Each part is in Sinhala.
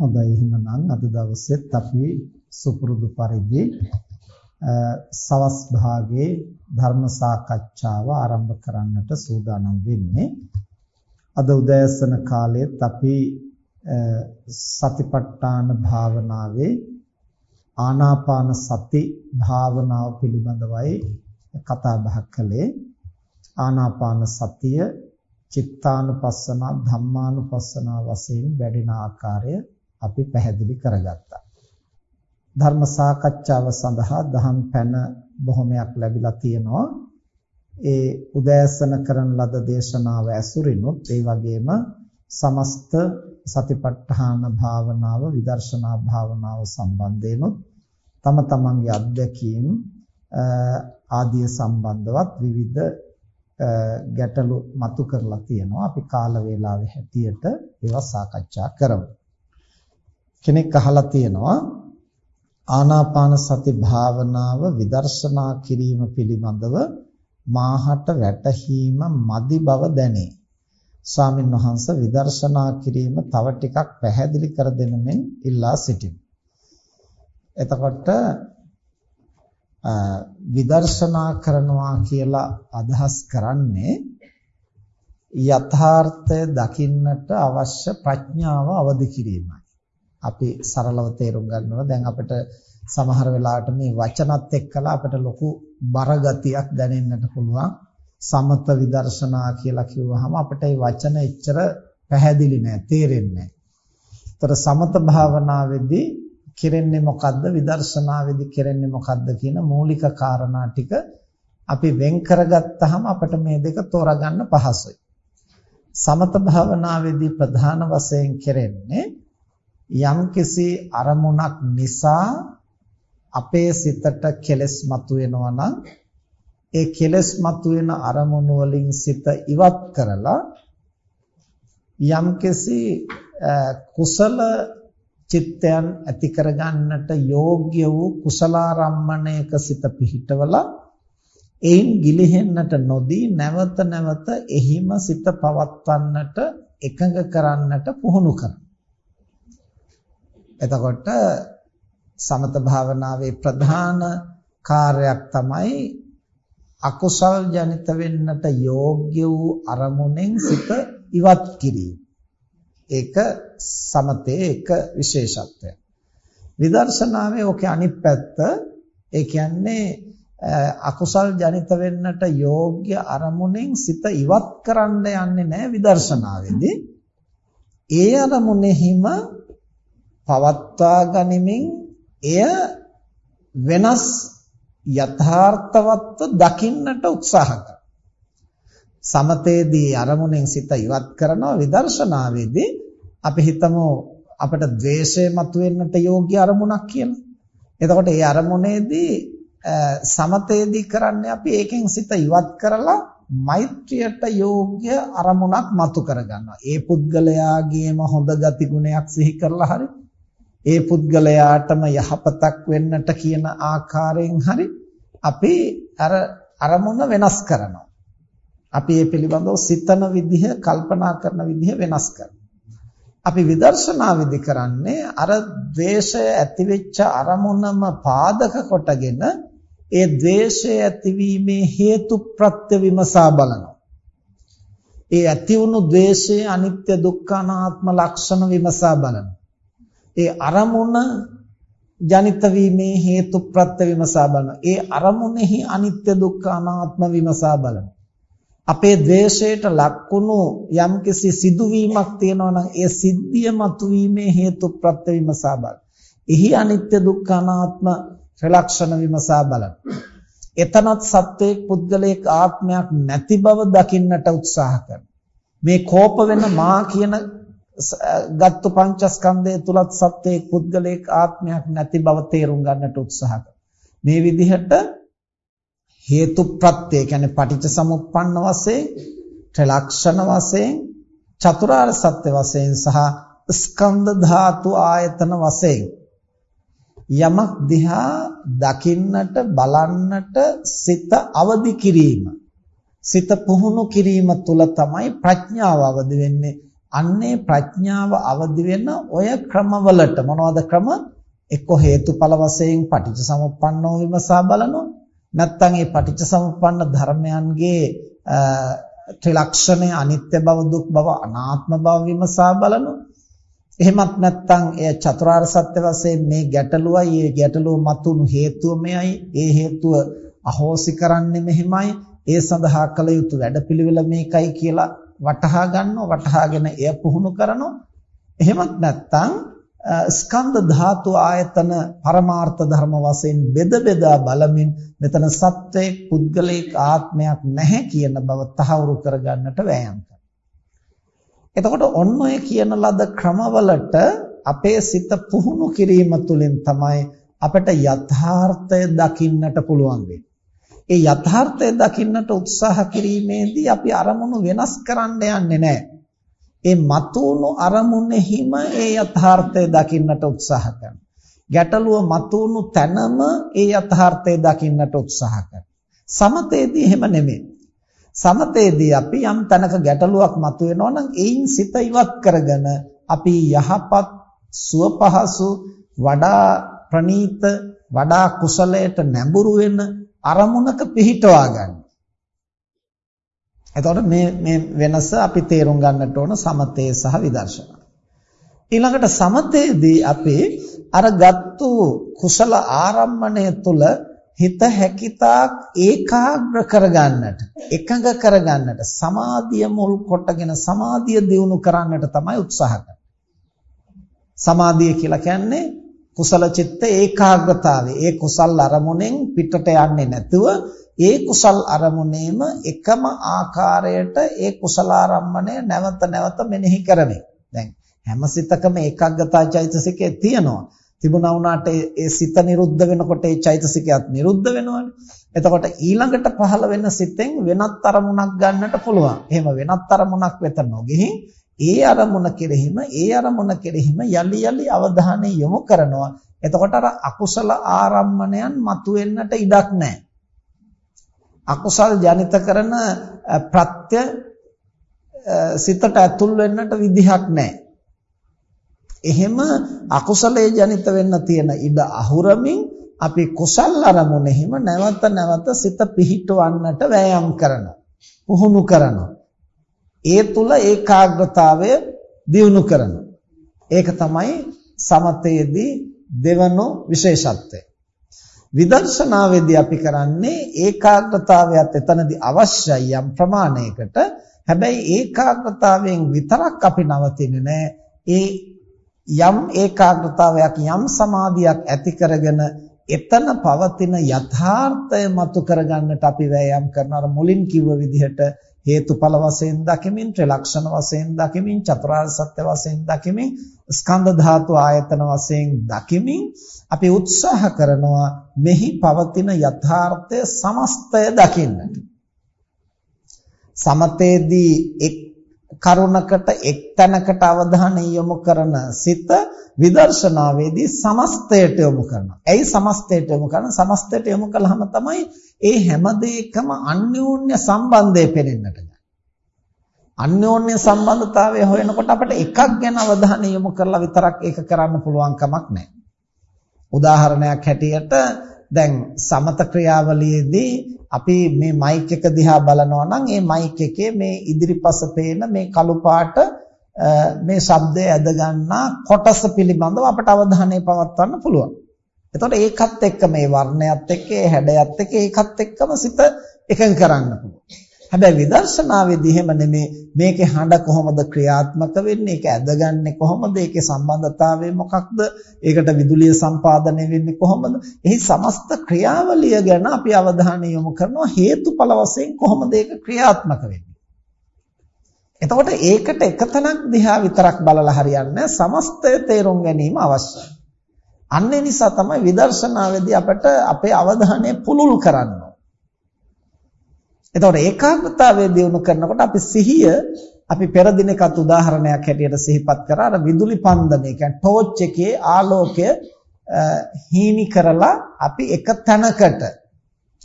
හොඳයි එහෙනම් අද දවසෙත් අපි සුපුරුදු පරිදි සවස් භාගයේ ධර්ම සාකච්ඡාව ආරම්භ කරන්නට සූදානම් වෙන්නේ. අද උදෑසන කාලෙත් අපි සතිපට්ඨාන භාවනාවේ ආනාපාන සති භාවනාව පිළිබඳවයි කතා බහ කළේ. ආනාපාන සතිය චිත්තානුපස්සන ධම්මානුපස්සන වශයෙන් වැඩෙන ආකාරය අපි පැහැදිලි කරගත්තා. ධර්ම සාකච්ඡාව සඳහා දහම් පැන බොහොමයක් ලැබිලා තියෙනවා. ඒ උදෑසන කරන ලද දේශනාව ඇසුරිනුත් ඒ වගේම සමස්ත සතිපට්ඨාන භාවනාව විදර්ශනා භාවනාව සම්බන්ධයෙන්ුත් තම තමන්ගේ අත්දැකීම් ආදිය සම්බන්ධවත් විවිධ ගැටලු මතු කරලා තියෙනවා. අපි කාල වේලාවේ හැටියට ඒවා සාකච්ඡා කරමු. කෙනෙක් අහලා තියෙනවා ආනාපාන සති භාවනාව විදර්ශනා කිරීම පිළිබඳව මාහට වැටහීම මදි බව දැනේ. ස්වාමින් වහන්සේ විදර්ශනා කිරීම තව ටිකක් පැහැදිලි කර දෙන මෙන් ඉල්ලා සිටිමි. එතකොට විදර්ශනා කරනවා කියලා අදහස් කරන්නේ යථාර්ථය දකින්නට අවශ්‍ය ප්‍රඥාව අවදි කිරීමයි. අපි සරලව තේරුම් ගන්නවා දැන් අපිට සමහර වෙලාවට මේ වචනත් එක්කලා අපිට ලොකු බරගතියක් දැනෙන්නට පුළුවන්. සමත විදර්ශනා කියලා කිව්වහම අපිට මේ වචන එච්චර පැහැදිලි නෑ, තේරෙන්නේ නෑ. ඒතර සමත භාවනාවේදී කෙරෙන්නේ මොකද්ද විදර්ශනාවේදී කෙරෙන්නේ මොකද්ද කියන මූලික කාරණා ටික අපි වෙන් කරගත්තාම අපිට මේ දෙක තෝරගන්න පහසුයි. සමත භාවනාවේදී ප්‍රධාන වශයෙන් කෙරෙන්නේ යම්කිසි අරමුණක් නිසා අපේ සිතට කෙලෙස් මතුවෙනවා නම් ඒ කෙලෙස් මතුවෙන අරමුණු වලින් සිත ඉවත් කරලා යම්කිසි කුසල චිත්තයන් ඇති කරගන්නට යෝග්‍ය වූ කුසලාරම්මණයක සිත පිහිටවලා එයින් ගිලිහෙන්නට නොදී නැවත නැවත එහිම සිත පවත්වන්නට එකඟ කරන්නට පුහුණු කරනවා. එතකොට සමත භාවනාවේ ප්‍රධාන කාර්යයක් තමයි අකුසල් ජනිත වෙන්නට යෝග්‍ය වූ අරමුණෙන් සිත ඉවත් කිරීම. ඒක සමතේ එක විශේෂත්වයක්. විදර්ශනාවේ ඔකේ අනිත් පැත්ත ඒ කියන්නේ අකුසල් ජනිත වෙන්නට යෝග්‍ය අරමුණෙන් සිත ඉවත් කරන්න යන්නේ නැහැ විදර්ශනාවේදී. ඒ අරමුණෙහිම පවත්වා ගනිමින් එය වෙනස් යථාර්ථවත්ව දකින්නට උත්සාහ කරනවා. සමතේදී අරමුණෙන් සිත ඉවත් කරනවා විදර්ශනාවේදී අපි හිතමු අපිට ද්වේෂය මතුවෙන්නට යෝග්‍ය අරමුණක් කියලා. එතකොට ඒ අරමුණේදී සමතේදී කරන්නේ අපි ඒකෙන් සිත ඉවත් කරලා මෛත්‍රියට යෝග්‍ය අරමුණක් මතු කරගන්නවා. ඒ පුද්ගලයාගේම හොඳ ගති ගුණයක් සිහි කරලා හරි ඒ පුද්ගලයාටම යහපතක් වෙන්නට කියන ආකාරයෙන් හරි අපි අර අරමුණ වෙනස් කරනවා. අපි මේ පිළිබඳව සිතන විදිහ, කල්පනා කරන විදිහ වෙනස් කරනවා. අපි විදර්ශනා විදි කරන්නේ අර ද්වේෂය ඇතිවෙච්ච අරමුණම පාදක කොටගෙන ඒ ද්වේෂය ඇතිවීමේ හේතු ප්‍රත්‍ය විමසා බලනවා. ඒ ඇති වුණු ද්වේෂයේ අනිත්‍ය දුක්ඛ අනාත්ම ලක්ෂණ විමසා බලනවා. ඒ අරමුණ ජනිත වීමේ හේතු ප්‍රත්‍ය විමසා බලනවා. ඒ අරමුණෙහි අනිත්‍ය දුක්ඛ අනාත්ම විමසා බලනවා. අපේ ද්වේෂයට ලක්ුණු යම්කිසි සිදුවීමක් තියෙනවා නම් ඒ සිද්ධිය මතුවීමේ හේතු ප්‍රත්‍ය විමසා බලනවා. එහි අනිත්‍ය දුක්ඛ අනාත්ම ත්‍රිලක්ෂණ විමසා බලනවා. එතනත් සත්වයේ පුද්ගලයක ආත්මයක් නැති බව දකින්නට උත්සාහ කරනවා. මේ කෝප වෙන මා කියන ගත්තු පංචස්කන්ධය තුලත් සත්‍යයේ පුද්ගලික ආත්මයක් නැති බව තේරුම් ගන්නට උත්සාහ මේ විදිහට හේතු ප්‍රත්‍ය කියන්නේ පටිච්ච සමුප්පන්න වශයෙන් ත්‍රිලක්ෂණ වශයෙන් චතුරාර්ය සත්‍ය වශයෙන් සහ ස්කන්ධ ධාතු ආයතන වශයෙන් යමක් දිහා දකින්නට බලන්නට සිත අවදි කිරීම. සිත පුහුණු කිරීම තුළ තමයි ප්‍රඥාව අවදි වෙන්නේ. අන්නේ ප්‍රඥාව අවදි වෙන ඔය ක්‍රමවලට මොනවද ක්‍රම? එක්ක හේතුඵල වශයෙන් පටිච්චසමුප්පන්නව විමසා බලනවා. නැත්නම් මේ පටිච්චසමුප්පන්න ධර්මයන්ගේ ත්‍රිලක්ෂණය අනිත්‍ය බව දුක් බව අනාත්ම බව විමසා බලනවා. එහෙමත් නැත්නම් එය චතුරාර්ය සත්‍ය වශයෙන් මේ ගැටලුවයි ඒ ගැටලුව මතුණු හේතුව මෙයයි ඒ හේතුව අහෝසි කරන්නේ මෙහිමයි ඒ සඳහා කළ යුතු වැඩපිළිවෙල මේකයි කියලා වටහා ගන්නවා වටහාගෙන එය පුහුණු කරනවා. එහෙමත් නැත්නම් ස්කන්ධ ධාතු ආයතන පරමාර්ථ ධර්ම වශයෙන් බෙද බෙදා බලමින් මෙතන සත්වයේ පුද්ගලික ආත්මයක් නැහැ කියන බව තහවුරු කරගන්නට වෑයම් එතකොට ඔන්න ඔය කියන ලද ක්‍රමවලට අපේ සිත පුහුණු කිරීම තුළින් තමයි අපිට යථාර්ථය දකින්නට පුළුවන් ඒ යථාර්ථය දකින්නට උත්සාහ කිරීමේදී අපි අරමුණු වෙනස් කරන්න යන්නේ නැහැ. ඒ මතුණු අරමුණෙහිම ඒ යථාර්ථය දකින්නට උත්සාහ කරනවා. ගැටලුව මතුණු තැනම ඒ යථාර්ථය දකින්නට උත්සාහ කරනවා. සමතේදී එහෙම නෙමෙයි. සමතේදී අපි යම් තැනක ගැටලුවක් මතුවෙනවා නම් ඒයින් සිත ඉවත් කරගෙන අපි යහපත් සුවපහසු වඩා ප්‍රණීත වඩා කුසලයට නැඹුරු වෙන අරමුණක පිහිටවා ගන්න. එතකොට මේ මේ වෙනස අපි තේරුම් ගන්නට ඕන සමතේ සහ විදර්ශනා. ඊළඟට සමතේදී අපි අර ගත්තු කුසල ආරම්මණය තුළ හිත හැකිතාක් ඒකාග්‍ර කරගන්නට එකඟ කරගන්නට සමාධිය මුල් කොටගෙන සමාධිය දියුණු කරන්නට තමයි උත්සාහ සමාධිය කියලා කියන්නේ කුසල චිත්ත ඒකාග්‍රතාවය. ඒ කුසල් අරමුණෙන් පිටට යන්නේ නැතුව ඒ කුසල් අරමුණේම එකම ආකාරයට ඒ කුසල ආරම්මණය නැවත නැවත මෙනෙහි කරමින්. දැන් හැම සිතකම ඒකාග්‍රතා චෛතසිකය තියෙනවා. තිබුණා වුණාට ඒ සිත නිරුද්ධ වෙනකොට ඒ චෛතසිකයත් නිරුද්ධ වෙනවනේ. එතකොට ඊළඟට පහළ වෙන සිතෙන් වෙනත් අරමුණක් ගන්නට පුළුවන්. එහෙම වෙනත් අරමුණක් වෙත නොගෙහින් ඒ අරමුණ කෙරෙහිම ඒ අරමුණ කෙරෙහිම යලි යලි අවධානය යොමු කරනවා. එතකොට අර අකුසල ආරම්මණයන් මතුවෙන්නට ඉඩක් නැහැ. අකුසල් ජනිත කරන ප්‍රත්‍ය සිතට ඇතුල් වෙන්නට විදිහක් නැහැ. එහෙම අකුසලයේ ජනිත වෙන්න තියෙන ඉඩ අහුරමින් අපි කුසල් අරමුණෙහිම නැවත නැවත සිත පිහිටවන්නට වෑයම් කරනවා. පුහුණු කරනවා. ඒ තුල ඒකාග්‍රතාවය දියුණු කරනවා. ඒක තමයි සමතයේදී දෙවනු විශේෂත්වය. විදර්ශනාවේදී අපි කරන්නේ ඒකාග්‍රතාවයත් එතනදී අවශ්‍යයි යම් ප්‍රමාණයකට. හැබැයි ඒකාග්‍රතාවයෙන් විතරක් අපි නවතින්නේ නැහැ. ඒ යම් ඒකාග්‍රතාවයක් යම් සමාධියක් ඇති කරගෙන එතන පවතින යථාර්ථය මතු කරගන්නට අපි වෑයම් කරන අර මුලින් කිව්ව විදිහට හේතුඵල වශයෙන් දකිමින් ත්‍රිලක්ෂණ වශයෙන් දකිමින් චතුරාර්ය සත්‍ය වශයෙන් දකිමින් ස්කන්ධ ධාතු ආයතන වශයෙන් දකිමින් අපි උත්සාහ කරනවා මෙහි පවතින යථාර්ථය සමස්තය දකින්නට. සමතේදී එක් කරුණකට එක්තැනකට අවධානය යොමු කරන සිත විදර්ශනාවේදී සමස්තයට යොමු කරනවා. ඇයි සමස්තයට යොමු කරන්නේ? සමස්තයට යොමු කළාම තමයි ඒ හැම දෙයකම අන්‍යෝන්‍ය සම්බන්ධය පෙනෙන්නට ගන්නේ. අන්‍යෝන්‍ය සම්බන්ධතාවය හොයනකොට අපිට එකක් ගැන අවධානය යොමු කරලා විතරක් ඒක කරන්න පුළුවන් කමක් නැහැ. උදාහරණයක් හැටියට දැන් සමත ක්‍රියාවලියේදී අපි මේ මයික් එක දිහා බලනවා නම් මේ මයික් එකේ මේ ඉදිරිපස පේන මේ කළු පාට මේ ශබ්දය ඇද ගන්නා කොටස පිළිබඳව අපට අවධානය පවත්වන්න පුළුවන්. එතකොට ඒකත් එක්ක මේ වර්ණයත් එක්ක ඒ හැඩයත් එක්ක ඒකත් එක්කම සිත එකඟ කරන්න පුළුවන්. හැබැයි විදර්ශනාවේදී එහෙම නෙමේ. මේකේ හඬ කොහොමද ක්‍රියාත්මක වෙන්නේ? ඒක ඇදගන්නේ කොහොමද? ඒකේ සම්බන්ධතාවය මොකක්ද? ඒකට විදුලිය සම්පාදනය වෙන්නේ කොහොමද? එහි සමස්ත ක්‍රියාවලිය ගැන අපි අවධානය යොමු කරනවා. හේතුඵල වශයෙන් කොහොමද ඒක ක්‍රියාත්මක වෙන්නේ? එතකොට ඒකට එකතැනක් දිහා විතරක් බලලා හරියන්නේ සමස්තය තේරුම් ගැනීම අවශ්‍යයි. අන්න නිසා තමයි විදර්ශනාවේදී අපට අපේ අවධානය පුළුල් කරන්න එතකොට ඒකාග්‍රතාවය දියුණු කරනකොට අපි සිහිය අපි පෙර දිනකත් උදාහරණයක් හැටියට සිහිපත් කරා. අර විදුලි පන්දමේ කියන්නේ ටෝච් එකේ ආලෝකය හීනි කරලා අපි එක තැනකට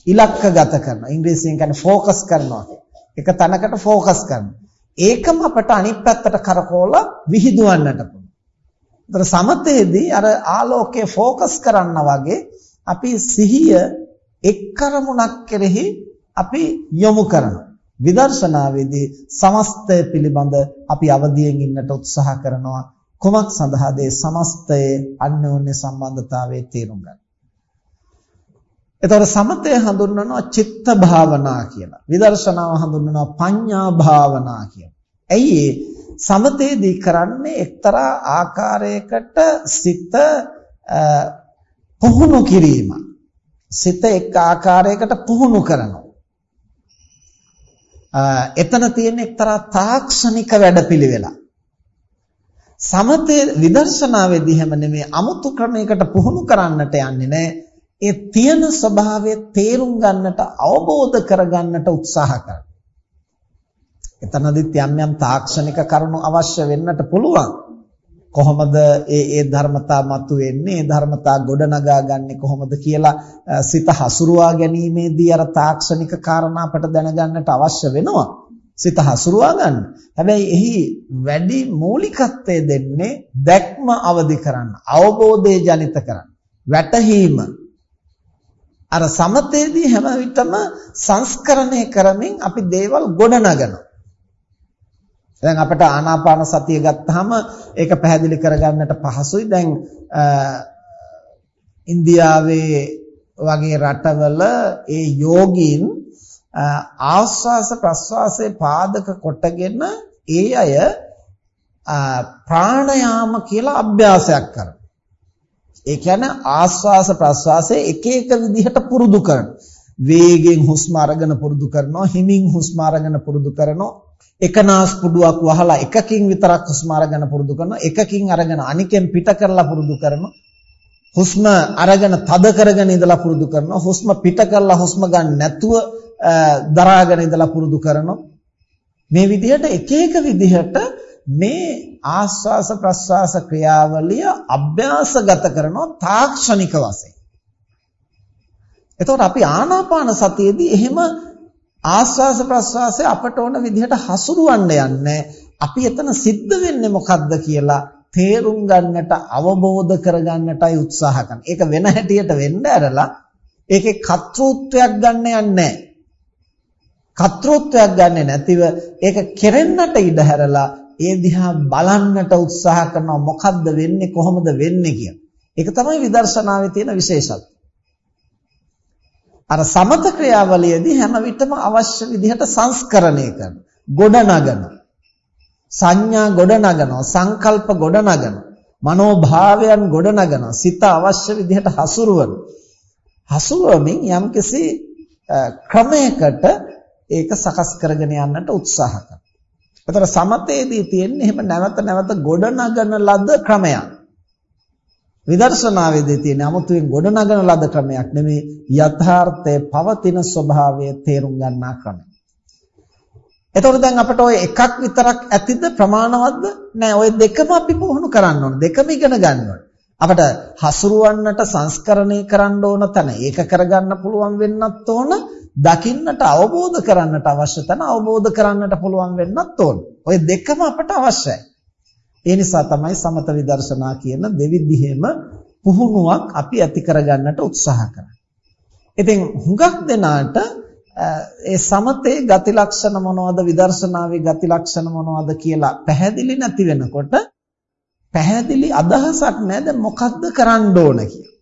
ඉලක්කගත කරනවා. ඉංග්‍රීසියෙන් කියන්නේ ફોકસ කරනවා. එක තැනකට ફોકસ කරනවා. ඒකම අපට අනිත් පැත්තට කරකෝලා විහිදුවන්නට පුළුවන්. ඒතර සමතේදී අර ආලෝකයේ ફોકસ කරනවා වගේ අපි සිහිය එක් කරමුණක් කෙරෙහි අපි යොමු කරනවා. විදර්ශනාවේදී සමස්තය පිළිබඳ අපි අවදියෙන් ඉන්නට උත්සාහ කරනවා. කුමක් සඳහාද ඒ සමස්තයේ අන්‍යෝන්‍ය සම්බන්ධතාවයේ තේරුම් ගන්න. එතකොට සමතය හඳුන්වනවා චිත්ත භාවනා කියලා. විදර්ශනාව හඳුන්වනවා පඤ්ඤා භාවනා කියලා. ඇයි සමතේදී කරන්නේ එක්තරා ආකාරයකට සිත පුහුණු කිරීම. සිත එක් ආකාරයකට පුහුණු කරනවා. එතන තියෙන එක්තරා තාක්ෂණික වැඩපිළිවෙලක්. සමතේ විදර්ශනාවේදී හැම නෙමෙයි අමුතු ක්‍රමයකට පුහුණු කරන්නට යන්නේ නැහැ. ඒ තියෙන ස්වභාවය තේරුම් ගන්නට අවබෝධ කරගන්නට උත්සාහ කරනවා. එතනදිත් යම් යම් තාක්ෂණික කරුණු අවශ්‍ය වෙන්නට පුළුවන්. කොහොමද ඒ ඒ ධර්මතා මතුවෙන්නේ, ඒ ධර්මතා ගොඩනගා ගන්නෙ කොහොමද කියලා සිත හසුරුවා ගැනීමේදී අර තාක්ෂණික කාරණා අපට දැනගන්නට අවශ්‍ය වෙනවා. සිත හසුරුවා ගන්න. හැබැයි එහි වැඩි මූලිකත්වය දෙන්නේ දැක්ම අවදි කරන්න, අවබෝධය ජනිත කරන්න, වැටහීම. අර සමතේදී හැම විටම සංස්කරණය කරමින් අපි දේවල් ගොඩනගනවා. දැන් අපිට ආනාපාන සතිය ගත්තාම ඒක පැහැදිලි කරගන්නට පහසුයි. දැන් ඉන්දියාවේ වගේ රටවල ඒ යෝගීන් ආස්වාස ප්‍රස්වාසයේ පාදක කොටගෙන ඒ අය ප්‍රාණයාම කියලා අභ්‍යාසයක් කරනවා. ඒ කියන්නේ ආස්වාස ප්‍රස්වාසයේ එක එක විදිහට පුරුදු කරනවා. වේගෙන් හුස්ම අරගෙන පුරුදු කරනවා, හිමින් හුස්ම අරගෙන පුරුදු කරනවා, එක නාස්පුඩුවක් වහලා එකකින් විතරක් හුස්ම අරගෙන පුරුදු කරනවා එකකින් අරගෙන අනිකෙන් පිට කරලා පුරුදු කරනවා. හුස්ම අරගෙන තද කරගෙන ඉඳලා පුරුදු කරනවා. හුස්ම පිට කරලා හුස්ම ගන්න නැතුව දරාගෙන ඉඳලා පුරුදු කරනවා. මේ විදිහට එක එක විදිහට මේ ආස්වාස ප්‍රස්වාස ක්‍රියාවලිය අභ්‍යාසගත කරනවා තාක්ෂණික වශයෙන්. එතකොට අපි ආනාපාන සතියේදී එහෙම ආස්වාස ප්‍රස්වාසය අපට ඕන විදිහට හසුරුවන්න යන්නේ අපි එතන සිද්ධ වෙන්නේ මොකද්ද කියලා තේරුම් ගන්නට අවබෝධ කරගන්නටයි උත්සාහ කරන්නේ. ඒක වෙන හැටියට වෙන්න ඇරලා ඒකේ කර්තෘත්වයක් ගන්න යන්නේ කර්තෘත්වයක් ගන්නෙ නැතිව ඒක කෙරෙන්නට ඉඩ හැරලා ඒ දිහා බලන්නට උත්සාහ කරනවා මොකද්ද වෙන්නේ කොහොමද වෙන්නේ කියන. ඒක තමයි විදර්ශනාවේ තියෙන විශේෂත්වය. අර සමත ක්‍රියාවලියේදී හැම විටම අවශ්‍ය විදිහට සංස්කරණය කරන ගොඩනගන සංඥා ගොඩනගන සංකල්ප ගොඩනගන මනෝභාවයන් ගොඩනගන සිත අවශ්‍ය විදිහට හසුරුවන. හසුරුවමින් යම්කිසි ක්‍රමයකට ඒක සකස් කරගෙන යන්නට උත්සාහ කරනවා. ඒතර සමතේදී තියෙන්නේ එහෙම නැවත නැවත ගොඩනගන ලද ක්‍රමයක්. විදර්ශනාවේදී තියෙන 아무තුවෙන් ගොඩනගන ලද ක්‍රමයක් නෙමේ යථාර්ථයේ පවතින ස්වභාවය තේරුම් ගන්නා ක්‍රමය. එතකොට දැන් අපට ওই එකක් විතරක් ඇතිද ප්‍රමාණවත්ද? නෑ ওই දෙකම අපි පුහුණු කරන්න ඕන. දෙකම ඉගෙන ගන්න ඕන. අපට හසුරුවන්නට සංස්කරණය කරන්න ඕන තැන ඒක කරගන්න පුළුවන් වෙන්නත් ඕන. දකින්නට අවබෝධ කරන්නට අවශ්‍ය තැන අවබෝධ කරන්නට පුළුවන් වෙන්නත් ඕන. ওই දෙකම අපට අවශ්‍යයි. ඒ නිසා තමයි සමත විදර්ශනා කියන දෙවිධිහෙම පුහුණුවක් අපි ඇති කරගන්නට උත්සාහ කරන්නේ. ඉතින් හුඟක් දෙනාට ඒ සමතේ ගති ලක්ෂණ මොනවද විදර්ශනාවේ ගති ලක්ෂණ මොනවද කියලා පැහැදිලි නැති වෙනකොට පැහැදිලි අදහසක් නැද මොකද්ද කරන්න ඕන කියලා.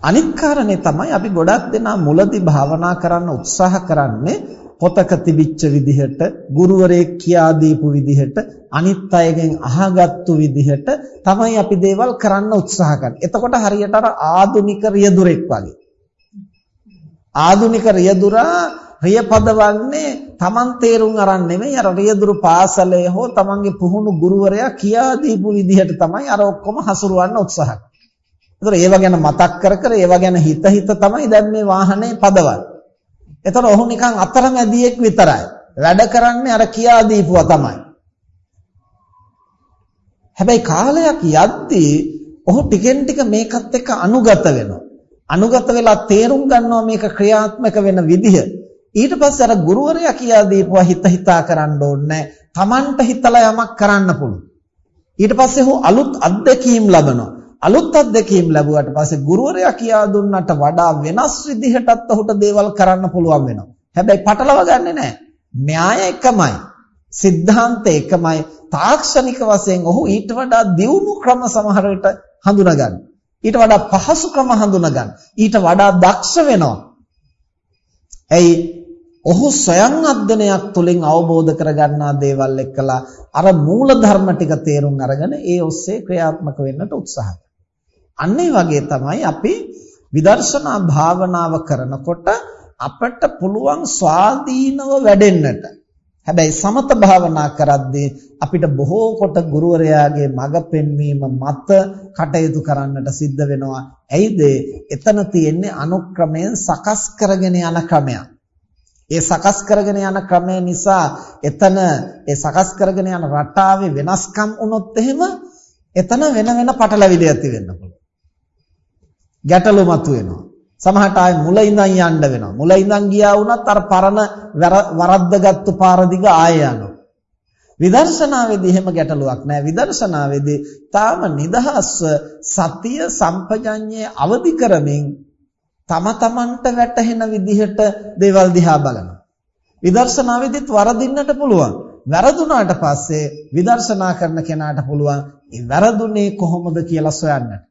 අනිත් කාරණේ තමයි අපි ගොඩක් දෙනා මුලදී භාවනා කරන්න උත්සාහ කරන්නේ පොතක තිබිච්ච විදිහට ගුරුවරයෙක් කියා දීපු විදිහට අනිත් අයගෙන් අහගත්තු විදිහට තමයි අපි දේවල් කරන්න උත්සාහ කරන්නේ. එතකොට හරියට අර ආදුනික රියදුරෙක් වගේ. ආදුනික රියදුරා රිය පදවන්නේ Taman තේරුම් අරන් නෙමෙයි අර රියදුරු පාසලේ හෝ Tamanගේ පුහුණු ගුරුවරයා කියා දීපු විදිහට තමයි අර ඔක්කොම හසුරවන්න උත්සාහ කරන්නේ. ඒතර ඒව ගැන මතක් කර කර ඒව ගැන හිත හිත තමයි දැන් මේ වාහනේ පදවන්නේ. එතකොට ඔහු නිකන් අතරමැදියෙක් විතරයි. වැඩ කරන්නේ අර කියා දීපුවා තමයි. හැබැයි කාලයක් යද්දී ඔහු ටිකෙන් ටික මේකත් එක්ක අනුගත වෙනවා. අනුගත වෙලා තේරුම් ගන්නවා මේක ක්‍රියාත්මක වෙන විදිහ. ඊට පස්සේ අර ගුරුවරයා කියා දීපුවා හිත හිතා කරන්න ඕනේ තමන්ට හිතලා යමක් කරන්න පුළුවන්. ඊට පස්සේ ඔහු අලුත් අත්දැකීම් ලබනවා. අලුත් අත්දැකීම් ලැබුවාට පස්සේ ගුරුවරයා කියා දුන්නට වඩා වෙනස් විදිහටත් ඔහුට දේවල් කරන්න පුළුවන් වෙනවා. හැබැයි පටලවා ගන්නෙ නැහැ. න්‍යාය එකමයි. සිද්ධාන්ත එකමයි. තාක්ෂණික වශයෙන් ඔහු ඊට වඩා දියුණු ක්‍රම සමහර විට හඳුනගන්න. ඊට වඩා පහසු ක්‍රම හඳුනගන්න. ඊට වඩා දක්ෂ වෙනවා. ඇයි ඔහු සොයන් අධ්‍යනයක් තුලින් අවබෝධ කරගන්නා දේවල් එක්කලා අර මූල ධර්ම ටික තේරුම් අරගෙන ඒ ඔස්සේ ක්‍රියාත්මක වෙන්නට උත්සාහ කරනවා. අන්න වගේ තමයි අපි විදර්ශනා භාවනාව කරනකොට අපට පුළුවන් ස්වාධීනව වැඩෙන්නට. හැබැයි සමත භාවනා කරද්දී අපිට බොහෝ කොට ගුරුවරයාගේ මඟ පෙන්වීම මත කටයුතු කරන්නට සිද්ධ වෙනවා. ඇයිද? එතන තියෙන්නේ අනුක්‍රමයෙන් සකස් කරගෙන යන ක්‍රමයක්. ඒ සකස් කරගෙන යන ක්‍රමය නිසා එතන ඒ සකස් කරගෙන යන රටාවේ වෙනස්කම් වුණොත් එහෙම එතන වෙන වෙන පටලැවිලි ඇති වෙන්න පුළුවන්. ගැටලු මතුවෙනවා. සමහරට ආයේ මුල ඉඳන් යන්න වෙනවා. මුල ඉඳන් ගියා වුණත් අර පරණ වරද්දගත්තු පාර දිග ආයෙ යනවා. විදර්ශනාවේදී එහෙම ගැටලුවක් නැහැ. විදර්ශනාවේදී තාම නිදහස්ව සතිය සම්පජඤ්ඤය අවදි කරමින් තම තමන්ට වැටහෙන විදිහට දේවල් දිහා බලනවා. විදර්ශනාවේදීත් වරදින්නට පුළුවන්. වැරදුනාට පස්සේ විදර්ශනා කරන කෙනාට පුළුවන් ඒ වැරදුනේ කොහොමද කියලා සොයන්නට.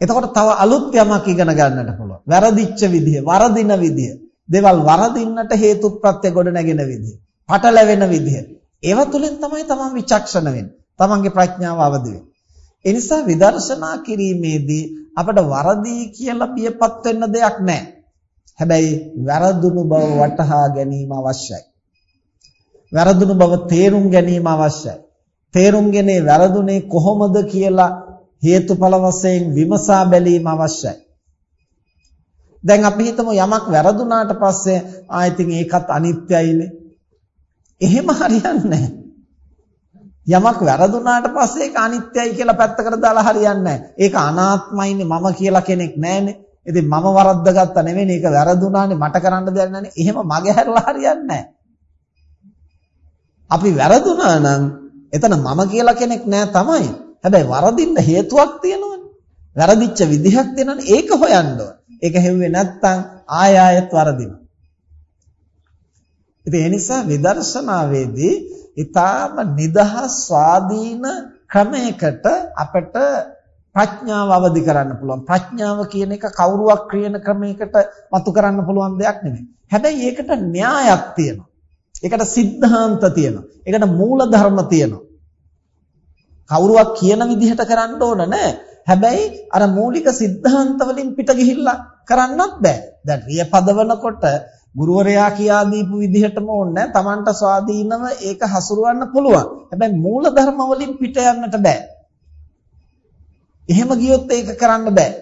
එතකොට තව අලුත් යමක් ඉගෙන ගන්නට පුළුවන්. වැරදිච්ච විදිහ, වරදින විදිහ, දේවල් වරදින්නට හේතු ප්‍රත්‍ය ගොඩ නැගෙන විදිහ, පටලැවෙන විදිහ. ඒව තුලින් තමයි තමන් විචක්ෂණ වෙන්නේ. තමන්ගේ ප්‍රඥාව අවදි වෙන්නේ. ඒ නිසා විදර්ශනා කිරීමේදී අපට වරදී කියලා බියපත් වෙන්න දෙයක් නැහැ. හැබැයි වැරදුණු බව වටහා ගැනීම අවශ්‍යයි. වැරදුණු බව තේරුම් ගැනීම අවශ්‍යයි. තේරුම්ගෙන වැරදුනේ කොහොමද කියලා හේතුඵල වශයෙන් විමසා බැලීම අවශ්‍යයි. දැන් අපි හිතමු යමක් වැරදුනාට පස්සේ ආයෙත් ඒකත් අනිත්‍යයිනේ. එහෙම හරියන්නේ නැහැ. යමක් වැරදුනාට පස්සේ ඒක අනිත්‍යයි කියලා පැත්තකට දාලා හරියන්නේ නැහැ. ඒක අනාත්මයිනේ මම කියලා කෙනෙක් නැහැනේ. ඉතින් මම වරද්දගත්තා නෙවෙයි ඒක වැරදුනානේ මට කරන්න දෙයක් නැහැනේ. එහෙම මගේ හැරලා හරියන්නේ නැහැ. අපි වැරදුනා නම් එතන මම කියලා කෙනෙක් නැහැ තමයි. හැබැයි වරදින්න හේතුවක් තියෙනවනේ. වැරදිච්ච විදිහක් තියෙනවනේ. ඒක හොයන්න ඕන. ඒක හෙව්වේ නැත්තම් ආය ආයත් වරදිනවා. ඉතින් ඒ නිසා විදර්ශනාවේදී ඊටාම නිදහස් ස්වාධීන ක්‍රමයකට අපට ප්‍රඥාව අවදි කරන්න පුළුවන්. ප්‍රඥාව කියන එක කවුරුවක් ක්‍රියන ක්‍රමයකට මතු කරන්න පුළුවන් දෙයක් නෙමෙයි. හැබැයි ඒකට න්‍යායක් තියෙනවා. ඒකට සිද්ධාන්ත තියෙනවා. ඒකට මූල ධර්ම තියෙනවා. කවුරුවක් කියන විදිහට කරන්න ඕන නෑ. හැබැයි අර මූලික સિદ્ધාන්ත වලින් පිට ගිහිල්ලා කරන්නත් බෑ. දැන් රිය පදවනකොට ගුරුවරයා කියා දීපු විදිහටම ඕනේ නෑ. Tamanට ස්වාධීනව ඒක හසුරවන්න පුළුවන්. හැබැයි මූල ධර්ම වලින් පිට යන්නට බෑ. එහෙම ගියොත් ඒක කරන්න බෑ.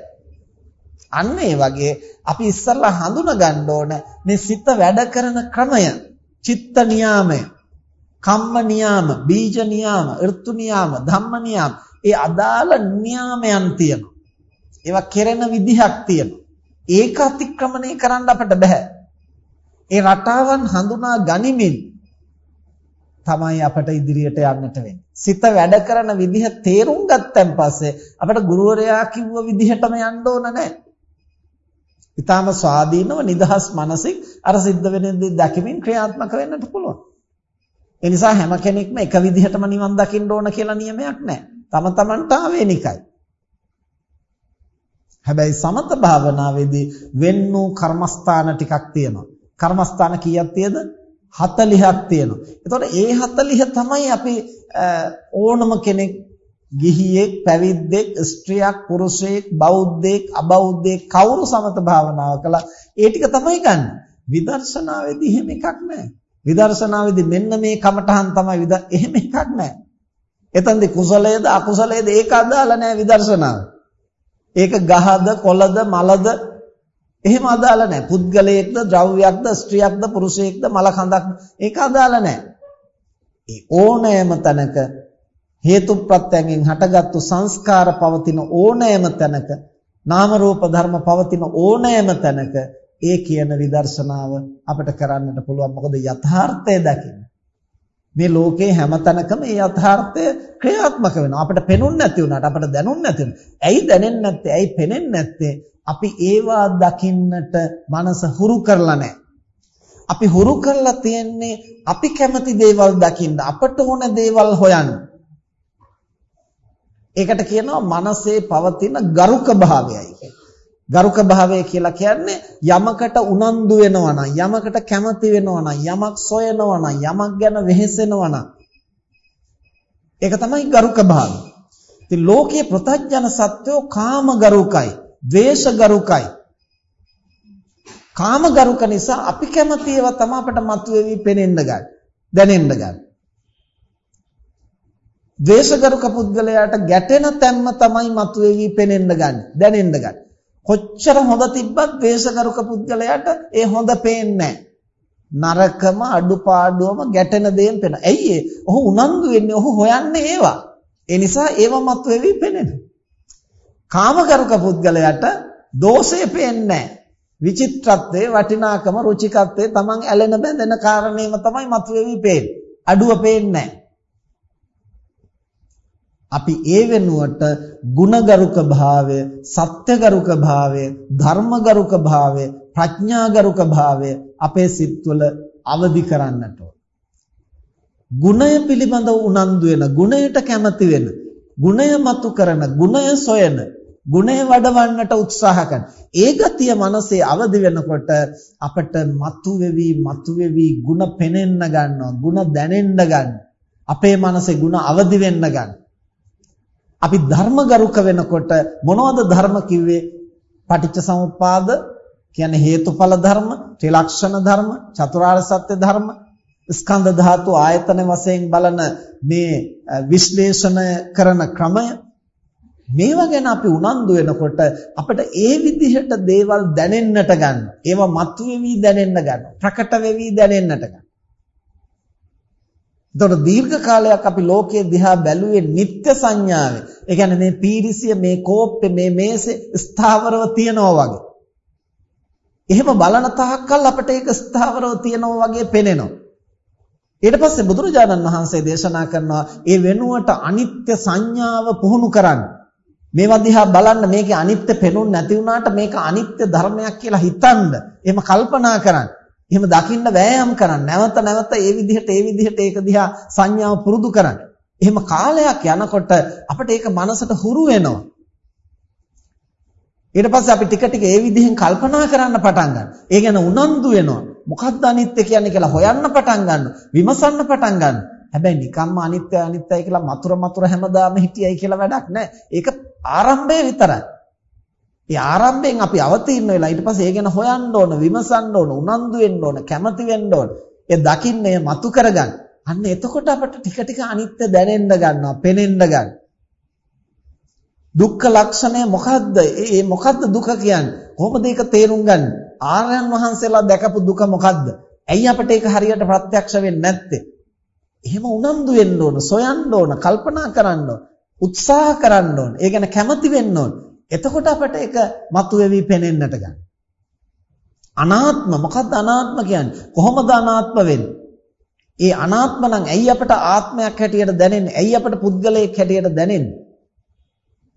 අන්න ඒ වගේ අපි ඉස්සල්ලා හඳුනා ගන්න ඕන මේ සිත වැඩ කරන ක්‍රමය, චිත්ත නියාමය. කම්ම නියාම, බීජ නියාම, ඍතු නියාම, ධම්ම නියාම. ඒ අදාළ නියාමයන් තියෙනවා. ඒවා කෙරෙන විදිහක් තියෙනවා. ඒක අතික්‍රමණය කරන්න අපිට බෑ. ඒ රටාවන් හඳුනා ගනිමින් තමයි අපට ඉදිරියට යන්නට වෙන්නේ. සිත වැඩ කරන විදිහ තේරුම් ගත්තන් පස්සේ අපට ගුරුවරයා කිව්ව විදිහටම යන්න ඕන නැහැ. ඊටාම ස්වාධීනව නිදහස් මනසින් අර සිද්ධ වෙන දේ දැකීමෙන් ක්‍රියාත්මක වෙන්නට පුළුවන්. ඒ නිසා හැම කෙනෙක්ම එක විදිහටම නිවන් දකින්න ඕන කියලා නියමයක් නැහැ. තම තමන්ට ආවේනිකයි. හැබැයි සමත භාවනාවේදී වෙන් වූ කර්මස්ථාන ටිකක් තියෙනවා. කර්මස්ථාන කීයක් තියෙද? 40ක් තියෙනවා. එතකොට ඒ 40 තමයි අපි ඕනම කෙනෙක් ගිහියෙක්, පැවිද්දෙක්, ස්ත්‍රියක්, පුරුෂයෙක්, බෞද්ධයෙක්, අබෞද්ධයෙක් කවුරු සමත භාවනාව කළා ඒ ටික තමයි ගන්න. විදර්ශනාවේදී එහෙම එකක් නැහැ. විදර්ශනාවේදී මෙන්න මේ කමඨහන් තමයි විද එහෙම එකක් නැහැ. එතනදී කුසලයේද අකුසලයේද ඒක අදාළ නැහැ විදර්ශනාව. ඒක ගහද කොළද මලද එහෙම අදාළ නැහැ. පුද්ගලයෙක්ද, ද්‍රව්‍යයක්ද, ස්ත්‍රියක්ද, පුරුෂයෙක්ද, මල කඳක් ඒක අදාළ නැහැ. ඒ ඕනෑම තැනක හේතු ප්‍රත්‍යයෙන් හටගත්තු සංස්කාර පවතින ඕනෑම තැනක නාම රූප ධර්ම පවතින ඕනෑම තැනක ඒ කියන විදර්ශනාව අපිට කරන්නට පුළුවන්. මොකද යථාර්ථය දකින්න. මේ ලෝකේ හැමතැනකම මේ යථාර්ථය ක්‍රියාත්මක වෙනවා. අපිට පෙනුන්නේ නැති වුණාට අපිට දැනුන්නේ නැති වුණා. ඇයි දැනෙන්නේ නැත්තේ? ඇයි පෙනෙන්නේ නැත්තේ? අපි ඒවා දකින්නට මනස හුරු කරලා නැහැ. අපි හුරු කරලා තියෙන්නේ අපි කැමති දේවල් දකින්න, අපට ඕන දේවල් හොයන්න. ඒකට කියනවා මනසේ පවතින ගරුක භාවයයි කියලා. ගරුක භාවය කියලා කියන්නේ යමකට උනන්දු වෙනවා නම් යමකට කැමති වෙනවා නම් යමක් සොයනවා නම් යමක් ගැන වෙහෙසෙනවා නම් ඒක තමයි ගරුක භාවය. ඉතින් ලෝකයේ ප්‍රතඥ සත්වෝ කාම ගරුකයි, ද්වේෂ ගරුකයි. කාම ගරුක නිසා අපි කැමති ඒවා තමයි අපට මතුවේවි පෙනෙන්න ගන්න. දැනෙන්න ගන්න. ද්වේෂගරුක පුද්ගලයාට ගැටෙන තැම්ම තමයි මතුවේවි පෙනෙන්න ගන්න. දැනෙන්න ගන්න. කොච්චර හොඳ තිබ්බත් ද්වේෂකරුක පුද්ගලයාට ඒ හොඳ පේන්නේ නරකම අඩුපාඩුවම ගැටෙන දේෙන් පේන. ඇයි ඒ? ඔහු උනන්දු වෙන්නේ ඔහු හොයන්නේ ඒවා. ඒ නිසා ඒව මතුවේවි පෙනෙනවා. කාමකරුක පුද්ගලයාට දෝෂය පේන්නේ විචිත්‍රත්වයේ වටිනාකම රුචිකත්වයේ තමන් ඇලෙන බැඳෙන කාරණේම තමයි මතුවේවි පේන්නේ. අඩුව පේන්නේ නැහැ. අපි ඒ වෙනුවට ගුණගරුක භාවය, සත්‍යගරුක භාවය, ධර්මගරුක භාවය, ප්‍රඥාගරුක භාවය අපේ සිත්වල අවදි කරන්නට ගුණය පිළිබඳව උනන්දු වෙන, ගුණයට කැමති වෙන, ගුණය මතු කරන, ගුණය සොයන, ගුණය වඩවන්නට උත්සාහ කරන. ඒ ගතිය මනසේ අවදි වෙනකොට අපට මතු වෙවි, මතු වෙවි ගුණ පෙනෙන්න ගන්නවා, ගුණ දැනෙන්න ගන්නවා. අපේ මනසේ ගුණ අවදි වෙන්න ගන්නවා. අපි ධර්මගරුක වෙනකොට මොනවද ධර්ම කිව්වේ? පටිච්ච සමුප්පාද කියන්නේ හේතුඵල ධර්ම, ත්‍රිලක්ෂණ ධර්ම, චතුරාර්ය සත්‍ය ධර්ම, ස්කන්ධ ධාතු ආයතන වශයෙන් බලන මේ විශ්ලේෂණය කරන ක්‍රමය මේවා ගැන අපි උනන්දු වෙනකොට අපිට ඒ විදිහට දේවල් දැනෙන්නට ගන්න. ඒවා මතුවේවි දැනෙන්න ගන්න. ප්‍රකට වෙවි දැනෙන්නට ගන්න. එතකොට දීර්ඝ කාලයක් අපි ලෝකයේ දිහා බැලුවේ නිත්‍ය සංඥාවේ. ඒ කියන්නේ මේ පීරිසිය, මේ කෝප්පේ, මේ මේසේ ස්ථාවරව තියනවා වගේ. එහෙම බලන තාක්කල් අපිට ඒක ස්ථාවරව තියනවා වගේ පෙනෙනවා. ඊට පස්සේ බුදුරජාණන් වහන්සේ දේශනා කරනවා ඒ වෙනුවට අනිත්‍ය සංඥාව පුහුණු කරන්න. මේවා දිහා බලන්න මේකේ අනිත්‍ය පෙනුනේ නැති වුණාට මේක අනිත්‍ය ධර්මයක් කියලා හිතන්න. එහෙම කල්පනා කරන්න. එහෙම දකින්න වෑයම් කරන්න. නැවත නැවත ඒ විදිහට ඒ විදිහට ඒක දිහා සංඥාව පුරුදු කරන්න. එහෙම කාලයක් යනකොට අපිට ඒක මනසට හුරු වෙනවා. ඊට පස්සේ අපි ටික ටික ඒ විදිහෙන් කල්පනා කරන්න පටන් ගන්නවා. ඒ ගැන උනන්දු වෙනවා. මොකක්ද අනිත්‍ය කියන්නේ කියලා හොයන්න පටන් ගන්නවා. විමසන්න පටන් ගන්නවා. හැබැයි නිකම්ම අනිත්‍ය අනිත්‍යයි කියලා මතුර මතුර හැමදාම හිටියයි කියලා වැඩක් නැහැ. ඒක ආරම්භය විතරයි. ඒ ආරම්භයෙන් අපි අවතීර්ණ වෙලා ඊට පස්සේ ඒ ගැන හොයන්න ඕන, විමසන්න ඕන, උනන්දු වෙන්න ඕන, කැමති වෙන්න ඕන. ඒ දකින්නේ මතු කරගන්න. අන්න එතකොට අපට ටික ටික අනිත්‍ය දැනෙන්න ගන්නවා, පෙනෙන්න ගන්නවා. දුක්ඛ ලක්ෂණය මොකද්ද? ඒ මොකද්ද දුක කියන්නේ? කොහොමද ඒක තේරුම් ගන්න? ආර්යයන් වහන්සේලා දැකපු දුක මොකද්ද? ඇයි අපිට ඒක හරියට ප්‍රත්‍යක්ෂ වෙන්නේ නැත්තේ? එහෙම උනන්දු වෙන්න ඕන, සොයන්න ඕන, කල්පනා කරන්න ඕන, උත්සාහ කරන්න ඕන. ඒ ගැන කැමති වෙන්න ඕන. එතකොට අපට ඒක මතුවේවි පෙනෙන්නට ගන්න. අනාත්ම මොකද්ද අනාත්ම කියන්නේ? කොහොමද අනාත්ම වෙන්නේ? ඒ අනාත්ම නම් ඇයි අපට ආත්මයක් හැටියට දැනෙන්නේ? ඇයි අපට පුද්ගලයෙක් හැටියට දැනෙන්නේ?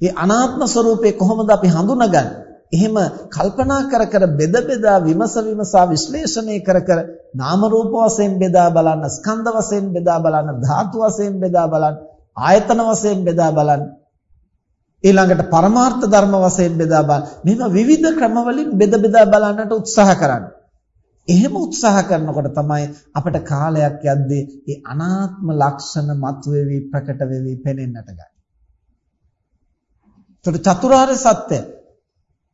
ඒ අනාත්ම ස්වરૂපේ කොහොමද අපි හඳුනගන්නේ? එහෙම කල්පනා කර කර බෙද බෙදා විමස විමසා විශ්ලේෂණය කර කර නාම රූප වශයෙන් බෙදා බලන්න, ස්කන්ධ වශයෙන් බෙදා බලන්න, ධාතු වශයෙන් බෙදා බලන්න, ආයතන වශයෙන් බෙදා බලන්න ඊළඟට පරමාර්ථ ධර්ම වශයෙන් බෙදා බලන්න. මෙහෙම විවිධ ක්‍රමවලින් බෙද බෙදා බලන්නට උත්සාහ කරන්න. එහෙම උත්සාහ කරනකොට තමයි අපිට කාලයක් යද්දී මේ අනාත්ම ලක්ෂණ මතුවේවි ප්‍රකට වෙවි පෙනෙන්නට ගන්නේ. ඒතර චතුරාර්ය සත්‍ය,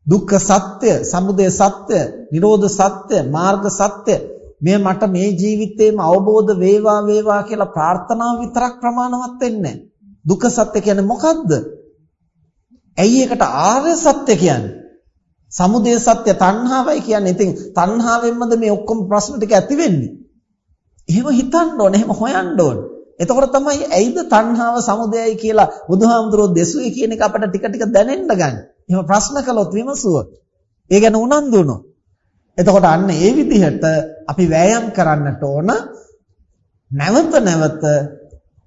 දුක්ඛ සත්‍ය, සමුදය සත්‍ය, නිරෝධ සත්‍ය, මාර්ග සත්‍ය මේ මට මේ ජීවිතේම අවබෝධ වේවා වේවා කියලා ප්‍රාර්ථනාව විතරක් ප්‍රමාණවත් වෙන්නේ නැහැ. දුක්ඛ සත්‍ය කියන්නේ මොකද්ද? ඇයි ඒකට ආර්ය සත්‍ය කියන්නේ? සමුදය සත්‍ය තණ්හාවයි කියන්නේ. ඉතින් තණ්හාවෙන්මද මේ ඔක්කොම ප්‍රශ්න ටික ඇති වෙන්නේ? එහෙම හිතන්න ඕනේ, එහෙම හොයන්න ඕනේ. එතකොට තමයි ඇයිද තණ්හාව සමුදයයි කියලා බුදුහාමුදුරුවෝ දෙසුවේ කියන එක අපිට ටික ටික දැනෙන්න ගන්න. එහෙම ප්‍රශ්න කළොත් විමසුවොත් ඒ ගැන උනන්දු වුණොත් එතකොට අන්න ඒ විදිහට අපි වෑයම් කරන්නට ඕන නැවත නැවත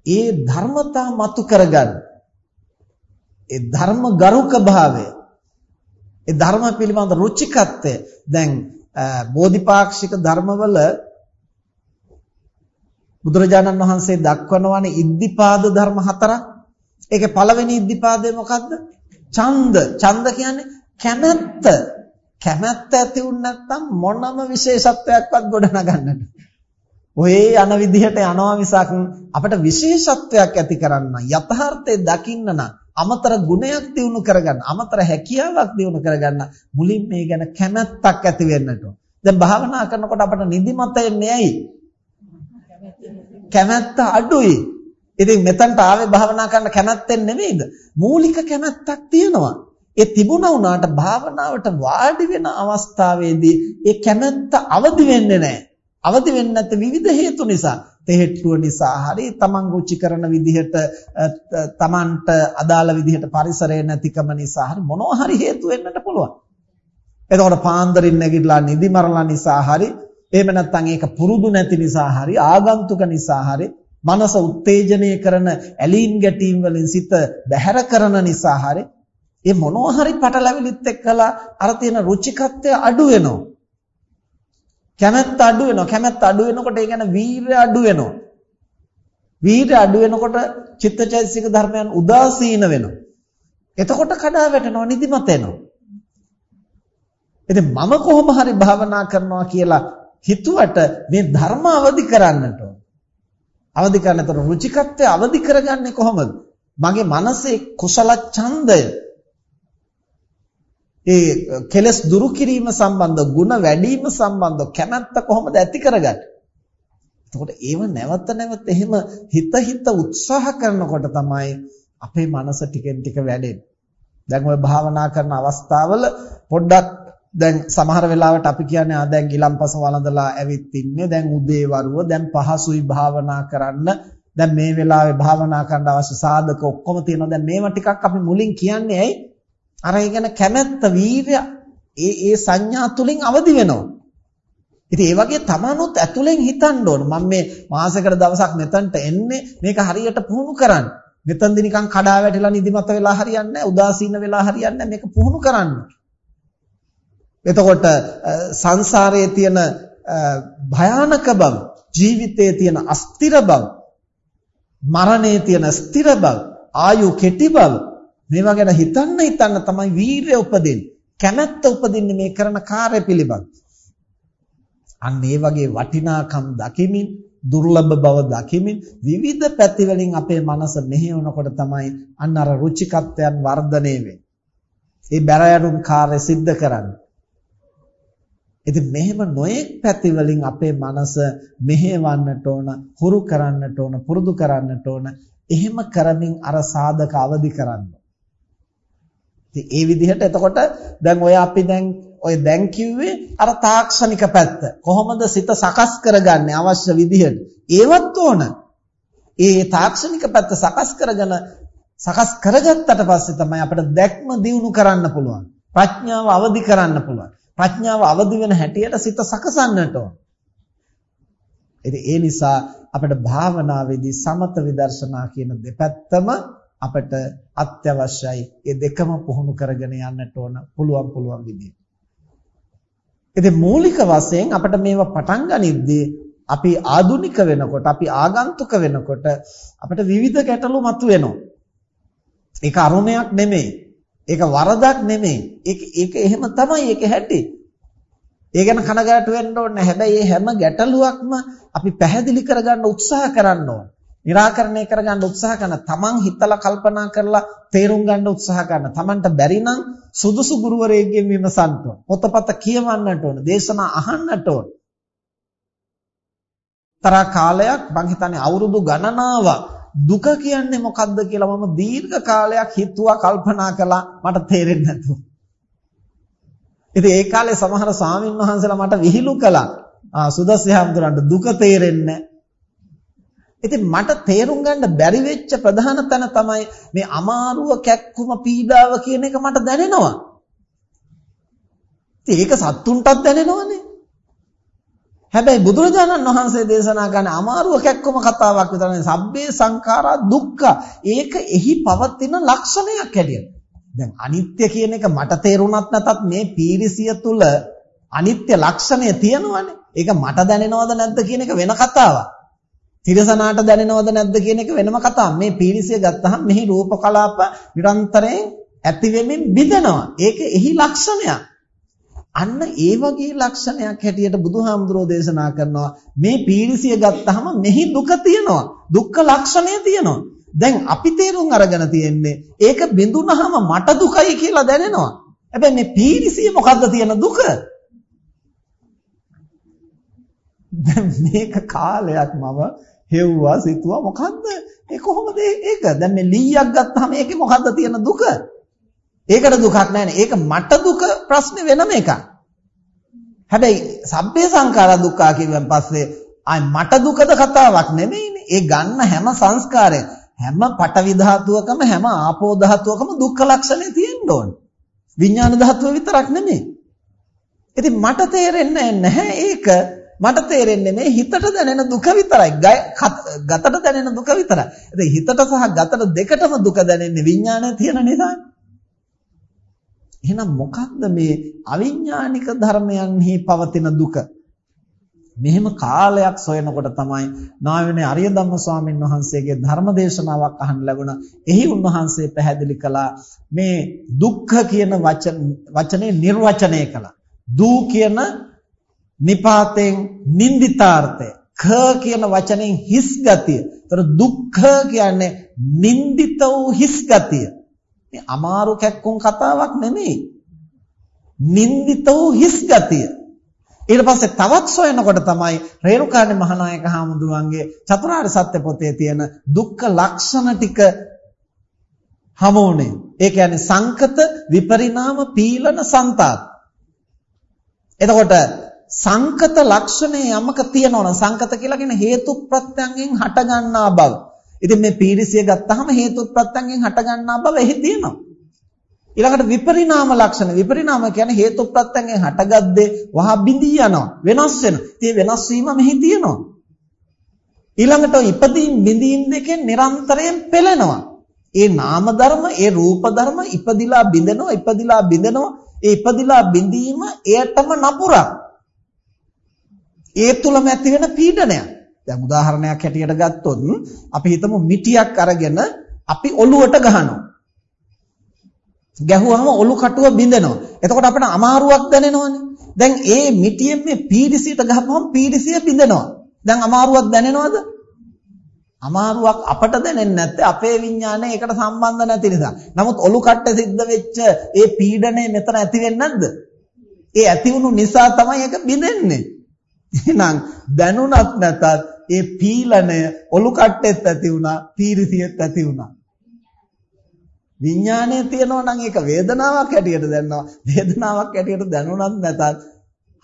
ඒ ධර්මතා මතු කරගන්න. ඒ ධර්ම ගරුක භාවය. ඒ ධර්ම පිළිබඳ රුචිකත්වය. දැන් බෝධිපාක්ෂික ධර්මවල බුදුරජාණන් වහන්සේ දක්වනවානේ ඉද්ධිපාද ධර්ම හතරක්. ඒකේ පළවෙනි ඉද්ධිපාදය මොකද්ද? ඡන්ද. ඡන්ද කියන්නේ කැමැත්ත. කැමැත්ත ඇති වුණ නැත්නම් මොනම විශේෂත්වයක්වත් ගොඩනගන්නට. ඔය යන විදිහට යනවා මිසක් අපිට විශේෂත්වයක් ඇති කරන්න යථාර්ථය දකින්න නම් අමතර ගුණයක් දිනු කරගන්න අමතර හැකියාවක් දිනු කරගන්න මුලින් මේ ගැන කැමැත්තක් ඇති වෙන්නට දැන් භාවනා කරනකොට අපිට නිදිමත එන්නේ ඇයි කැමැත්ත අඩුයි. ඉතින් මෙතනට ආවේ භාවනා කරන්න කැමැත්තෙන් නෙමෙයිද? මූලික කැමැත්තක් තියෙනවා. ඒ තිබුණා වුණාට භාවනාවට වාඩි වෙන අවස්ථාවේදී ඒ කැමැත්ත අවදි වෙන්නේ නැහැ. අවදි වෙන්නේ නැත්te විවිධ හේතු නිසා. තෙහෙට්ටුව නිසා හරි තමන් රුචි කරන විදිහට තමන්ට අදාළ විදිහට පරිසරය නැතිකම නිසා හරි මොනවා හරි හේතු වෙන්නට පුළුවන්. එතකොට පාන්දරින් නැගිටලා නිදි මරලා නිසා හරි එහෙම නැත්නම් ඒක පුරුදු නැති නිසා හරි ආගන්තුක නිසා හරි මනස උත්තේජනය කරන ඇලීම් ගැටීම් වලින් සිත බැහැර කරන නිසා හරි ඒ මොනවා හරි පටලැවිලිත් එක්කලා අර තියෙන රුචිකත්වය අඩු වෙනවා. කැමැත්ත අඩු වෙනවා. කැමැත්ත අඩු වෙනකොට ඒ කියන්නේ වීරය අඩු වෙනවා. වීරය අඩු වෙනකොට චිත්තචෛතසික ධර්මයන් උදාසීන වෙනවා. එතකොට කඩා වැටෙනවා නිදිමත එනවා. ඉතින් මම කොහොම හරි භාවනා කරනවා කියලා හිතුවට මේ ධර්ම අවදි කරන්නට අවදි කරනතර රුචිකත්වය අවදි කරගන්නේ කොහොමද? මගේ මනසේ කුසල ඡන්දය ඒ කෙලස් දුරු කිරීම සම්බන්ධ ಗುಣ වැඩිම සම්බන්ධ කැමැත්ත කොහොමද ඇති කරගන්නේ? එතකොට ඒව නැවත නැවත එහෙම හිත හිත උත්සාහ කරනකොට තමයි අපේ මනස ටිකෙන් ටික වැඩෙන්නේ. දැන් ඔය භාවනා කරන අවස්ථාවල පොඩ්ඩක් දැන් සමහර වෙලාවට අපි කියන්නේ ආ දැන් ගිලම්පස වළඳලා ඇවිත් ඉන්නේ දැන් උදේ වරුව දැන් පහසුයි භාවනා කරන්න දැන් මේ වෙලාවේ භාවනා කරන්න අවශ්‍ය සාධක ඔක්කොම තියෙනවා දැන් මේවා ටිකක් අපි මුලින් කියන්නේ ඇයි අර ඒ ගැන කැමැත්ත වීරය ඒ ඒ සංඥා තුලින් අවදි වෙනවා. ඉතින් ඒ වගේ තමනුත් ඇතුලෙන් හිතන්න ඕන. මම මේ මාසයකට දවසක් මෙතනට එන්නේ මේක හරියට පුහුණු කරන්න. මෙතනදී නිකන් කඩා වැටිලා නිදිමත වෙලා හරියන්නේ නැහැ. උදාසීන වෙලා හරියන්නේ නැහැ. මේක පුහුණු කරන්න. එතකොට සංසාරයේ තියෙන භයානක බව, ජීවිතයේ තියෙන අස්තිර බව, මරණයේ තියෙන ස්ථිර බව, ආයු කෙටි බව මේවා ගැන හිතන්න හිතන්න තමයි වීරය උපදින්නේ. කැමැත්ත උපදින්නේ මේ කරන කාර්ය පිළිබඳ. අන්න ඒ වගේ වටිනාකම් දකිමින් දුර්ලභ බව දකිමින් විවිධ පැති වලින් අපේ මනස මෙහෙයනකොට තමයි අන්න අර රුචිකත්වයන් වර්ධනය වෙන්නේ. ඒ බැරයරුම් කාර්ය સિદ્ધ කරන්නේ. ඉතින් මෙහෙම නොයෙක් පැති වලින් අපේ මනස මෙහෙවන්නට ඕන, හුරු කරන්නට ඕන, පුරුදු කරන්නට ඕන. එහෙම කරමින් අර සාධක අවදි කරන්න. ඉතින් ඒ විදිහට එතකොට දැන් ඔය අපි දැන් ඔය දැන් කිව්වේ අර තාක්ෂණික පැත්ත. කොහොමද සිත සකස් කරගන්නේ අවශ්‍ය විදිහට. ඒවත් ඕන. ඒ තාක්ෂණික පැත්ත සකස් කරගෙන සකස් කරගත්තට පස්සේ තමයි අපිට දැක්ම දියුණු කරන්න පුළුවන්. ප්‍රඥාව අවදි කරන්න පුළුවන්. ප්‍රඥාව අවදි වෙන හැටියට සිත සකසන්නට ඕන. ඉතින් ඒ නිසා අපිට භාවනාවේදී සමත විදර්ශනා කියන දෙපැත්තම අපට අත්‍යවශ්‍යයි. ඒ දෙකම පුහුණු කරගෙන යන්නට ඕන පුළුවන් පුළුවන් විදිහට. ඉතින් මූලික වශයෙන් අපිට මේව පටන් ගනිද්දී අපි ආදුනික වෙනකොට අපි ආගන්තුක වෙනකොට අපිට විවිධ ගැටලු මතුවෙනවා. ඒක අරුමයක් නෙමෙයි. ඒක වරදක් නෙමෙයි. ඒක ඒක එහෙම තමයි ඒක හැටි. ඒ ගැන කනගාටු වෙන්න ඕනේ. හැබැයි මේ හැම ගැටලුවක්ම අපි පැහැදිලි කරගන්න උත්සාහ කරන්න ඕනේ. निराකරණය කරගන්න උත්සාහ කරන තමන් හිතලා කල්පනා කරලා තේරුම් ගන්න උත්සාහ කරන තමන්ට බැරි නම් සුදුසු ගුරුවරයෙක්ගෙන් විමසන්න ඕන. පොතපත කියවන්නට ඕන. දේශනා අහන්නට ඕන. තරහ කාලයක් මං හිතන්නේ අවුරුදු ගණනාවක්. දුක කියන්නේ මොකද්ද කියලා මම දීර්ඝ කාලයක් හිතුවා කල්පනා කළා මට තේරෙන්නේ නැතුව. ඉතින් ඒ කාලේ සමහර ස්වාමින් වහන්සේලා මට විහිළු කළා. ආ සුදස්සි හඳුරන්න දුක තේරෙන්නේ ඉතින් මට තේරුම් ගන්න බැරි වෙච්ච ප්‍රධාන තැන තමයි මේ අමාරුව කැක්කුම පීඩාව කියන එක මට දැනෙනවා. ඒක සත්තුන්ටත් දැනෙනවනේ. හැබැයි බුදුරජාණන් වහන්සේ දේශනා කරන අමාරුව කැක්කම කතාවක් විතරනේ. සබ්බේ සංඛාරා දුක්ඛ. ඒක එහි පවතින ලක්ෂණයක් හැටියට. දැන් අනිත්‍ය කියන එක මට තේරුණත් නැතත් මේ පීරිසිය තුල අනිත්‍ය ලක්ෂණය තියෙනවනේ. ඒක මට දැනෙනවද නැද්ද කියන එක වෙන කතාවක්. තිරසනාට දැනෙනවද නැද්ද කියන එක වෙනම කතාවක්. මේ පීරිසිය ගත්තහම මෙහි රූප කලාප නිරන්තරයෙන් ඇති වෙමින් බිඳෙනවා. ඒක එහි ලක්ෂණයක්. අන්න ඒ වගේ ලක්ෂණයක් හැටියට බුදුහාමුදුරෝ දේශනා කරනවා මේ පීරිසිය ගත්තහම මෙහි දුක තියෙනවා. දුක්ඛ ලක්ෂණය තියෙනවා. දැන් අපි තේරුම් අරගෙන තියෙන්නේ ඒක බිඳුනහම මට දුකයි කියලා දැනෙනවා. හැබැයි මේ පීරිසිය මොකද්ද තියෙන දුක? දැන් මේක කාලයක් මම හෙව්වා සිතුවා මොකද්ද? ඒ කොහොමද ඒක? දැන් මේ ලීයක් ගත්තාම ඒකේ මොකද්ද තියෙන දුක? ඒකට දුකක් නැහැ ඒක මට දුක ප්‍රශ්නේ වෙනම එකක්. හැබැයි සබ්බේ සංඛාරා දුක්ඛා කියවන් පස්සේ ආයි මට දුකද කතාවක් නෙමෙයිනේ. ඒ ගන්න හැම සංස්කාරය හැම පටවි ධාතුවකම හැම ආපෝ ධාතුවකම දුක්ඛ ලක්ෂණය තියෙන්න ඕන. විඥාන ධාතුව විතරක් නෙමෙයි. ඉතින් මට තේරෙන්නේ නැහැ ඒක මට තේරෙන්නේ මේ හිතට දැනෙන දුක විතරයි. ගතට දැනෙන දුක විතරයි. ඉතින් හිතට සහ ගතට දෙකටම දුක දැනෙන්නේ විඥානය තියෙන නිසානේ. එහෙනම් මොකක්ද මේ අවිඥානික ධර්මයන්හි පවතින දුක? මෙහෙම කාලයක් සොයනකොට තමයි නායනේ අරිය ධම්ම ස්වාමීන් වහන්සේගේ ධර්ම දේශනාවක් අහන්න ලැබුණා. එහි උන්වහන්සේ පැහැදිලි කළා මේ දුක්ඛ කියන වචන වචනේ නිර්වචනය කළා. දූ කියන නිපාතෙන් නින්දිතාර්ථය ඛ කියන වචනෙන් හිස් ගතිය. ඒතර දුක්ඛ කියන්නේ නින්දිත වූ හිස් ගතිය. මේ අමාරු කැක්කුම් කතාවක් නෙමෙයි. නින්දිත වූ හිස් ගතිය. ඊට පස්සේ තවත් සොයනකොට තමයි රේරුකාණේ මහානායක හාමුදුරුවන්ගේ චතුරාර්ය සත්‍ය පොතේ තියෙන දුක්ඛ ලක්ෂණ ටික හමුුනේ. ඒ කියන්නේ සංකත විපරිණාම පීලන සංතාප. එතකොට සංකත ලක්ෂණය යමක තියෙනවනම් සංකත කියලා කියන හේතු ප්‍රත්‍යයෙන් හටගන්නා බව. ඉතින් මේ පීරිසිය ගත්තාම හේතු ප්‍රත්‍යයෙන් හටගන්නා බව එහි තියෙනවා. ඊළඟට විපරිණාම ලක්ෂණ විපරිණාම කියන්නේ හේතු ප්‍රත්‍යයෙන් හටගද්දේ වහා බිඳී යනවා වෙනස් වෙනවා. ඉතින් වෙනස් වීම මෙහි තියෙනවා. ඊළඟට ඉපදීම් බිඳීම් දෙකෙන් නිරන්තරයෙන් පෙළෙනවා. ඒ නාම ධර්ම, ඒ රූප ධර්ම ඉපදිලා බිඳෙනවා, ඉපදිලා බිඳෙනවා. ඒ ඉපදිලා බිඳීම එයටම නපුරක්. ඒ තුලම ඇති වෙන පීඩනයක්. දැන් උදාහරණයක් හැටියට ගත්තොත් අපි හිතමු මිටියක් අරගෙන අපි ඔලුවට ගහනවා. ගැහුවම ඔලු කටුව බිඳෙනවා. එතකොට අපිට අමාරුවක් දැනෙනවනේ. දැන් ඒ මිටියෙන් මේ පීඩිසියට ගහපුවම පීඩිසිය බිඳෙනවා. දැන් අමාරුවක් දැනෙනවද? අමාරුවක් අපට දැනෙන්නේ නැත්te අපේ විඥානය ඒකට සම්බන්ධ නැති නිසා. නමුත් ඔලු කට්ට සිද්ධ වෙච්ච ඒ පීඩනය මෙතන ඇති වෙන්නේ නැද්ද? ඒ ඇති වුණු නිසා තමයි ඒක බිඳෙන්නේ. එහෙනම් දැනුණත් නැතත් ඒ පීලණය ඔලු කට්ටෙත් ඇති වුණා, පීරිසියෙත් ඇති වුණා. විඥානය තියෙනවා නම් ඒක වේදනාවක් හැටියට දැනනවා. වේදනාවක් හැටියට දැනුණත් නැතත්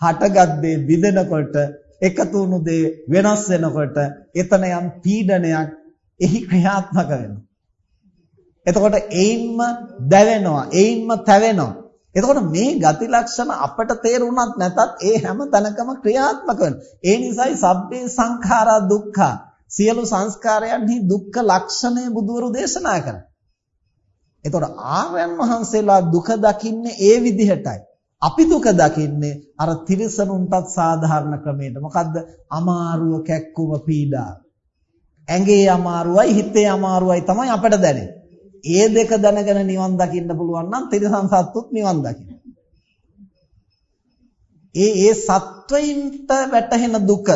හටගත් දේ බිඳෙනකොට එකතු වුණු දේ වෙනස් වෙනකොට එතන යම් පීඩනයක් එහි ක්‍රියාත්මක වෙනවා. එතකොට ඒයින්ම දැවෙනවා, ඒයින්ම තැවෙනවා. එතකොට මේ ගති ලක්ෂණ අපට තේරුණත් නැතත් ඒ හැම තැනකම ක්‍රියාත්මක ඒ නිසායි සබ්බේ සංඛාරා දුක්ඛ සියලු සංස්කාරයන්හි දුක්ඛ ලක්ෂණය බුදුවරු දේශනා කරන්නේ. එතකොට ආර්යයන් වහන්සේලා දුක දකින්නේ ඒ විදිහටයි. අපි දුක දකින්නේ අර තිරිසනුන්ටත් සාධාරණ ක්‍රමයට. මොකද්ද? අමාරුව කැක්කුම පීඩා. ඇඟේ අමාරුවයි හිතේ අමාරුවයි තමයි අපට දැනෙන්නේ. ඒ දෙක දැනගෙන නිවන් දකින්න පුළුවන් නම් තිරසන් සත්තුත් නිවන් දකින්න. ඒ ඒ සත්වයින්ට වැටහෙන දුක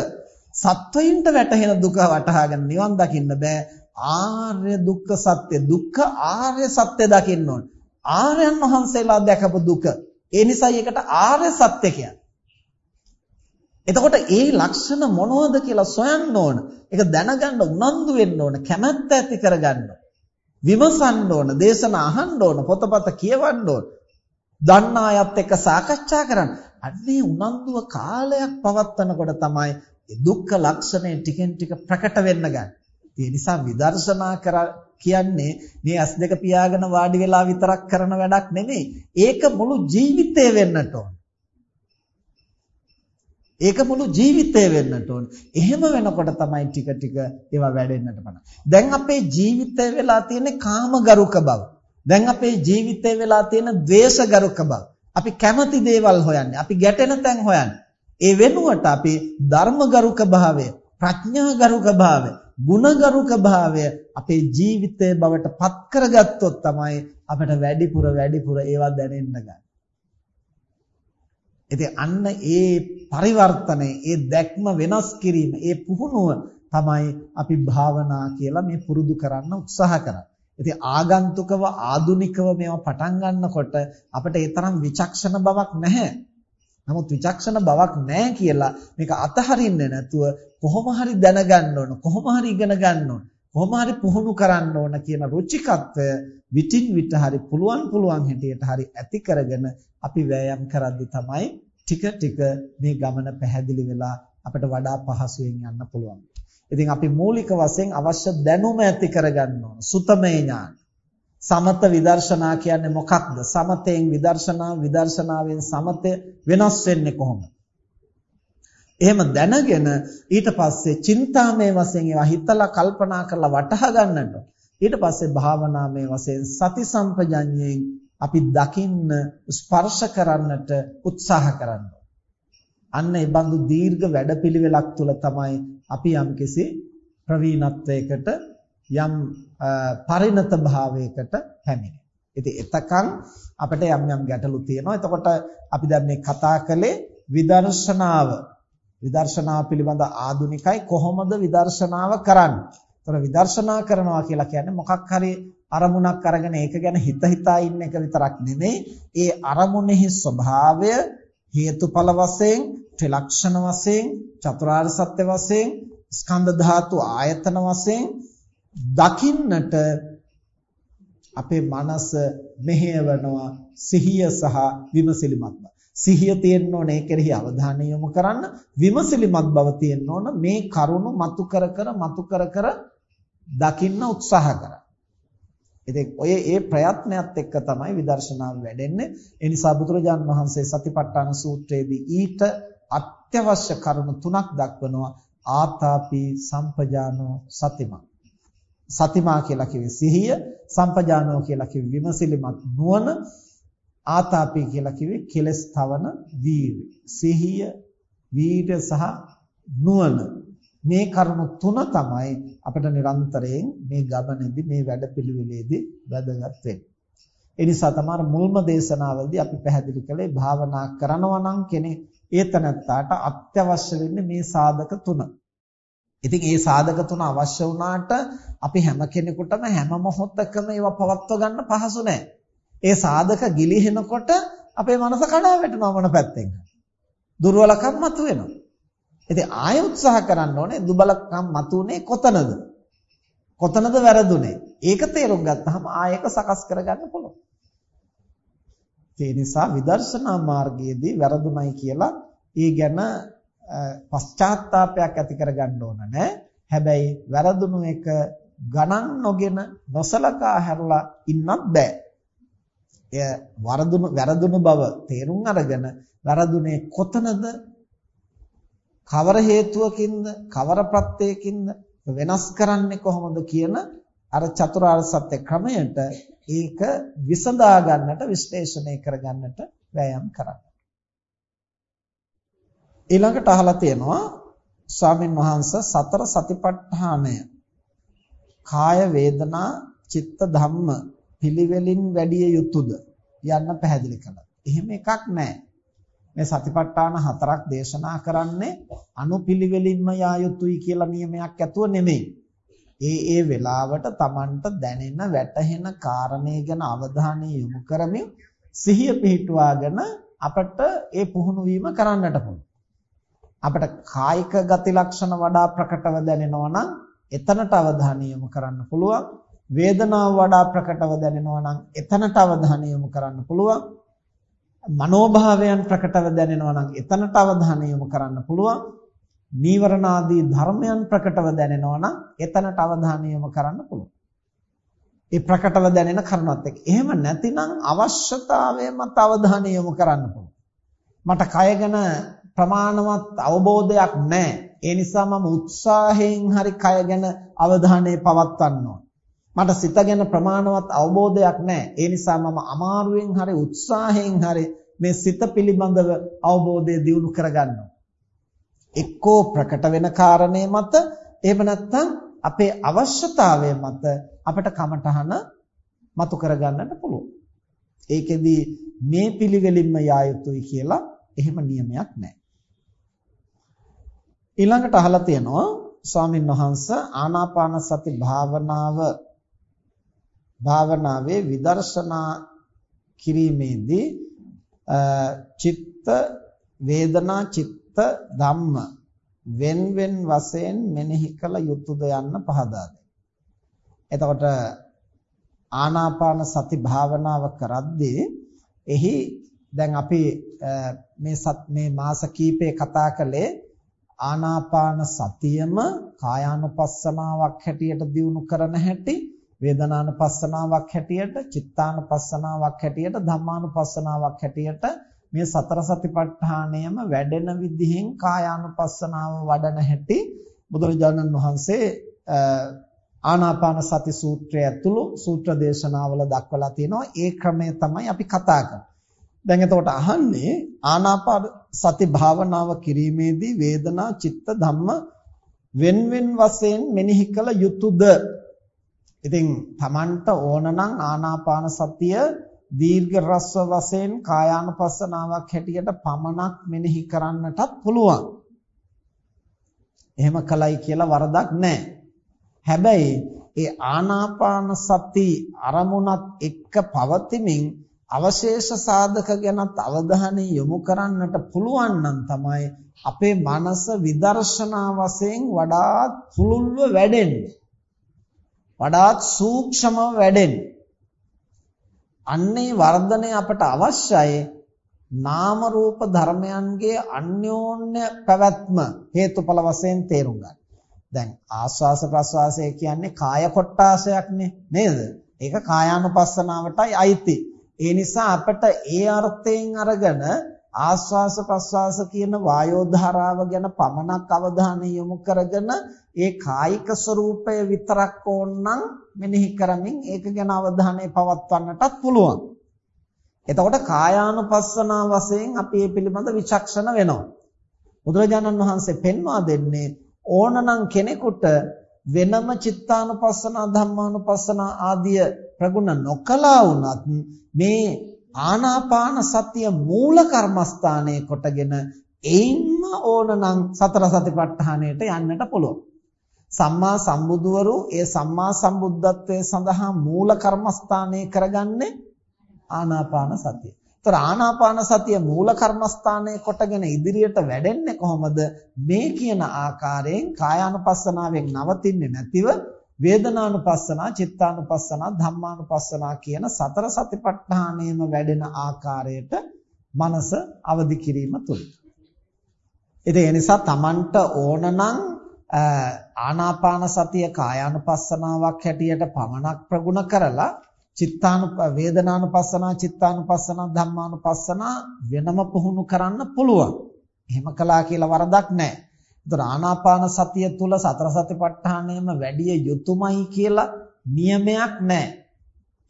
සත්වයින්ට වැටහෙන දුක වටහාගෙන නිවන් දකින්න බෑ. ආර්ය දුක්ඛ සත්‍ය දුක්ඛ ආර්ය සත්‍ය දකින්න ඕන. ආර්යයන් වහන්සේලා දැකපු දුක. ඒ නිසා ඒකට ආර්ය සත්‍ය කියන්නේ. එතකොට ඒ ලක්ෂණ මොනවද කියලා සොයන්න ඕන. ඒක දැනගන්න උනන්දු වෙන්න ඕන. කැමැත්ත ඇති කරගන්න. විමසන්න ඕන, දේශන අහන්න ඕන, පොතපත කියවන්න ඕන. දන්න අයත් එක්ක සාකච්ඡා කරන්න. අන්නේ උනන්දුව කාලයක් පවත්වනකොට තමයි දුක්ඛ ලක්ෂණය ටිකෙන් ටික ප්‍රකට වෙන්න ගන්නේ. ඒ නිසා විදර්ශනා කර කියන්නේ මේ ඇස් දෙක පියාගෙන වාඩි වෙලා විතරක් කරන වැඩක් නෙමෙයි. ඒක මුළු ජීවිතේ වෙන්නට ඕන. ඒක මුළු ජීවිතේ වෙන්නට ඕන. එහෙම වෙනකොට තමයි ටික ටික ඒවා වැඩෙන්නට පටන්. දැන් අපේ ජීවිතේ වෙලා තියෙන කාමගරුක බව. දැන් අපේ ජීවිතේ වෙලා තියෙන ද්වේෂගරුක බව. අපි කැමති දේවල් හොයන්නේ. අපි ගැටෙන තැන් හොයන්නේ. ඒ වෙනුවට අපි ධර්මගරුක භාවය, ප්‍රඥාගරුක භාවය, ගුණගරුක භාවය අපේ ජීවිතයේ බවට පත් කරගත්තොත් තමයි අපිට වැඩිපුර වැඩිපුර ඒවා දැනෙන්න ගන්න. ඉතින් අන්න ඒ පරිවර්තනය, ඒ දැක්ම වෙනස් කිරීම, ඒ පුහුණුව තමයි අපි භාවනා කියලා මේ පුරුදු කරන්න උත්සාහ කරන්නේ. ඉතින් ආගන්තුකව ආදුනිකව මේවා පටන් ගන්නකොට අපිට ඒ තරම් විචක්ෂණ බවක් නැහැ. නමුත් විචක්ෂණ බවක් නැහැ කියලා මේක අතහරින්නේ නැතුව කොහොම හරි දැනගන්න ඕන, කොහොම හරි ඉගෙන ගන්න ඕන, කොහොම හරි පුහුණු කරන්න ඕන කියන රුචිකත්වය විටින් විට හරි පුළුවන් පුළුවන් හැටියට හරි ඇති කරගෙන අපි වෑයම් කරද්දි තමයි ටික ටික මේ ගමන පැහැදිලි වෙලා අපිට වඩා පහසුවෙන් යන්න පුළුවන්. ඉතින් අපි මූලික වශයෙන් අවශ්‍ය දැනුම ඇති කරගන්න ඕන. සුතමේ ඥාන. සමත විදර්ශනා කියන්නේ මොකක්ද? සමතෙන් විදර්ශනා, විදර්ශනාවෙන් සමතය වෙනස් වෙන්නේ කොහොමද? එහෙම දැනගෙන ඊට පස්සේ චින්තාමය වශයෙන් ඒවා හිතලා කල්පනා කරලා වටහා ගන්නට. ඊට පස්සේ භාවනාමය වශයෙන් සති සම්පජඤ්ඤයෙන් අපි දකින්න ස්පර්ශ කරන්නට උත්සාහ කරන්න. අන්න ඒ බඳු දීර්ඝ වැඩපිළිවෙලක් තුළ තමයි අපි යම්කිසි ප්‍රවීණත්වයකට යම් පරිණත භාවයකට පැමිණෙන්නේ. ඉතින් එතකන් අපිට යම් යම් ගැටලු තියෙනවා. එතකොට අපි දැන් මේ කතා කළේ විදර්ශනාව. විදර්ශනාව පිළිබඳ ආධුනිකයි කොහොමද විදර්ශනාව කරන්නේ? ඒතර විදර්ශනා කරනවා කියලා කියන්නේ මොකක් හරි අරමුණක් අරගෙන ඒක ගැන හිත හිතා ඉන්න එක විතරක් නෙමෙයි ඒ අරමුණෙහි ස්වභාවය හේතුඵල වශයෙන් ත්‍රිලක්ෂණ වශයෙන් චතුරාර්ය සත්‍ය වශයෙන් ස්කන්ධ ධාතු ආයතන වශයෙන් දකින්නට අපේ මනස මෙහෙයවනවා සිහිය සහ විමසිලිමත් බව. සිහිය තියෙන්න ඕන ඒ කෙරෙහි අවධානය යොමු කරන්න විමසිලිමත් බව තියෙන්න ඕන මේ කරුණු මතු කර කර මතු කර කර දකින්න උත්සාහ කරන්න. ඉතින් ඔය ඒ ප්‍රයත්නයත් එක්ක තමයි විදර්ශනාව වැඩෙන්නේ. ඒ නිසා බුදුරජාන් වහන්සේ සතිපට්ඨාන සූත්‍රයේදී ඊට අත්‍යවශ්‍ය කරුණු තුනක් දක්වනවා. ආතාපි සම්පජානෝ සතිමා. සතිමා කියලා කිව්වේ සිහිය, සම්පජානෝ කියලා කිව්වේ විමසිලිමත් නුවණ, ආතාපි කියලා කිව්වේ කෙලස් තවන වීර්ය. සිහිය, වීර්ය සහ නුවණ මේ කරුණු තුන තමයි අපිට නිරන්තරයෙන් මේ ගමනේදී මේ වැඩපිළිවෙලේදී වැදගත් වෙන්නේ. ඒ නිසා තමයි මුල්ම දේශනාවලදී අපි පැහැදිලි කළේ භාවනා කරනවා නම් කෙනෙක් ඒතනත්තාට අත්‍යවශ්‍ය වෙන්නේ මේ සාධක තුන. ඉතින් මේ සාධක තුන අවශ්‍ය වුණාට අපි හැම කෙනෙකුටම හැම මොහොතකම ඒවා පවත්ව ගන්න පහසු නෑ. ඒ සාධක ගිලිහෙනකොට අපේ මනස කඩා වැටෙනවා මොන පැත්තෙන්ද? දුර්වලකම් මතුවෙනවා. ඉතින් ආය උත්සාහ කරන්න ඕනේ දුබලකම් මතුනේ කොතනද? කොතනද වැරදුනේ? ඒක තේරුම් ගත්තාම ආයක සකස් කරගන්න පුළුවන්. ඒ නිසා විදර්ශනා මාර්ගයේදී වැරදුණයි කියලා ඒ ගැන පශ්චාත්තාවපයක් ඇති කරගන්න ඕන නෑ. හැබැයි වැරදුණු එක ගණන් නොගෙන නොසලකා හැරලා ඉන්නත් බෑ. එය වරදුණු වැරදුණු බව තේරුම් අරගෙන වැරදුනේ කොතනද? කවර හේතුවකින්ද? කවර ප්‍රත්‍යයකින්ද? වෙනස් කරන්නේ කොහොමද කියන අර චතුරාර්ය සත්‍ය ක්‍රමයට ඒක විසඳා ගන්නට විශ්ලේෂණය කර ගන්නට වෑයම් කරන්න. ඊළඟට අහලා තියෙනවා ස්වාමින් වහන්සේ සතර සතිපට්ඨානය. කාය වේදනා චිත්ත ධම්ම පිළිවෙලින් වැඩි යුතුයද යන්න පැහැදිලි කළා. එහෙම එකක් නැහැ. මේ සතිපට්ඨාන හතරක් දේශනා කරන්නේ අනුපිළිවෙලින්ම යා යුතුයි කියලා නියමයක් ඇතුව නෙමෙයි. ඒ ඒ වෙලාවට Tamanට දැනෙන වැටහෙන කාරණේ ගැන අවධානය යොමු කරමින් සිහිය පිහිටුවාගෙන අපට ඒ පුහුණු වීම කරන්නට පුළුවන්. අපට කායික ගති ලක්ෂණ වඩා ප්‍රකටව දැනෙනවා නම් එතනට අවධානය යොමු කරන්න පුළුවන්. වේදනාව වඩා ප්‍රකටව දැනෙනවා නම් එතනට අවධානය යොමු කරන්න පුළුවන්. මනෝභාවයන් ප්‍රකටව දැනෙනවා නම් එතනට අවධානය යොමු කරන්න පුළුවන්. නීවරණාදී ධර්මයන් ප්‍රකටව දැනෙනවා නම් එතනට අවධානය යොමු කරන්න පුළුවන්. ඒ ප්‍රකටව දැනෙන කරුණත් එක්ක. එහෙම නැතිනම් අවශ්‍යතාවය මත අවධානය යොමු කරන්න පුළුවන්. මට කය ගැන ප්‍රමාණවත් අවබෝධයක් නැහැ. ඒ නිසා මම උත්සාහයෙන් හරි කය ගැන අවධානය පවත්වන්න ඕන. මට සිත ගැන ප්‍රමාණවත් අවබෝධයක් නැහැ. ඒ නිසා මම අමාරුවෙන් හරි උත්සාහයෙන් හරි මේ සිත පිළිබඳව අවබෝධය දියුණු කරගන්නවා. එක්කෝ ප්‍රකට වෙන කාරණේ මත එහෙම නැත්නම් අපේ අවශ්‍යතාවය මත අපට කමටහන මතු කරගන්නට පුළුවන්. ඒකෙදි මේ පිළිවෙලින්ම යා යුතුයි කියලා එහෙම නියමයක් නැහැ. ඊළඟට අහලා තියෙනවා ස්වාමින් වහන්සේ ආනාපාන සති භාවනාව භාවනාවේ විදර්ශනා කිරීමේදී චිත්ත වේදනා චිත්ත ධම්ම wen wen වශයෙන් මෙනෙහි කළ යුතුයද යන්න පහදා දෙන්න. එතකොට ආනාපාන සති භාවනාව කරද්දී එහි දැන් අපි මේ මේ මාස කීපේ කතා කළේ ආනාපාන සතියම කායානුපස්සනාවක් හැටියට දියුණු කරන හැටි වේදනානුපස්සනාවක් හැටියට චිත්තානුපස්සනාවක් හැටියට ධම්මානුපස්සනාවක් හැටියට මේ සතර සතිපට්ඨානයම වැඩෙන විදිහෙන් කායානුපස්සනාව වඩන හැටි බුදුරජාණන් වහන්සේ ආනාපාන සති සූත්‍රය ඇතුළු සූත්‍ර දේශනාවල දක්වලා තියෙනවා ඒ ක්‍රමය තමයි අපි කතා කරන්නේ. දැන් එතකොට අහන්නේ ආනාපාන සති භාවනාව කිරීමේදී වේදනා චිත්ත ධම්ම wen wen වශයෙන් මෙනෙහි කළ යුතුයද? ඉතින් Tamanට ඕනනම් ආනාපාන සතිය දීර්ඝ රස්ව වශයෙන් කායානුපස්සනාවක් හැටියට පමණක් මෙනෙහි කරන්නටත් පුළුවන්. එහෙම කලයි කියලා වරදක් නැහැ. හැබැයි ඒ ආනාපාන සති අරමුණත් එක්ක පවතිමින් අවශේෂ සාධක ගැනත් අවධානය යොමු කරන්නට පුළුවන් නම් තමයි අපේ මනස විදර්ශනා වශයෙන් වඩාත් පුළුල්ව වැඩෙන්නේ. වඩාත් සූක්ෂමව වැඩෙන්නේ. අන්නේ වර්ධනය අපට අවශ්‍යයි නාම රූප ධර්මයන්ගේ අන්‍යෝන්‍ය පැවැත්ම හේතුඵල වශයෙන් තේරුම් ගන්න. දැන් ආස්වාස ප්‍රස්වාසය කියන්නේ කාය කොටාසයක්නේ නේද? ඒක කායානුපස්සනාවටයි අයිති. ඒ නිසා අපිට ඒ අර්ථයෙන් අරගෙන ආස්වාස ප්‍රස්වාස කියන වායෝ ධාරාව ගැන පමණක් අවධානය යොමු කරගෙන ඒ කායික ස්වરૂපය විතරක් ඕනනම් මෙනෙහි කරමින් ඒක ගැන අවධානය පවත්වන්නටත් පුළුවන්. එතකොට කායානුපස්සනා වශයෙන් අපි මේ පිළිබඳ විචක්ෂණ වෙනවා. බුදුරජාණන් වහන්සේ පෙන්වා දෙන්නේ ඕනනම් කෙනෙකුට වෙනම චිත්තානුපස්සන ධම්මානුපස්සන ආදිය ප්‍රගුණ නොකලා වුණත් මේ ආනාපාන සතිය මූල කර්මස්ථානයේ කොටගෙන එයින්ම ඕනනම් සතර සතිපට්ඨානයට යන්නට පුළුවන්. සම්මා සම්බුදුවරු ඒ සම්මා සම්බුද්ධත්වයේ සඳහා මූල කර්මස්ථානය කරගන්නේ ආනාපාන සතිය. ඒතර ආනාපාන සතිය මූල කර්මස්ථානයේ කොටගෙන ඉදිරියට වැඩෙන්නේ කොහොමද? මේ කියන ආකාරයෙන් කායානුපස්සනාවෙන් නවතින්නේ නැතිව වේදනානුපස්සනා, චිත්තානුපස්සනා, ධම්මානුපස්සනා කියන සතර සතිපට්ඨානයේම වැඩෙන ආකාරයට මනස අවදි කිරීම තුල. ඉතින් ඒ නිසා Tamanට ඕනනම් ආනාපාන සතිය කායානුපස්සනාවක් හැටියට පමණක් ප්‍රගුණ කරලා චිත්තානු වේදනානුපස්සනා චිත්තානුපස්සනා ධම්මානුපස්සනා වෙනම පුහුණු කරන්න පුළුවන්. එහෙම කළා කියලා වරදක් නැහැ. ඒතර ආනාපාන සතිය තුල සතර සතිපට්ඨානයම වැඩි යුතුයමයි කියලා නියමයක් නැහැ.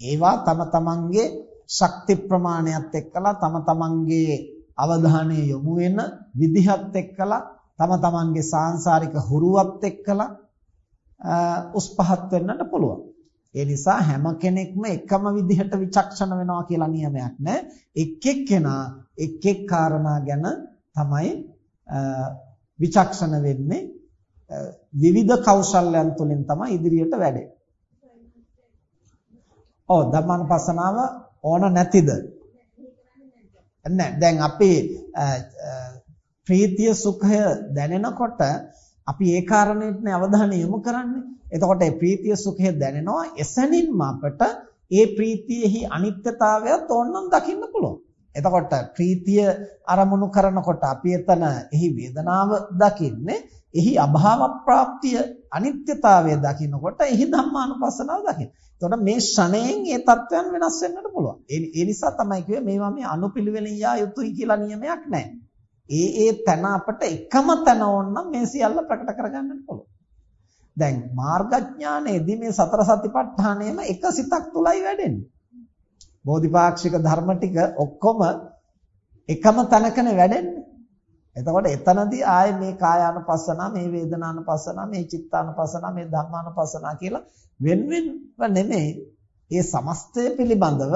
ඒවා තම තමන්ගේ ශක්ති ප්‍රමාණයත් එක්කලා තම තමන්ගේ අවධානය යොමු වෙන විදිහත් එක්කලා තම තමන්ගේ සාංශාරික හුරුවත් එක්කලා උස් පහත් වෙන්නට පුළුවන්. ඒ නිසා හැම කෙනෙක්ම එකම විදිහට විචක්ෂණ වෙනවා කියලා නියමයක් නැහැ. එක් එක්කෙනා එක් එක් කාරණා ගැන තමයි විචක්ෂණ වෙන්නේ. විවිධ කෞශල්‍යයන් තුලින් තමයි ඉදිරියට වැඩෙන්නේ. ඔව් ධම්මානුපස්සනාව ඕන නැතිද? නැහැ. දැන් අපි ප්‍රීතිය සුඛය දැනෙනකොට අපි ඒ කාරණේට අවධානය යොමු කරන්නේ. එතකොට මේ ප්‍රීතිය සුඛය දැනෙනවා එසැනින්ම අපට ඒ ප්‍රීතියෙහි අනිත්‍යතාවයත් ඕනනම් දකින්න පුළුවන්. එතකොට ප්‍රීතිය අරමුණු කරනකොට අපි එතන එහි වේදනාව දකින්නේ එහි අභාව ප්‍රාප්තිය අනිත්‍යතාවය දකින්නකොට එහි ධම්මානුපස්සනාව දකින්න. එතකොට මේ ෂණයෙන් ඒ தත්වයන් වෙනස් වෙන්නට පුළුවන්. ඒ නිසා තමයි කිව්වේ මේවා මේ අනුපිළිවෙලින් යා යුතුයි කියලා නියමයක් නැහැ. ඒ ඒ තැන අපට එකම තැන ඕනනම් මේ සියල්ල ප්‍රකට කරගන්නට පුළුවන්. දැන් මාර්ගඥානයේදී මේ සතර සතිපට්ඨානයම එක සිතක් තුලයි වැඩෙන්නේ. බෝධිපාක්ෂික ධර්ම ටික ඔක්කොම එකම තැනකනේ වැඩෙන්නේ. එතකොට එතනදී ආයේ මේ කායානුපස්සනා, මේ වේදනානුපස්සනා, මේ චිත්තානුපස්සනා, මේ ධම්මානුපස්සනා කියලා වෙන වෙනව නෙමෙයි. ඒ සමස්තය පිළිබඳව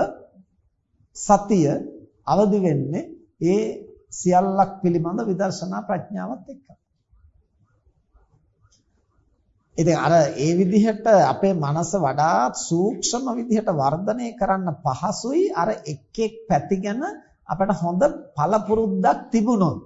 සතිය අවදි වෙන්නේ ඒ සියල්ලක් පිළිබඳ විදර්ශනා ප්‍රඥාවත් එක්ක. ඉතින් අර ඒ විදිහට අපේ මනස වඩාත් සූක්ෂම විදිහට වර්ධනය කරන්න පහසුයි අර එක් එක් පැති ගැන අපට හොඳ පළපුරුද්දක් තිබුණොත්.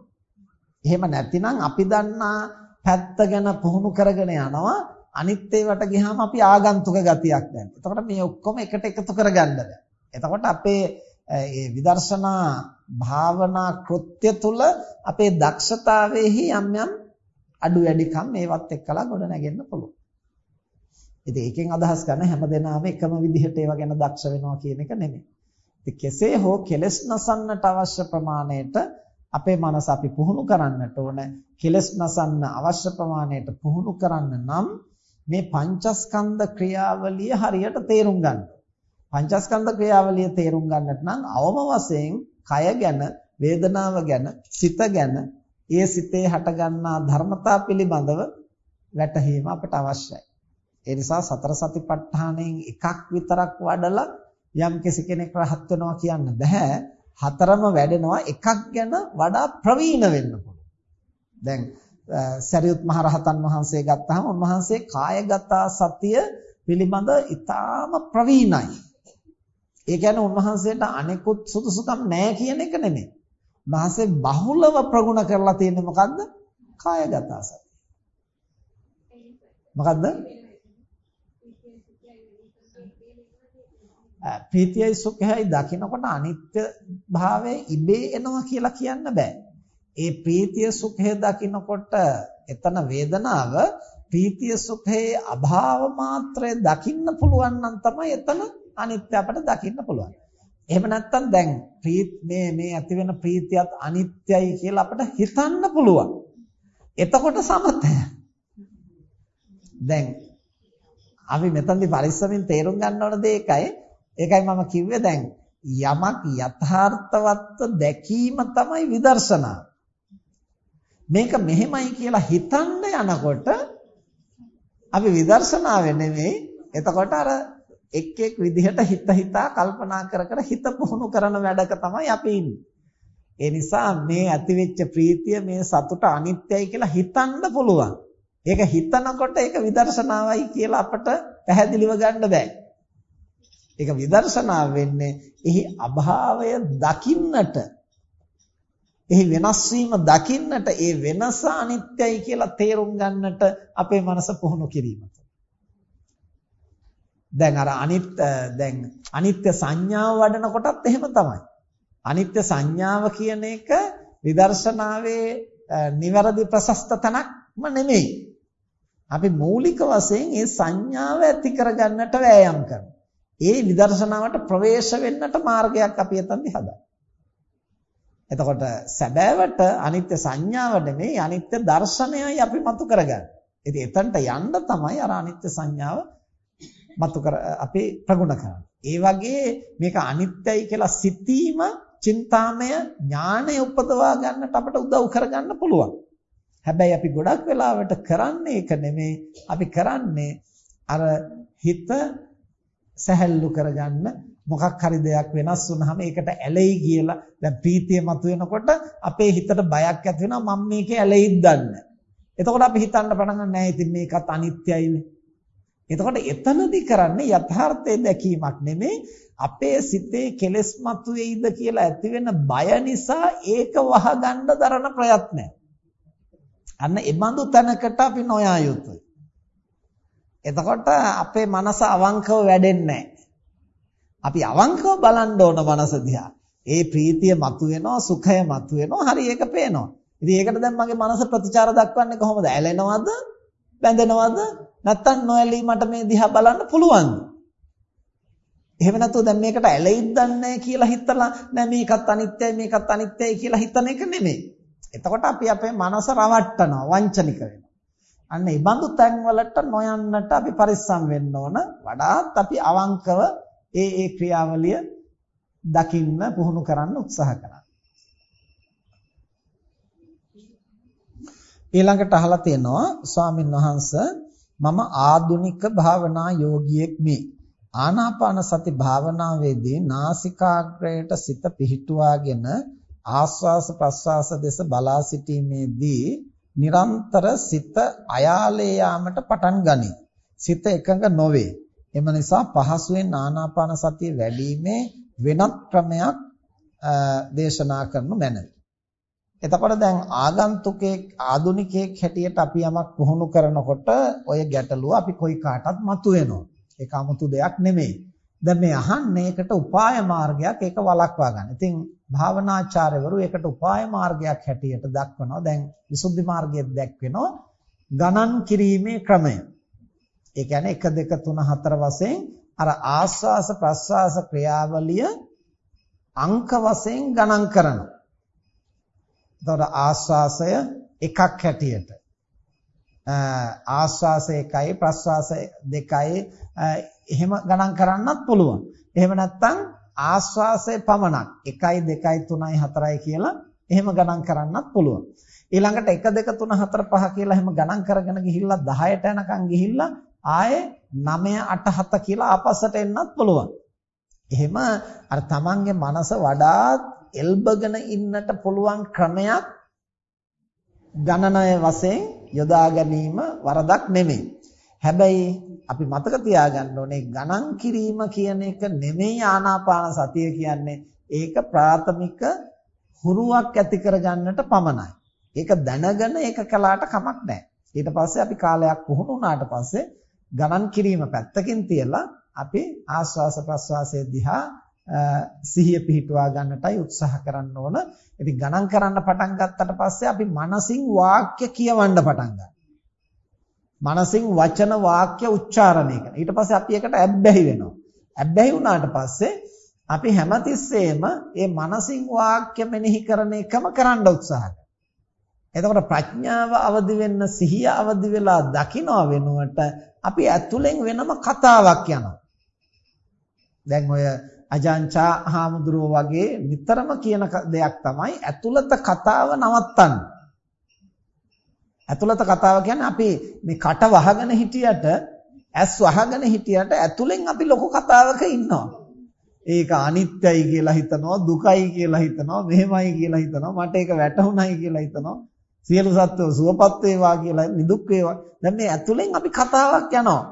එහෙම නැතිනම් අපි දන්නා පැත්ත ගැන පුහුණු කරගෙන යනවා අනිත් ඒවට ගියාම අපි ආගන්තුක ගතියක් දැන්. එතකොට මේ ඔක්කොම එකට එකතු කරගන්න බෑ. එතකොට අපේ ඒ විදර්ශනා භාවනා කෘත්‍ය තුල අපේ දක්ෂතාවයේහි යම් යම් අඩු වැඩිකම් මේවත් එක්කලා ගොඩ නැගෙන්න පුළුවන්. ඉතින් ඒකෙන් අදහස් කරන හැමදෙනාම එකම විදිහට ඒවා ගැන දක්ෂ වෙනවා කියන එක නෙමෙයි. ඉතින් කෙසේ හෝ කෙලස් නසන්නට අවශ්‍ය ප්‍රමාණයට අපේ මනස අපි පුහුණු කරන්නට ඕන. කෙලස් නසන්න අවශ්‍ය ප්‍රමාණයට පුහුණු කරන්න නම් මේ පංචස්කන්ධ ක්‍රියාවලිය හරියට තේරුම් ගන්න. පංචස්කන්ධ ක්‍රියාවලිය තේරුම් ගන්නට නම් අවම වශයෙන් කය ගැන, වේදනාව ගැන, සිත ගැන, ඒ සිතේ හටගන්නා ධර්මතා පිළිබඳව වැටහීම අපට අවශ්‍යයි. ඒ නිසා සතර සතිපට්ඨානයෙන් එකක් විතරක් වඩලා යම් කෙනෙක් රහත් වෙනවා කියන්න බෑ. හතරම වැඩෙනවා එකක් ගැන වඩා ප්‍රවීණ වෙන්න පුළුවන්. දැන් සරියුත් මහ රහතන් වහන්සේ ගත්තාම උන්වහන්සේ කායගත සතිය පිළිබඳ ඊටාම ප්‍රවීණයි. ඒ කියන්නේ උන්වහන්සේට අනෙකුත් සුදුසුකම් නැහැ කියන එක නෙමෙයි. උන්වහන්සේ බහුලව ප්‍රගුණ කරලා තියෙන්නේ මොකද්ද? කායගත සතිය. මොකද්ද? ප්‍රීතියයි සුඛයයි දකිනකොට අනිත්‍ය භාවය ඉබේ එනවා කියලා කියන්න බෑ. ඒ ප්‍රීතිය සුඛය දකිනකොට එතන වේදනාව ප්‍රීතිය සුඛයේ අභාව මාත්‍රය දකින්න පුළුවන් නම් තමයි එතන අනිත්‍ය අපට දකින්න පුළුවන්. එහෙම නැත්නම් දැන් මේ මේ ඇති වෙන ප්‍රීතියත් අනිත්‍යයි කියලා අපිට හිතන්න පුළුවන්. එතකොට සමතය. දැන් අපි මෙතනදී පරිස්සමින් තේරුම් ගන්න ඕන දේ ඒකයි. ඒකයි මම කිව්වේ දැන් යමක් යථාර්ථවත්ව දැකීම තමයි විදර්ශනා. මේක මෙහෙමයි කියලා හිතන්න යනකොට අපි විදර්ශනාවෙ නෙමෙයි එතකොට අර එක් එක් විදිහට හිත හිතා කල්පනා කර කර හිත පුහුණු කරන වැඩක තමයි අපි ඉන්නේ. ඒ නිසා මේ ඇතිවෙච්ච ප්‍රීතිය මේ සතුට අනිත්‍යයි කියලා හිතන්න පුළුවන්. ඒක හිතනකොට ඒක විදර්ශනාවයි කියලා අපට පැහැදිලිව ගන්න බෑ. ඒක විදර්ශනාව වෙන්නේ එහි අභාවය දකින්නට එහි වෙනස් වීම දකින්නට ඒ වෙනස අනිත්‍යයි කියලා තේරුම් ගන්නට අපේ මනස පුහුණු කිරීම. දැන් අර අනිත් දැන් අනිත්‍ය සංඥාව වඩන කොටත් එහෙම තමයි. අනිත්‍ය සංඥාව කියන එක විදර්ශනාවේ නිවැරදි ප්‍රශස්ත තනක්ම නෙමෙයි. අපි මූලික වශයෙන් ඒ සංඥාව ඇති කරගන්නට වෑයම් කරනවා. ඒ විදර්ශනාවට ප්‍රවේශ වෙන්නට මාර්ගයක් අපි එතනදි හදනවා. එතකොට සැබෑවට අනිත්‍ය සංඥාව නෙමෙයි අනිත්‍ය දර්ශනයයි අපි මතු කරගන්නේ. ඉතින් එතනට යන්න තමයි අර අනිත්‍ය සංඥාව මතු කර අපි ප්‍රගුණ කරන්නේ. ඒ වගේ මේක අනිත්‍යයි කියලා සිතීම චින්තාමය ඥානය උපදවා ගන්නට අපට උදව් කරගන්න පුළුවන්. හැබැයි අපි ගොඩක් වෙලාවට කරන්නේ ඒක නෙමේ. අපි කරන්නේ අර හිත සැහැල්ලු කරගන්න මොකක් හරි දෙයක් වෙනස් වුනහම ඒකට ඇලෙයි කියලා දැන් ප්‍රීතිය මතුවෙනකොට අපේ හිතට බයක් ඇති වෙනවා මම මේකේ ඇලෙයිද දන්නේ. එතකොට අපි හිතන්න පටන් ගන්න නෑ ඉතින් මේකත් අනිත්‍යයිනේ. එතකොට එතනදී කරන්නේ යථාර්ථය දැකීමක් නෙමෙයි අපේ සිතේ කෙලෙස් මතුවේයිද කියලා ඇති වෙන බය නිසා ඒක වහගන්න දරන ප්‍රයත්නය. අන්න ඒ බඳු තැනකට අපි නොයා යුතුයි. එතකොට අපේ මනස අවංකව වැඩෙන්නේ අපි අවංකව බලන්න ඕන මනස දිහා. ඒ ප්‍රීතිය මතුවෙනවා, සුඛය මතුවෙනවා, හරි ඒක පේනවා. ඉතින් ඒකට දැන් මගේ මනස ප්‍රතිචාර දක්වන්නේ කොහොමද? ඇලෙනවද? බැඳෙනවද? නැත්තම් නොඇලී මට මේ දිහා බලන්න පුළුවන්ද? එහෙම නැතුව දැන් මේකට ඇලෙයිද නැහැ කියලා හිතලා නෑ මේකත් අනිත්‍යයි මේකත් අනිත්‍යයි කියලා හිතන එක නෙමෙයි. එතකොට අපි අපේ මනස රවට්ටනවා, වංචනික වෙනවා. අන්න ඒ බඳු තැන්වලට නොයන්නට අපි පරිස්සම් වෙන්න ඕන. වඩාත් අපි අවංකව ඒ ඒ ක්‍රියාවලිය දකින්න පුහුණු කරන්න උත්සාහ කරන්න. ඊළඟට අහලා තියෙනවා ස්වාමින් වහන්සේ මම ආදුනික භාවනා යෝගියෙක් මේ ආනාපාන සති භාවනාවේදී නාසිකාග්‍රයට සිත පිහිටුවාගෙන ආස්වාස ප්‍රස්වාස දෙස බලා සිටීමේදී නිරන්තර සිත අයාලේ යාමට පටන් ගනී. සිත එකඟ නොවේ. එම නිසා පහසුවෙන් ආනාපාන සතිය වැඩිීමේ වෙනත් ක්‍රමයක් දේශනා කරනු මැනවි. එතකොට දැන් ආගන්තුකෙක් ආදුනිකයෙක් හැටියට අපි යමක් පුහුණු කරනකොට ඔය ගැටලුව අපි කොයි කාටත් මතුවෙනවා. ඒක 아무තු දෙයක් නෙමෙයි. දැන් මේ අහන්නේ ඒකට උපාය මාර්ගයක් ඒක වළක්වා ගන්න. ඉතින් භාවනාචාර්යවරු ඒකට උපාය මාර්ගයක් හැටියට දක්වනවා. දැන් විසුද්ධි මාර්ගයේ දැක්වෙනවා ගණන් කිරීමේ ක්‍රමය. ඒ කියන්නේ 1 2 3 4 වශයෙන් අර ආස්වාස ප්‍රස්වාස ක්‍රියාවලිය අංක වශයෙන් ගණන් කරනවා. එතකොට ආස්වාසය එකක් හැටියට ආස්වාසය එකයි ප්‍රස්වාසය දෙකයි එහෙම ගණන් කරන්නත් පුළුවන්. එහෙම නැත්නම් ආස්වාසය පමණක් 1 2 3 4යි කියලා එහෙම ගණන් කරන්නත් පුළුවන්. ඊළඟට 1 2 3 4 5 කියලා එහෙම ගණන් කරගෙන ගිහිල්ලා 10ට යනකම් ගිහිල්ලා ආයේ 9 8 7 කියලා ආපස්සට එන්නත් පුළුවන්. එහෙම අර තමන්ගේ මනස වඩාත් එල්බගෙන ඉන්නට පුළුවන් ක්‍රමයක් ගණනය වශයෙන් යොදා ගැනීම වරදක් නෙමෙයි. හැබැයි අපි මතක තියාගන්න ඕනේ ගණන් කිරීම කියන එක නෙමෙයි ආනාපාන සතිය කියන්නේ. ඒක ප්‍රාථමික හුරුවක් ඇති කරගන්නට පමණයි. ඒක දැනගෙන ඒක කළාට කමක් නැහැ. ඊට පස්සේ අපි කාලයක් පුහුණු වුණාට පස්සේ ගණන් කිරීම පැත්තකින් තියලා අපි ආස්වාස ප්‍රස්වාසයේ දිහා සිහිය පිහිටුවා ගන්නටයි උත්සාහ කරන්න ඕන. ඉතින් ගණන් කරන්න පටන් ගත්තට පස්සේ අපි මනසින් වාක්‍ය කියවන්න පටන් ගන්නවා. මනසින් වචන වාක්‍ය උච්චාරණය කරනවා. ඊට පස්සේ අපි ඒකට ඇබ්බැහි වෙනවා. ඇබ්බැහි වුණාට පස්සේ අපි හැමතිස්සෙම මේ මනසින් වාක්‍ය මෙනෙහි කරන එකම කරන්න උත්සාහ කරනවා. එතකොට ප්‍රඥාව අවදි වෙන්න සිහිය අවදි වෙලා දකින්න වෙනුවට අපි ඇතුලෙන් වෙනම කතාවක් යනවා. දැන් ඔය අජාන්චා හාමුදුරුව වගේ නිතරම කියන දෙයක් තමයි ඇතුළත කතාව නවත්තන්න. ඇතුළත කතාව කියන්නේ අපි මේ කට වහගෙන හිටියට ඇස් වහගෙන හිටියට ඇතුලෙන් අපි ලොකු කතාවක ඉන්නවා. ඒක අනිත්‍යයි කියලා හිතනවා දුකයි කියලා හිතනවා මෙහෙමයි කියලා හිතනවා මට ඒක වැටහුණයි කියලා හිතනවා සියලු සත්ත්වෝ සුවපත් වේවා කියලා නිදුක් වේවා දැන් මේ ඇතුලෙන් අපි කතාවක් යනවා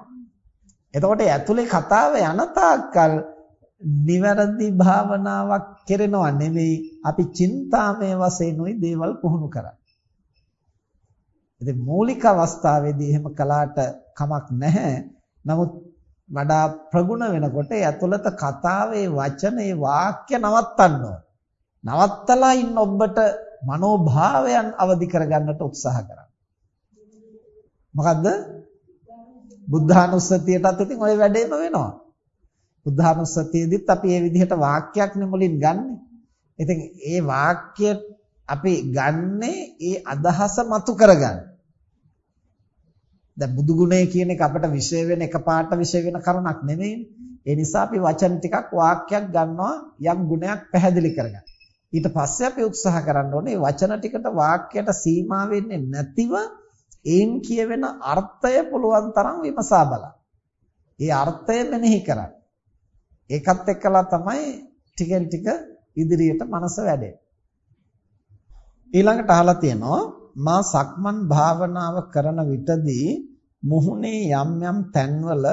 එතකොට ඇතුලේ කතාව යන තාක්කල් නිවැරදි භාවනාවක් කෙරෙනවා නෙවෙයි අපි චින්තාමය වශයෙන්ුයි දේවල් පුහුණු කරන්නේ. ඉතින් මූලික අවස්ථාවේදී එහෙම කළාට කමක් නැහැ. නමුත් වඩා ප්‍රගුණ වෙනකොට ඒ ඇතුළත කතාවේ වචනේ වාක්‍ය නවත්තන්න ඕන. නවත්තලා ඉන්න ඔබට මනෝභාවයන් අවදි කරගන්නට උත්සාහ කරන්න. මොකද්ද? බුද්ධානුස්සතියටත් ඉතින් ওই වැඩේම වෙනවා. බුද්ධානුස්සතියේදීත් අපි මේ විදිහට වාක්‍යයක් නෙමුලින් ගන්නෙ. ඉතින් ඒ වාක්‍ය අපි ගන්නේ ඒ අදහස මතු කරගන්න. දැන් බුදු ගුණය කියන එක අපට විශේෂ වෙන එකපාරට විශේෂ වෙන කරුණක් නෙමෙයි. ඒ නිසා අපි වචන ටිකක් වාක්‍යයක් ගන්නවා යම් ගුණයක් පැහැදිලි කරගන්න. ඊට පස්සේ අපි උත්සාහ කරන්න ඕනේ වචන ටිකට වාක්‍යයට සීමා වෙන්නේ නැතිව ඒන් කියවෙන අර්ථය පුළුවන් තරම් විමසා බලන්න. ඒ අර්ථය මෙනෙහි කරන්න. ඒකත් එක්කලා තමයි ටිකෙන් ටික ඉදිරියට මනස වැඩෙන්නේ. ඊළඟට අහලා තියෙනවා මා සක්මන් භාවනාව කරන විටදී මුහුණේ යම් යම් තැන්වල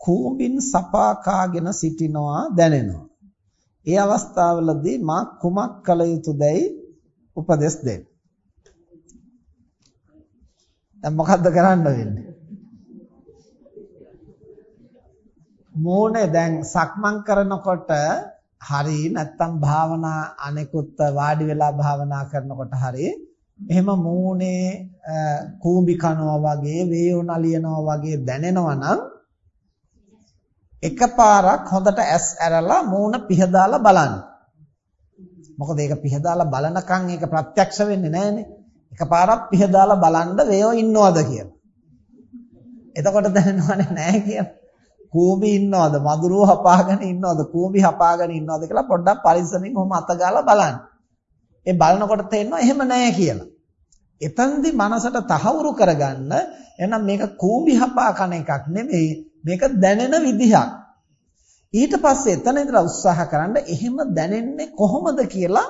කූඹින් සපා කාගෙන සිටිනවා දැනෙනවා. ඒ අවස්ථාවලදී මා කුමක් කළ යුතුදයි උපදෙස් දෙන්න. දැන් මොකද්ද කරන්න වෙන්නේ? මූණේ දැන් සක්මන් කරනකොට හරි නැත්තම් භාවනා අනෙකුත් වාඩි වෙලා භාවනා කරනකොට හරි එහෙම මූණේ කූඹි කනවා වගේ වේයෝ නලියනවා වගේ දැනෙනවා නම් එකපාරක් හොඳට ඇස් ඇරලා මූණ පිහදාලා බලන්න. මොකද ඒක පිහදාලා බලනකම් ඒක ප්‍රත්‍යක්ෂ වෙන්නේ නැහනේ. එකපාරක් පිහදාලා බලන්න වේයෝ ඉන්නවද කියලා. එතකොට දැනෙනවනේ නැහැ කියලා. කූඹි ඉන්නවද? මදුරුව හපාගෙන ඉන්නවද? කූඹි හපාගෙන ඉන්නවද කියලා පොඩ්ඩක් පරිස්සමින් ඔහොම අතගාලා බලන්න. ඒ බලනකොට තේරෙනවා එහෙම නැහැ කියලා. එතෙන්දි මනසට තහවුරු කරගන්න එහෙනම් මේක කූඹි හපා කන එකක් නෙමෙයි මේක දැනෙන විදිහක්. ඊට පස්සේ එතන ඉඳලා උත්සාහ කරන්න එහෙම දැනෙන්නේ කොහොමද කියලා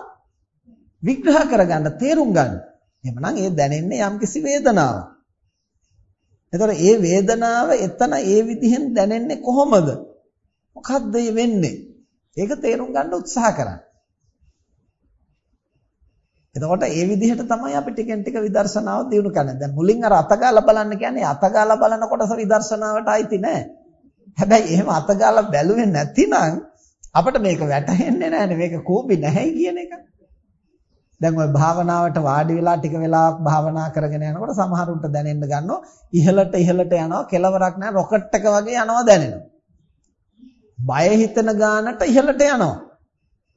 විග්‍රහ කරගන්න තේරුම් ගන්න. එහෙමනම් ඒ දැනෙන්නේ යම්කිසි වේදනාවක්. එතකොට ඒ වේදනාව එතන ඒ විදිහෙන් දැනෙන්නේ කොහොමද? මොකද්ද වෙන්නේ? ඒක තේරුම් ගන්න උත්සාහ කරන්න. එතකොට ඒ විදිහට තමයි අපි ටිකෙන් ටික විදර්ශනාව දියුණු කරන්නේ. දැන් මුලින් අර අතගාලා බලන්න කියන්නේ අතගාලා බලන කොටස විදර්ශනාවට අයිති නෑ. හැබැයි එහෙම අතගාලා බැලුවේ නැතිනම් අපිට මේක වැටහෙන්නේ නැහැනේ. මේක කෝපි නැහැයි කියන එක. දැන් ওই භාවනාවට වාඩි වෙලා ටික වෙලාවක් භාවනා කරගෙන යනකොට සමහරුන්ට දැනෙන්න ගන්නවා ඉහළට ඉහළට යනවා කෙලවරක් නැහැ රොකට් එක වගේ යනවා දැනෙනවා. බය හිතෙන ගානට ඉහළට යනවා.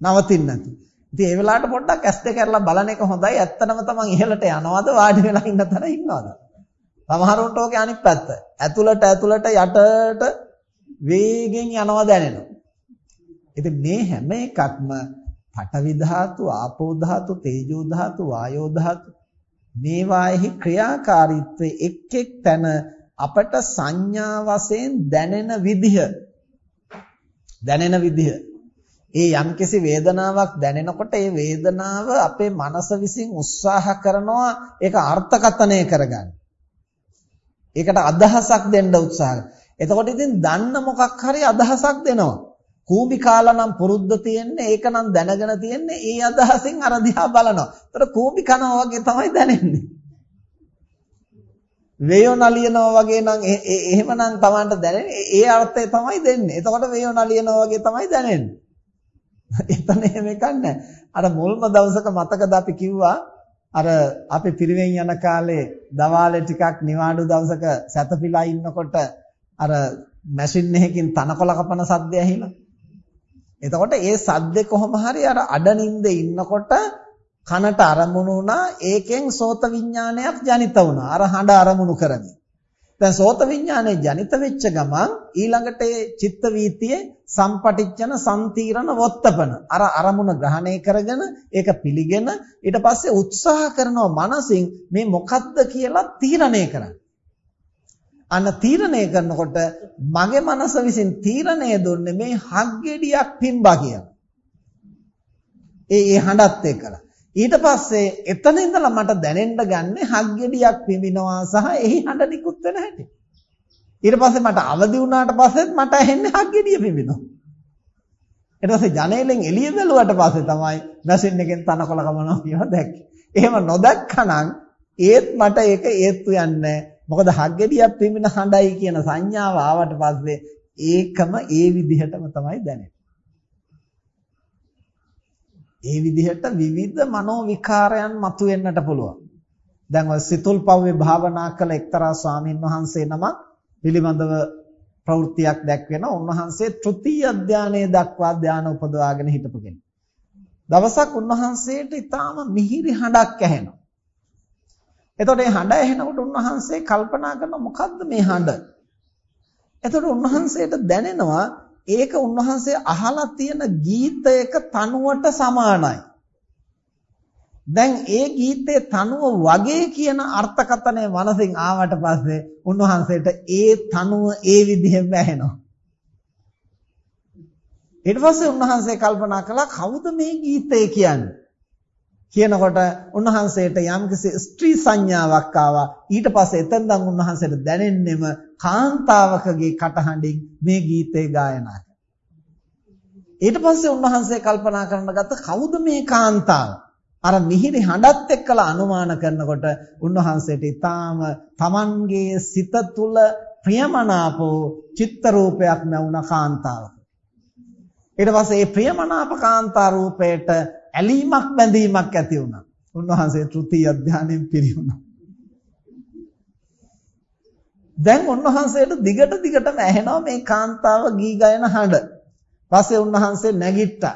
නවතින්නේ නැති. ඉතින් ඒ වෙලාවට පොඩ්ඩක් ඇස් දෙක අරලා බලන එක හොඳයි. ඇත්තනම තමන් ඉහළට යනවද වාඩි වෙලා ඉන්න තැන ඉන්නවද? සමහරවිට ඕකේ අනිත් පැත්ත. ඇතුළට ඇතුළට යටට වේගෙන් යනවා දැනෙනවා. ඉතින් මේ හැම එකක්ම පඨවි ධාතු, ආපෝ ධාතු, තේජෝ ධාතු, වායෝ ධාතු මේවාෙහි ක්‍රියාකාරීත්වයේ එක් එක් තැන අපට සංඥා වශයෙන් දැනෙන විදිහ දැනෙන විදිහ ඒ යම්කිසි වේදනාවක් දැනෙනකොට ඒ වේදනාව අපේ මනස විසින් උත්සාහ කරනවා ඒක අර්ථකථනය කරගන්න. ඒකට අදහසක් දෙන්න උත්සාහ එතකොට ඉතින් දන්න මොකක් හරි අදහසක් දෙනවා. කූඹි කාලා නම් පුරුද්ද තියෙන්නේ ඒක නම් දැනගෙන තියෙන්නේ ඒ අදහසින් අර දිහා බලනවා. ඒතර කූඹි කනවා වගේ තමයි දැනෙන්නේ. වේයෝ නලියනවා වගේ නම් එහෙමනම් Tamanට දැනෙන්නේ ඒ අර්ථය තමයි දෙන්නේ. එතකොට වේයෝ නලියනවා වගේ තමයි දැනෙන්නේ. එතන එහෙම එකක් නැහැ. අර මුල්ම දවසක මතකද අපි කිව්වා අර අපි පිරිවෙන් යන කාලේ දවාලේ ටිකක් නිවාඩු දවසක සැතපීලා ඉන්නකොට අර මැෂින් එකකින් තනකොළ කපන සද්දය ඇහිලා. එතකොට ඒ සද්දේ කොහොම හරි අර අඩනින්ද ඉන්නකොට කනට අරමුණු වුණා ඒකෙන් සෝත විඥානයක් ජනිත වුණා. අර හඬ අරමුණු කරමින්. දැන් සෝත විඥානේ ජනිත වෙච්ච ගමන් ඊළඟට ඒ චිත්ත වීතියේ සම්පටිච්ඡන සම්තීරණ වොත්තපන අර අරමුණ ග්‍රහණය කරගෙන ඒක පිළිගෙන ඊට පස්සේ උත්සාහ කරනවා මනසින් මේ මොකද්ද කියලා තීරණය කරන්න. අන්න තීරණය කරනකොට මගේ මනස විසින් තීරණය දුන්නේ මේ හග්ගෙඩියක් පින්බා කියලා. ඒ ඒ හඬත් එක්කලා. ඊට පස්සේ එතන ඉඳලා මට දැනෙන්න ගන්නේ හග්ගෙඩියක් පිඹිනවා සහ එහි හඬ නිකුත් වෙන හැටි. ඊට පස්සේ මට අවදි වුණාට පස්සෙත් මට ඇහෙන්නේ හග්ගෙඩිය පිඹිනවා. ඊට පස්සේ ජනේලෙන් එළිය බැලුවට පස්සේ තමයි මැෂින් එකෙන් තනකොළ කමනවා කියලා දැක්කේ. එහෙම නොදැක්කනම් ඒත් මට ඒක ඒත්තු යන්නේ මොකද හග්ගෙඩියක් පිඹින හඬයි කියන සංඥාව ආවට පස්සේ ඒකම ඒ විදිහටම තමයි දැනෙන්නේ. ඒ විදිහට විවිධ මනෝ විකාරයන් මතුවෙන්නට පුළුවන්. දැන් ඔය සිතුල් පව්වේ භාවනා කළ එක්තරා ස්වාමීන් වහන්සේ නමක් පිළිබඳව ප්‍රවෘත්තියක් දැක්වෙන උන්වහන්සේ තෘතීය ධානයේ දක්වා ධාන උපදවාගෙන හිටපු කෙනෙක්. දවසක් උන්වහන්සේට ඊටාම මිහිරි හඬක් ඇහෙනවා. එතකොට මේ හඬ ඇහෙනකොට උන්වහන්සේ කල්පනා කරනවා මොකද්ද මේ හඬ? එතකොට උන්වහන්සේට දැනෙනවා ඒක උන්වහන්සේ අහලා තියෙන ගීතයක තනුවට සමානයි. දැන් ඒ ගීතේ තනුව වගේ කියන අර්ථකථනය මනසින් ආවට පස්සේ උන්වහන්සේට ඒ තනුව ඒ විදිහෙම ඇහෙනවා. ඊට පස්සේ උන්වහන්සේ කල්පනා කළා කවුද මේ ගීතය කියන්නේ? කියනකොට උන්වහන්සේට යම්කිසි ස්ත්‍රී සංඥාවක් ආවා. ඊට පස්සේ එතෙන්දන් උන්වහන්සේට දැනෙන්නෙම කාන්තාවකගේ කටහඬින් මේ ගීතේ ගායනා ඊට පස්සේ උන්වහන්සේ කල්පනා කරන්න ගත්ත කවුද මේ කාන්තාව? අර මිහිරි හඬත් එක්කලා අනුමාන කරනකොට උන්වහන්සේට ඊටාම Tamanගේ සිත තුල ප්‍රියමනාපෝ චිත්ත රූපයක් නැවුණ කාන්තාවක්. ඊට පස්සේ මේ ප්‍රියමනාප කාන්තා රූපයට ඇලීමක් බැඳීමක් ඇති වුණා. උන්වහන්සේ තෘතීය ධානයෙන් පිරිහුණා. දැන් උන්වහන්සේට දිගට දිගටම ඇහෙනවා මේ කාන්තාව ගී ගයන හඬ. පස්සේ උන්වහන්සේ නැගිට්ටා.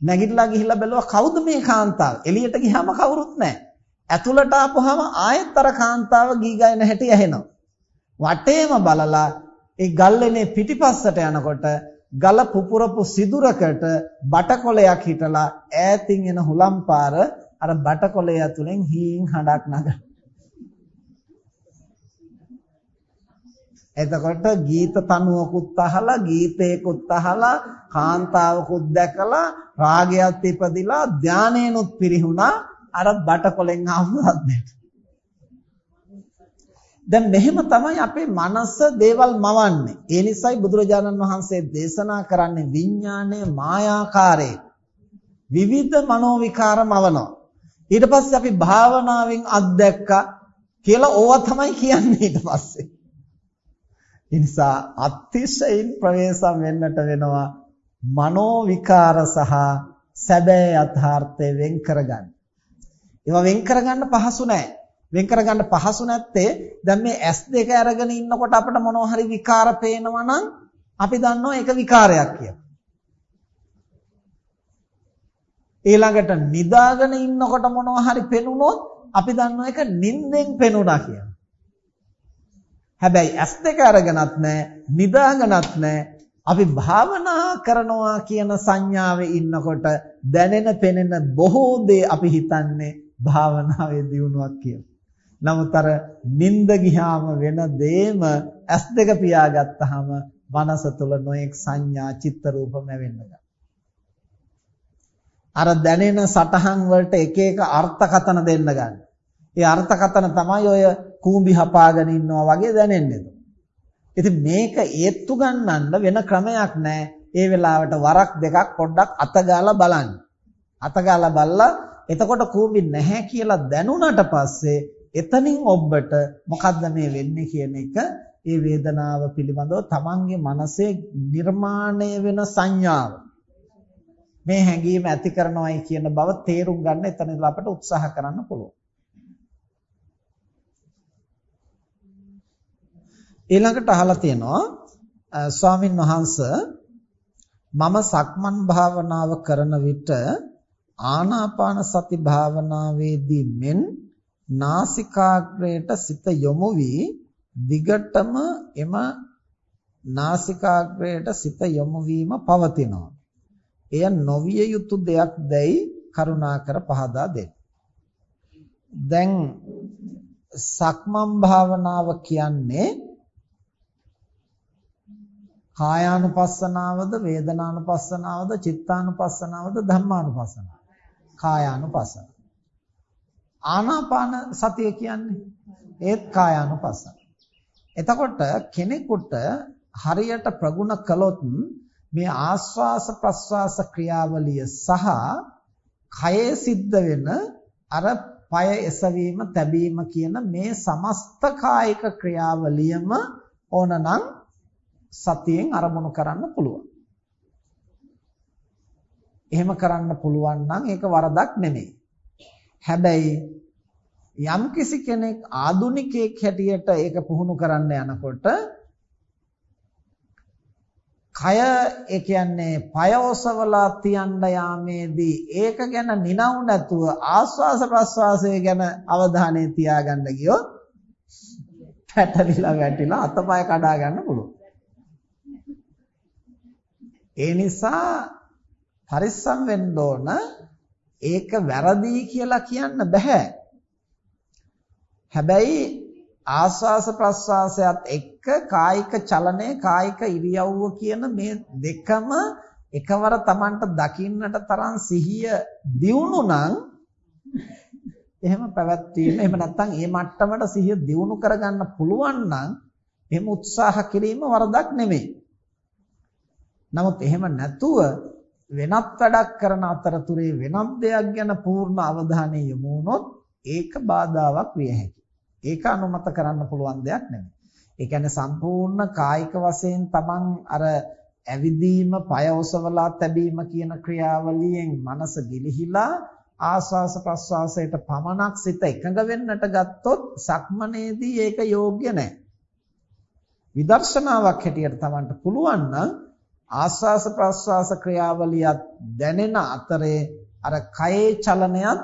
නැගිටලා ගිහිල්ලා බැලුවා කවුද මේ කාන්තාව? එළියට ගියාම කවුරුත් නැහැ. ඇතුළට ආපුවාම ආයෙත් අර කාන්තාව ගී ගයන හැටි ඇහෙනවා. වටේම බලලා ඒ ගල්ලෙනේ පිටිපස්සට යනකොට ගල පුපුරපු සිදුරකට බටකොලයක් හිටලා ඈතින් එන හුලම්පාර අර බටකොලය ඇතුලෙන් හීන් හඬක් නගන. එතකොට ගීත තනුවකුත් අහලා ගීතේකුත් අහලා කාන්තාවකුත් දැකලා රාගයත් ඉපදිලා ධානයනොත් පිරිහුණා අර බටකොලෙන් ආපු රත්නයට. දැන් මෙහෙම තමයි අපේ මනස දේවල් මවන්නේ. ඒ නිසායි බුදුරජාණන් වහන්සේ දේශනා කරන්නේ විඥානයේ මායාකාරේ විවිධ මනෝවිකාර මවනවා. ඊට පස්සේ අපි භාවනාවෙන් අත්දැක්කා කියලා ඕවා තමයි කියන්නේ ඊට පස්සේ. ඒ නිසා අතිශයින් ප්‍රවේශම් වෙන්නට වෙනවා මනෝවිකාර සහ සැබෑ යථාර්ථය වෙන් කරගන්න. ඒවා වෙන් කරගන්න පහසු නෑ. වෙන් කරගන්න පහසු නැත්තේ දැන් මේ S2 අරගෙන ඉන්නකොට අපිට මොනවා හරි විකාර පේනවා නම් අපි දන්නවා ඒක විකාරයක් කියලා. ඊළඟට නිදාගෙන ඉන්නකොට මොනවා හරි පෙනුනොත් අපි දන්නවා ඒක නිින්දෙන් පෙනුණා කියලා. හැබැයි S2 අරගෙනත් නැහැ, නිදාගෙනත් නැහැ. අපි භාවනා කරනවා කියන සංඥාවේ ඉන්නකොට දැනෙන පෙනෙන බොහෝ දේ අපි හිතන්නේ භාවනාවේ දියුණුවක් කියලා. නමුත් අර නිින්ද ගියාම වෙන දේම S2 පියාගත්තාම මනස තුල නොඑක් සංඥා චිත්ත රූප මැවෙන්න අර දැනෙන සටහන් වලට එක එක අර්ථකතන දෙන්න ගන්න. ඒ අර්ථකතන තමයි ඔය කූඹි හපාගෙන ඉන්නවා වගේ දැනෙන්නේ. ඉතින් මේක ඒත්තු ගන්නන්න වෙන ක්‍රමයක් නැහැ. ඒ වෙලාවට වරක් දෙකක් පොඩ්ඩක් අතගාලා බලන්න. අතගාලා බලලා එතකොට කූඹි නැහැ කියලා දැනුණට පස්සේ එතනින් ඔබට මොකද්ද මේ වෙන්නේ කියන එක ඒ වේදනාව පිළිබඳව තමන්ගේ මනසේ නිර්මාණය වෙන සංඥාව මේ හැඟීම ඇති කරනවායි කියන බව තේරුම් ගන්න එතනදලා අපට උත්සාහ කරන්න පුළුවන්. ඊළඟට අහලා තියෙනවා ස්වාමින් වහන්සේ මම සක්මන් භාවනාව කරන විට ආනාපාන සති භාවනාවේදී මෙන් නාසිකාග්‍රයට සිත යොමු වී දිගටම එම නාසිකාග්‍රයට සිත යොමු වීම පවතිනවා. එය නොවිය යුතු දෙයක් දැයි කරුණාකර පහදා දෙන්න. දැන් සක්මන් භාවනාව කියන්නේ කායානුපස්සනාවද වේදනානුපස්සනාවද චිත්තානුපස්සනාවද ධම්මානුපස්සනාවද කායානුපස්සන ආනාපාන සතිය කියන්නේ ඒත් කායානුපස්සන එතකොට කෙනෙකුට හරියට ප්‍රගුණ කළොත් මේ ආස්වාස ප්‍රස්වාස ක්‍රියාවලිය සහ කයේ සිද්ධ වෙන අර পায় එසවීම තැබීම කියන මේ සමස්ත කායික ක්‍රියාවලියම ඕනනම් සතියෙන් අරමුණු කරන්න පුළුවන්. එහෙම කරන්න පුළුවන් නම් ඒක වරදක් නෙමෙයි. හැබැයි යම්කිසි කෙනෙක් ආදුනිකයෙක් හැටියට ඒක පුහුණු කරන්න යනකොට කය ඒ කියන්නේ පය ඔසවලා තියන්න යාමේදී ඒක ගැන නිනව් නැතුව ආස්වාස ප්‍රස්වාසය ගැන අවධානය තියාගන්න ගියොත් පැටලිලා වැටිලා අතපය කඩා ගන්න පුළුවන්. ඒ නිසා පරිස්සම් වෙන්න ඕන ඒක වැරදි කියලා කියන්න බෑ. හැබැයි ආස්වාස ප්‍රස්වාසයත් එක්ක කායික චලනය කායික ඉරියව්ව කියන මේ දෙකම එකවර Tamanට දකින්නට තරම් සිහිය දියුණු නම් එහෙම පැවැත්වීම එහෙම නැත්නම් ඒ මට්ටමට සිහිය දියුණු කරගන්න පුළුවන් නම් එහෙම උත්සාහ කිරීම වරදක් නෙමෙයි. නමුත් එහෙම නැතුව වෙනත් වැඩක් කරන අතරතුරේ වෙනත් දෙයක් ගැන පූර්ණ අවධානය යොමු වුණොත් ඒක බාධාවක් විය හැකියි. ඒක අනුමත කරන්න පුළුවන් දෙයක් නෙමෙයි. ඒ කියන්නේ සම්පූර්ණ කායික වශයෙන් තමන් අර ඇවිදීම, පය ඔසවලා තැබීම කියන ක්‍රියාවලියෙන් මනස ගිලිහිලා ආස්වාස ප්‍රස්වාසයට පමණක් සිත එකඟ වෙන්නට ගත්තොත් සක්මනේදී ඒක යෝග්‍ය නැහැ. විදර්ශනාවක් හැටියට තමන්ට පුළුවන් නම් ආස්වාස ප්‍රස්වාස ක්‍රියාවලියත් දැනෙන අතරේ අර කයේ චලනයත්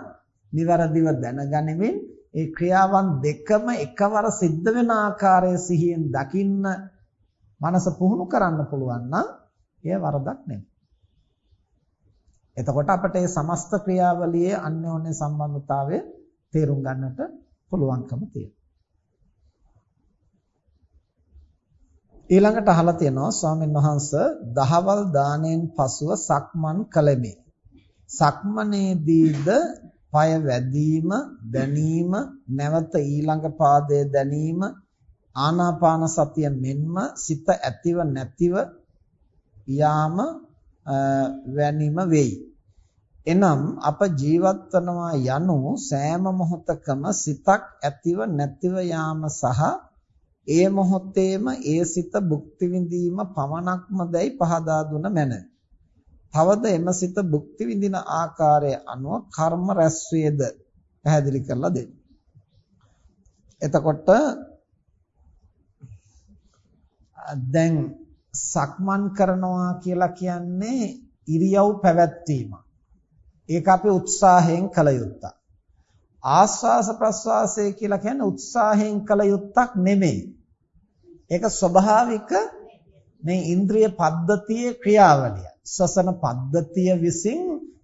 નિවරදිව දැනගනිමින් ඒ ක්‍රියාවන් දෙකම එකවර සිද්ධ වෙන ආකාරය සිහියෙන් දකින්න මනස පුහුණු කරන්න පුළුවන් නම් එය වරදක් නෙමෙයි. එතකොට අපිට මේ සමස්ත ක්‍රියාවලියේ අන්‍යෝන්‍ය සම්බන්ධතාවය තේරුම් ගන්නට පුළුවන්කම තියෙනවා. ඊළඟට අහලා තියෙනවා ස්වාමීන් වහන්ස දහවල් දාණයෙන් පසුව සක්මන් කළෙමි. සක්මනේදීද পায় වැදීම, දැනීම, නැවත ඊළඟ පාදයේ දැනීම, ආනාපාන සතිය මෙන්ම සිත ඇතිව නැතිව යාම වැනීම වෙයි. එනම් අප ජීවත් වනවා යනු සෑම මොහොතකම සිතක් ඇතිව නැතිව යාම සහ ඒ මොහොතේම ඒ සිත භුක්ති විඳීම පමණක්ම දැයි පහදා දුන මැන. තවද එම සිත භුක්ති විඳින ආකාරය අනුව කර්ම රැස් වේද පැහැදිලි කරලා දෙන්න. එතකොට දැන් සක්මන් කරනවා කියලා කියන්නේ ඉරියව් පැවැත්වීම. ඒක අපි උත්සාහයෙන් කළ යුත්තක්. ආස්වාස ප්‍රස්වාසය කියලා කියන්නේ උත්සාහයෙන් කළ යුත්තක් නෙමෙයි. ඒක ස්වභාවික මේ ඉන්ද්‍රිය පද්ධතියේ ක්‍රියාවලිය. ශ්වසන පද්ධතිය විසින්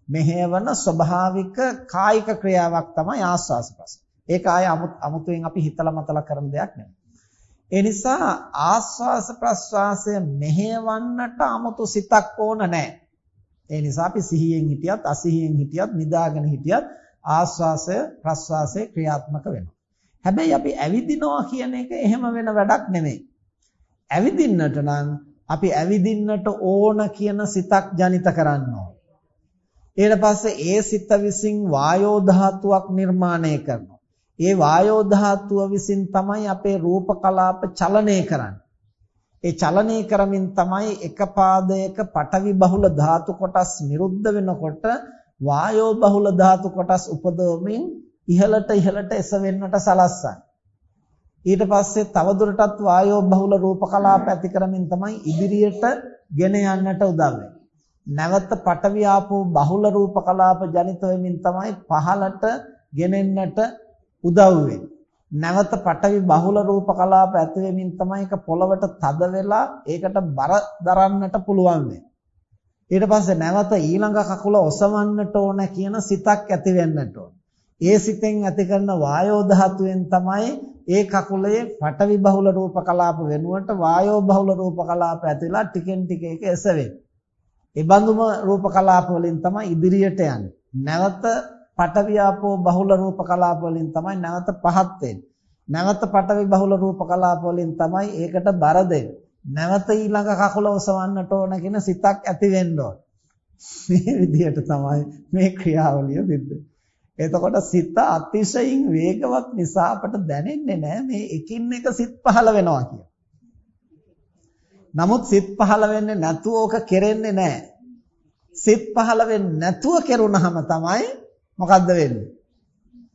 මෙහෙවන ස්වභාවික කායික ක්‍රියාවක් තමයි ආස්වාස ප්‍රස්වාස. ඒක ආය අමුතුවෙන් අපි හිතලා මතලා කරන දෙයක් නෙමෙයි. ඒ නිසා ආස්වාස ප්‍රස්වාසය මෙහෙවන්නට 아무තු සිතක් ඕන නැහැ. ඒ නිසා අපි සිහියෙන් හිටියත් අසිහියෙන් හිටියත් නිදාගෙන හිටියත් ආස්වාසය ප්‍රස්වාසය ක්‍රියාත්මක වෙනවා. හැබැයි අපි ඇවිදිනවා කියන එක එහෙම වෙන වැඩක් නෙමෙයි. ඇවිදින්නට නම් අපි ඇවිදින්නට ඕන කියන සිතක් ජනිත කරන්න ඕන. ඊට පස්සේ ඒ සිත විසින් වායෝ ධාතුවක් නිර්මාණය කරනවා. ඒ වායෝ ධාතුව විසින් තමයි අපේ රූප කලාප චලනය කරන්නේ. ඒ චලනය කරමින් තමයි එක පාදයක පටවි බහුල ධාතු කොටස් නිරුද්ධ වෙනකොට වායෝ බහුල ධාතු කොටස් උපදවමින් ඉහළට ඉහළට එසවෙන්නට සලස්සන්නේ. ඊට පස්සේ තවදුරටත් වායෝ බහුල රූප කලාප ඇති කරමින් තමයි ඉදිරියට ගෙන යන්නට උදව් නැවත පටවි ආපෝ බහුල රූප කලාප ජනිත වෙමින් තමයි පහළට ගෙනෙන්නට උදව් නැවත පටවි බහුල රූප කලාප ඇති වෙමින් තමයි ඒක පොළවට තද වෙලා ඒකට බර දරන්නට පුළුවන් ඊට පස්සේ නැවත ඊළඟ කකුල ඔසවන්නට ඕන කියන සිතක් ඇති වෙන්නට ඕන. ඒ සිතෙන් ඇති කරන වායෝ ධාතුවෙන් තමයි ඒ කකුලේ පටවි බහුල රූප කලාප වෙනුවට වායෝ බහුල රූප කලාප ඇතිලා ටිකෙන් ටික ඒක එසවෙන්නේ. ඒ බඳුම රූප කලාප වලින් තමයි ඉදිරියට යන්නේ. නැවත පඨවි ආපෝ බහුල රූප කලාප වලින් තමයි නැවත පහත් වෙන්නේ. නැවත පඨවි බහුල රූප කලාප වලින් තමයි ඒකට බර දෙන්නේ. නැවත ඊළඟ කකුල ඔසවන්නට ඕන කියන සිතක් ඇති වෙන්න ඕන. මේ විදිහට තමයි මේ ක්‍රියාවලිය සිද්ධ එතකොට සිත අතිශයින් වේගවත් නිසා අපට දැනෙන්නේ නැහැ මේ එකින් එක සිත් පහළ වෙනවා කියලා. නමුත් සිත් පහළ වෙන්නේ නැතුව ඕක කෙරෙන්නේ නැහැ. සිත් පහළ වෙන්නේ නැතුව කෙරුණාම තමයි මොකද්ද වෙන්නේ?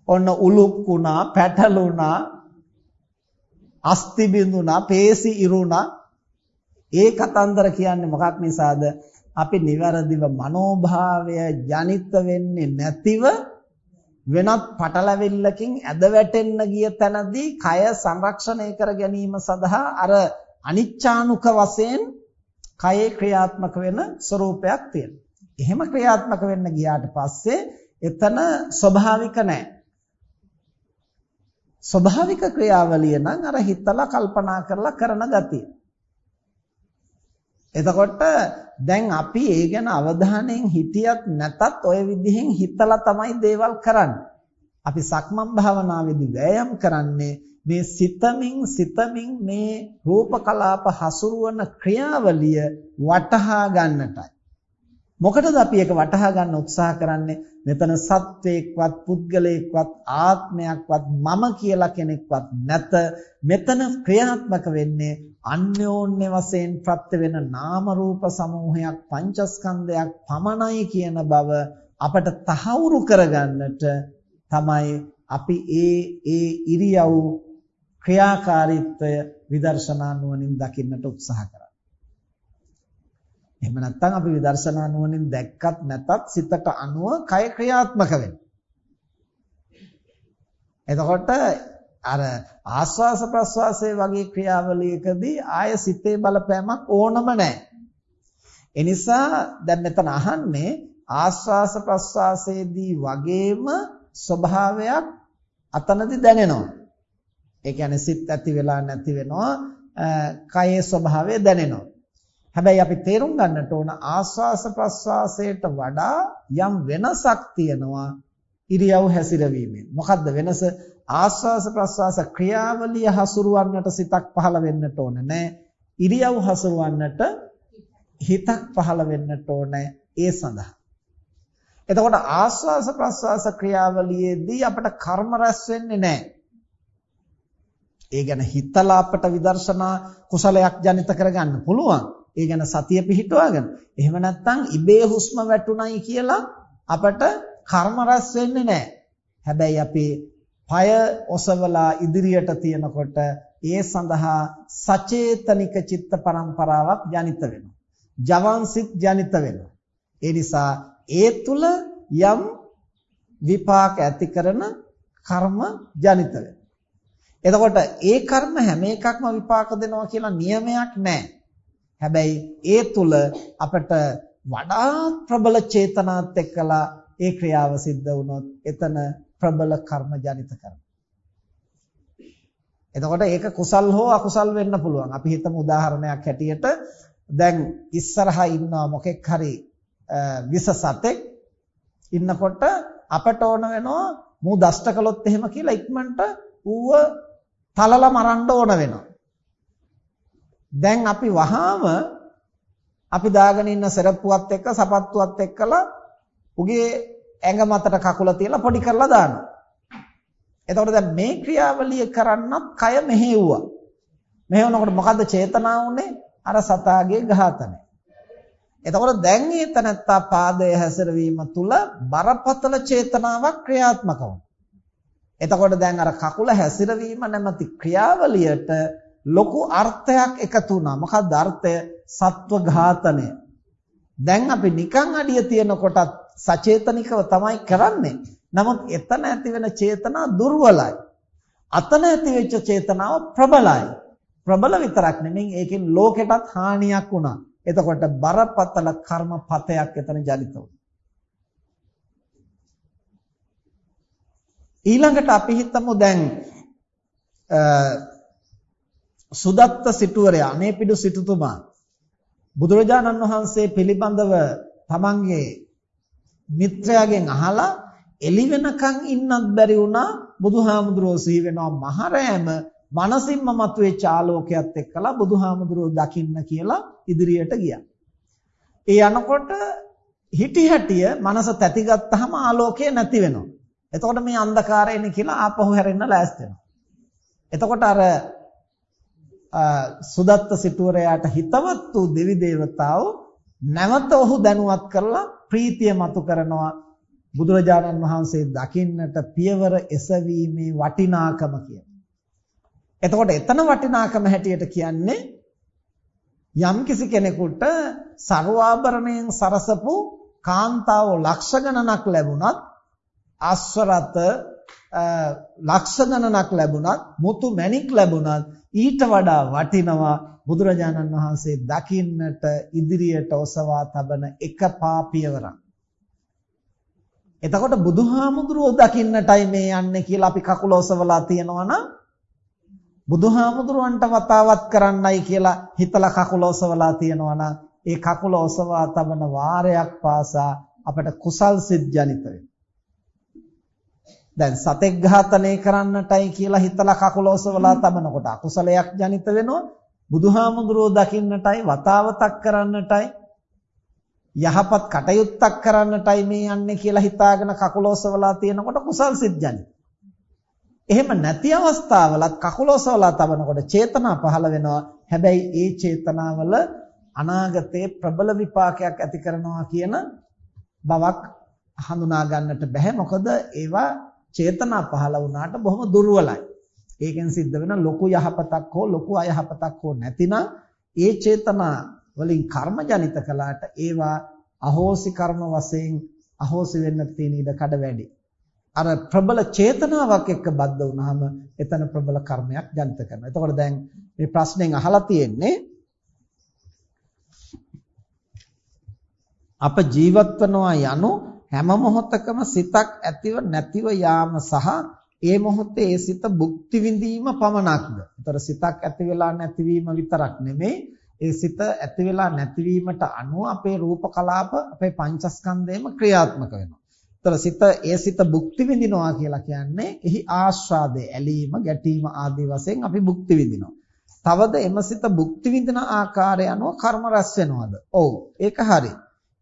ඔන්න උලුක්කුණා, පැටලුණා, අස්ති බිඳුණා, පේසි ඉරුණා. ඒ කතන්දර කියන්නේ මොකක් නිසාද? අපි નિවරදිව මනෝභාවය ජනිත වෙන්නේ නැතිව වෙනත් පටලැවිල්ලකින් ඇද වැටෙන්න ගිය තැනදී කය සංරක්ෂණය කර ගැනීම සඳහා අර අනිච්චානුක වශයෙන් කයේ ක්‍රියාත්මක වෙන ස්වરૂපයක් තියෙනවා. එහෙම ක්‍රියාත්මක වෙන්න ගියාට පස්සේ එතන ස්වභාවික නැහැ. ස්වභාවික ක්‍රියාවලිය නම් අර හිතලා කල්පනා කරලා කරන ගතිය. එතකොට දැන් අපි ඒ ගැන අවධානයෙන් හිටියත් නැතත් ওই විදිහෙන් හිතලා තමයි දේවල් කරන්නේ. අපි සක්මන් භාවනාවේදී වෑයම් කරන්නේ මේ සිතමින් සිතමින් මේ රූප කලාප හසුරුවන ක්‍රියාවලිය වටහා ගන්නටයි. මොකටද අපි ඒක වටහා ගන්න උත්සාහ කරන්නේ? මෙතන සත්වයක්වත් පුද්ගලයෙක්වත් ආත්මයක්වත් මම කියලා කෙනෙක්වත් නැත. මෙතන ක්‍රියාත්මක වෙන්නේ අන්‍යෝන්‍ය වශයෙන් ප්‍රත්‍ය වෙන නාම රූප සමූහයක් පංචස්කන්ධයක් පමණයි කියන බව අපට තහවුරු කරගන්නට තමයි අපි ඒ ඒ ඉරියව් ක්‍රියාකාරීත්වය විදර්ශනා නුවණින් දකින්නට උත්සාහ කරන්නේ. එහෙම නැත්නම් අපි විදර්ශනා නුවණින් දැක්කත් නැතත් සිතට අනුව කය ක්‍රියාත්මක වෙනවා. එතකොට අර ආස්වාස ප්‍රස්වාසයේ වගේ ක්‍රියාවලියකදී ආය සිතේ බලපෑමක් ඕනම නැහැ. ඒ නිසා දැන් මෙතන අහන්නේ ආස්වාස ප්‍රස්වාසයේදී වගේම ස්වභාවයක් අතනදී දැනෙනවා. ඒ කියන්නේ සිත් ඇති වෙලා නැති වෙනවා, කයේ ස්වභාවය දැනෙනවා. හැබැයි අපි තේරුම් ගන්නට ඕන ආස්වාස ප්‍රස්වාසයට වඩා යම් වෙනසක් තියෙනවා ඉරියව් හැසිරවීමෙන්. මොකද්ද වෙනස? ආස්වාස ප්‍රස්වාස ක්‍රියාවලිය හසුරුවන්නට සිතක් පහළ වෙන්නට ඕන නෑ. ඉරියව් හසුරුවන්නට හිතක් පහළ වෙන්නට ඕන ඒ සඳහා. එතකොට ආස්වාස ප්‍රස්වාස ක්‍රියාවලියේදී අපට කර්ම රැස් වෙන්නේ නැහැ. ඒ ගැන හිතලා අපට විදර්ශනා කුසලයක් ජනිත කරගන්න පුළුවන්. ඒ ගැන සතිය පිහිටුවාගෙන. එහෙම නැත්නම් ඉබේ හුස්ම වැටුණයි කියලා අපට කර්ම රැස් වෙන්නේ නැහැ. හැබැයි අපි পায় ඔසවලා ඉදිරියට තියනකොට ඒ සඳහා සචේතනික චිත්ත පරම්පරාවක් ජනිත වෙනවා. ජවන්සිත ජනිත වෙනවා. ඒ නිසා ඒ තුල යම් විපාක ඇති කරන කර්ම ජනිත වෙනවා. එතකොට ඒ කර්ම හැම එකක්ම විපාක දෙනවා කියලා නියමයක් නැහැ. හැබැයි ඒ තුල අපට වඩා ප්‍රබල චේතනාත් එක්කලා ඒ ක්‍රියාව සිද්ධ වුණොත් එතන ප්‍රබල කර්ම ජනිත කරනවා. එතකොට ඒක කුසල් හෝ අකුසල් වෙන්න පුළුවන්. අපි හිතමු උදාහරණයක් හැටියට දැන් ඉස්සරහා ඉන්නවා මොකෙක් හරි විස සතෙක් ඉන්නකොට අපට ඕන වෙනවා මූ දෂ්ට කළොත් එහෙම කියලා ඉක්මනට ඌව තලලා මරන්න ඕන වෙනවා. දැන් අපි වහාම අපි දාගෙන ඉන්න සරප්පුවත් එක්ක සපත්තුවත් එක්කලා උගේ ඇඟ මතට කකුල තියලා පොඩි කරලා දානවා. එතකොට දැන් මේ ක්‍රියාවලිය කරන්නත් කය මෙහෙව්වා. මෙහෙවනකොට මොකද්ද චේතනාව උනේ? අර සතාගේ ඝාතනය. එතකොට දැන් ඒ තනත්තා පාදය හැසිරවීම තුල බරපතල චේතනාවක් ක්‍රියාත්මක වුණා. එතකොට දැන් අර කකුල හැසිරවීම නැමැති ක්‍රියාවලියට ලොකු අර්ථයක් එකතු වුණා. මොකක්ද අර්ථය? සත්ව ඝාතනය. දැන් අපි නිකන් අඩිය තියනකොටත් සචේතනිකව තමයි කරන්නේ. නමුත් එතන ඇති වෙන චේතනා දුර්වලයි. අතන ඇති වෙච්ච චේතනාව ප්‍රබලයි. ප්‍රබල විතරක් නෙමෙයි ඒකෙන් ලෝකෙටත් හානියක් වුණා. එතකොට බරපතල කර්මපතයක් එතන ජනිත ඊළඟට අපි හිතමු දැන් සුදත්ත සිටුවරයා අනේපිඩු සිටුතුමා බුදුරජාණන් වහන්සේ පිළිබඳව තමන්ගේ මිත්‍රයාගෙන් අහලා එළි වෙනකන් ඉන්නත් බැරි වුණා බුදුහාමුදුරුවෝ සිහි වෙනවා මහරෑම මනසින්ම මතුවෙච්ච ආලෝකයක් එක්කලා බුදුහාමුදුරුවෝ දකින්න කියලා ඉදිරියට ගියා. ඒ යනකොට හිටි හැටිය මනස තැතිගත්තාම ආලෝකය නැති වෙනවා. එතකොට මේ අන්ධකාරයනේ කියලා ආපහු හැරෙන්න ලෑස්ති වෙනවා. එතකොට අර සුදත්ත සිටුවරයාට හිතවත් වූ දෙවි දේවතාවෝ නැවත ඔහු දැනුවත් කරලා ප්‍රීතිය මතු කරනවා බුදුරජාණන් වහන්සේ දකින්නට පියවර එසවීමේ වටිනාකම කියන. එතකොට එතන වටිනාකම හැටියට කියන්නේ යම් කිසි කෙනෙකුට ਸਰවාභරණයෙන් සරසපු කාන්තාව ලක්ෂ ගණනක් ලැබුණත් අස්වරත ලක්ෂ ගණනක් ලැබුණත් මුතු මැණික් ලැබුණත් ඊට වඩා වටිනවා බුදුරජාණන් වහන්සේ දකින්නට ඉදිරියට ඔසවා තබන එක පාපියවරක්. එතකොට බුදුහාමුදුරුවෝ දකින්නටයි මේ යන්නේ කියලා අපි කකුල ඔසවලා තියනවා නම් බුදුහාමුදුරුවන්ට වතාවත් කරන්නයි කියලා හිතලා කකුල ඔසවලා තියනවා නම් ඒ කකුල ඔසවා තබන වාරයක් පාසා අපට කුසල් සිත් ජනිත දැන් සතෙක් ඝාතනය කරන්නටයි කියලා හිතලා කකුල ඔසවලා තබනකොට අකුසලයක් ජනිත වෙනවා බුදුහාමුදුරුවෝ දකින්නටයි වතාවතක් කරන්නටයි යහපත් කටයුත්තක් කරන්නටයි මේ යන්නේ කියලා හිතාගෙන කකුල ඔසවලා තියෙනකොට කුසල් සිත් ජනිත එහෙම නැති අවස්ථාවලත් කකුල ඔසවලා තබනකොට චේතනා පහළ වෙනවා. හැබැයි ඒ චේතනාවල අනාගතයේ ප්‍රබල විපාකයක් ඇති කරනවා කියන බවක් හඳුනා ගන්නට බෑ. මොකද ඒවා චේතනා පහළ වුණාට බොහොම දුර්වලයි. ඒකෙන් සිද්ධ වෙන ලොකු යහපතක් හෝ ලොකු අයහපතක් හෝ නැතිනම් ඒ චේතනා වලින් කර්ම ජනිත කළාට ඒවා අහෝසි කර්ම වශයෙන් අහෝසි වෙන්න තියෙන ඉඩ කඩ වැඩි. අර ප්‍රබල චේතනාවක් එක්ක බද්ධ වුනහම එතන ප්‍රබල කර්මයක් ජනිත කරනවා. එතකොට දැන් මේ ප්‍රශ්නෙන් අහලා තියෙන්නේ අප ජීවත් වෙනවා යනු හැම මොහොතකම සිතක් ඇතිව නැතිව යාම සහ ඒ මොහොතේ ඒ සිත භුක්ති විඳීම පමණක්ද? ඒතර සිතක් ඇති වෙලා නැතිවීම විතරක් නෙමෙයි ඒ සිත ඇති වෙලා නැතිවීමට අනුව අපේ රූප කලාප අපේ පංචස්කන්ධයම ක්‍රියාත්මක වෙනවා. ඒතර සිත ඒ සිත භුක්ති විඳිනවා කියලා කියන්නේ එහි ආස්වාදයේ ඇලීම, ගැටීම ආදී වශයෙන් අපි භුක්ති විඳිනවා. තවද එම සිත භුක්ති විඳින ආකාරය අනුව කර්ම රැස් වෙනවද? ඔව්. ඒක හරි.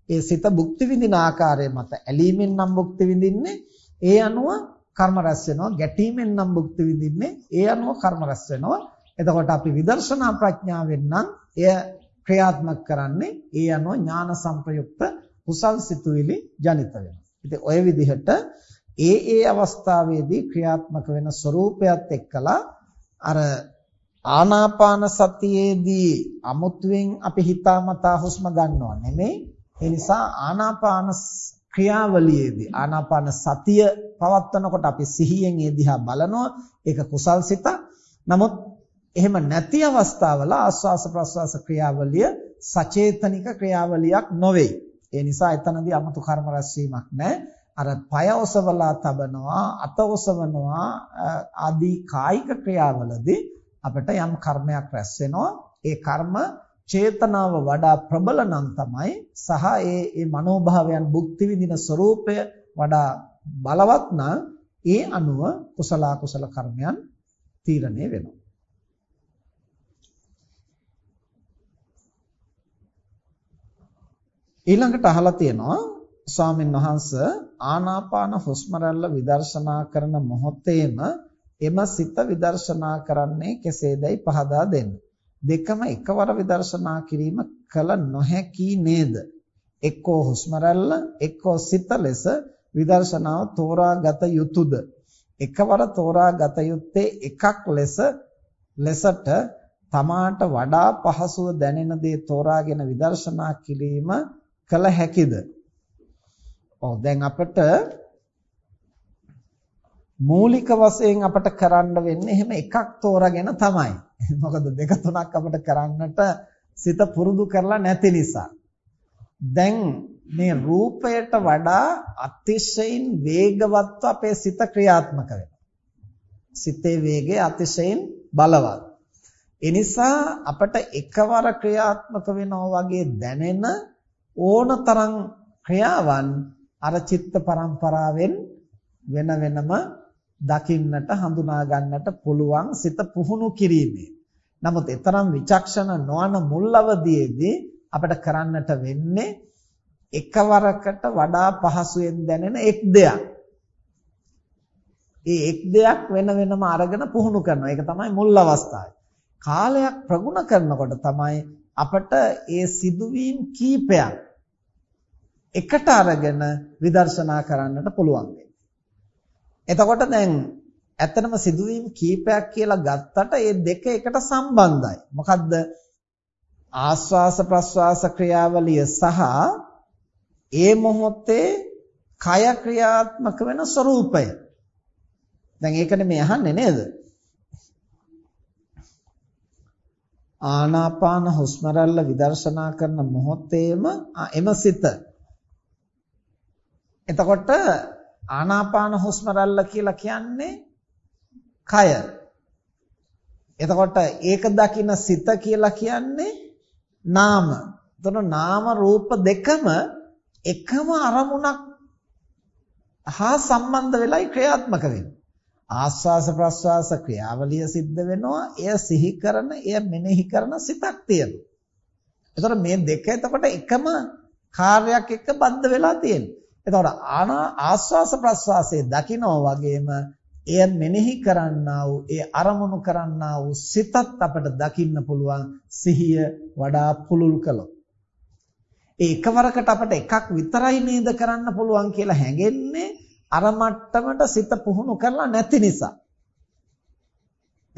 ඒ සිත භුක්ති විඳින ආකාරය මත ඇලීමෙන් නම් භුක්ති විඳින්නේ ඒ අනුව කර්ම රැස් වෙනවා ගැටීමෙන් නම් භුක්ති විඳින්නේ ඒ අනුව කර්ම රැස් වෙනවා. එතකොට අපි විදර්ශනා ප්‍රඥාවෙන් නම් එය ක්‍රියාත්මක කරන්නේ ඒ අනුව ඥාන සංප්‍රයුක්ත කුසල් සිතුවිලි ජනිත වෙනවා. ඉතින් ওই විදිහට ඒ ඒ අවස්ථාවේදී ක්‍රියාත්මක වෙන ස්වરૂපයත් එක්කලා අර ආනාපාන සතියේදී අමුතුවෙන් අපි හිතාමතා හුස්ම ගන්නව නෙමෙයි. ඒ නිසා ආනාපාන ක්‍රියාවලියේදී ආනාපාන සතිය පවත්වනකොට අපි සිහියෙන් ඒ දිහා බලනවා ඒක කුසල් සිත. නමුත් එහෙම නැති අවස්ථාවල ආස්වාස ප්‍රස්වාස ක්‍රියාවලිය සචේතනික ක්‍රියාවලියක් නොවේ. ඒ නිසා එතනදී 아무තු කර්ම රැස් වීමක් නැහැ. අර পায় ඔසවලා තබනවා, අත ඔසවනවා ආදී කායික ක්‍රියාවලදී අපිට යම් කර්මයක් රැස් වෙනවා. ඒ කර්ම චේතනාව වඩා ප්‍රබල නම් තමයි සහ ඒ ඒ මනෝභාවයන් භුක්ති විඳින ස්වરૂපය වඩා බලවත් නම් ඒ අනුව කුසල කුසල කර්මයන් තීරණය වෙනවා. ඊළඟට අහලා තියෙනවා ස්වාමීන් වහන්ස ආනාපාන හුස්ම රැල්ල විදර්ශනා කරන මොහොතේම එම සිත විදර්ශනා කරන්නේ කෙසේදයි පහදා දෙන්න. දෙකම එකවර විදර්ශනා කිරීම කල නොහැකි නේද? එක්කෝ හුස්ම රැල්ල එක්කෝ සිත ලෙස විදර්ශනාව තෝරාගත යුතුයද? එකවර තෝරාගත යුත්තේ එකක් ලෙස ලෙසට තමාට වඩා පහසුව දැනෙන දේ තෝරාගෙන විදර්ශනා කිරීම කල හැකිද? ඔව් දැන් අපිට මූලික වශයෙන් අපිට කරන්න වෙන්නේ එහෙම එකක් තෝරාගෙන තමයි. මොකද දෙක තුනක් අපිට කරන්නට සිත පුරුදු කරලා නැති නිසා. දැන් මේ රූපයට වඩා අතිශයින් වේගවත්ව අපේ සිත ක්‍රියාත්මක වෙනවා. සිතේ වේගය අතිශයින් බලවත්. ඒ නිසා අපට එකවර ක්‍රියාත්මක වෙනවා වගේ දැනෙන ඕනතරම් ක්‍රියාවන් අර චිත්ත පරම්පරාවෙන් වෙන වෙනම දකින්නට හඳුනා ගන්නට පුළුවන් සිත පුහුණු කිරීමේ. නමුත් ඊතරම් විචක්ෂණ නොවන මුල් අවදියේදී අපිට කරන්නට වෙන්නේ එකවරකට වඩා පහසුවෙන් දැනෙන එක් දෙයක්. ඒ එක් දෙයක් වෙන වෙනම අරගෙන පුහුණු කරනවා. ඒක තමයි මුල් අවස්ථාවේ. කාලයක් ප්‍රගුණ කරනකොට තමයි අපට ඒ සිදුවීම් කීපයක් එකට අරගෙන විදර්ශනා කරන්නට පුළුවන් එතකොට දැන් ඇත්තටම සිදුවීම් කීපයක් කියලා ගත්තට ඒ දෙක එකට සම්බන්ධයි. මොකද්ද? ආස්වාස ප්‍රස්වාස ක්‍රියාවලිය සහ ඒ මොහොතේ කය ක්‍රියාත්මක වෙන ස්වરૂපය. දැන් ඒකනේ මේ අහන්නේ නේද? ආනාපාන හුස්ම රැල්ල විදර්ශනා කරන මොහොතේම එම සිත. එතකොට ආනාපාන හුස්ම රැල්ල කියලා කියන්නේ කය. එතකොට ඒක දකින සිත කියලා කියන්නේ නාම. එතකොට නාම රූප දෙකම එකම අරමුණක් හා සම්බන්ධ වෙලයි ක්‍රියාත්මක වෙන්නේ. ආස්වාස ප්‍රස්වාස ක්‍රියාවලිය සිද්ධ වෙනවා. එය සිහි කරන, එය මෙනෙහි කරන සිතක් තියෙනවා. එතකොට මේ දෙක එතකොට එකම කාර්යයක් එක්ක බද්ධ වෙලා තියෙනවා. එතකොට ආනා ආස්වාස ප්‍රස්වාසයේ දකිනවා වගේම එය මෙනෙහි කරන්නා වූ ඒ අරමුණු කරන්නා වූ සිතත් අපට දකින්න පුළුවන් සිහිය වඩා පුළුල් කළොත්. ඒ එකවරකට අපට එකක් විතරයි නේද කරන්න පුළුවන් කියලා හැඟෙන්නේ අර මට්ටමට සිත පුහුණු කරලා නැති නිසා.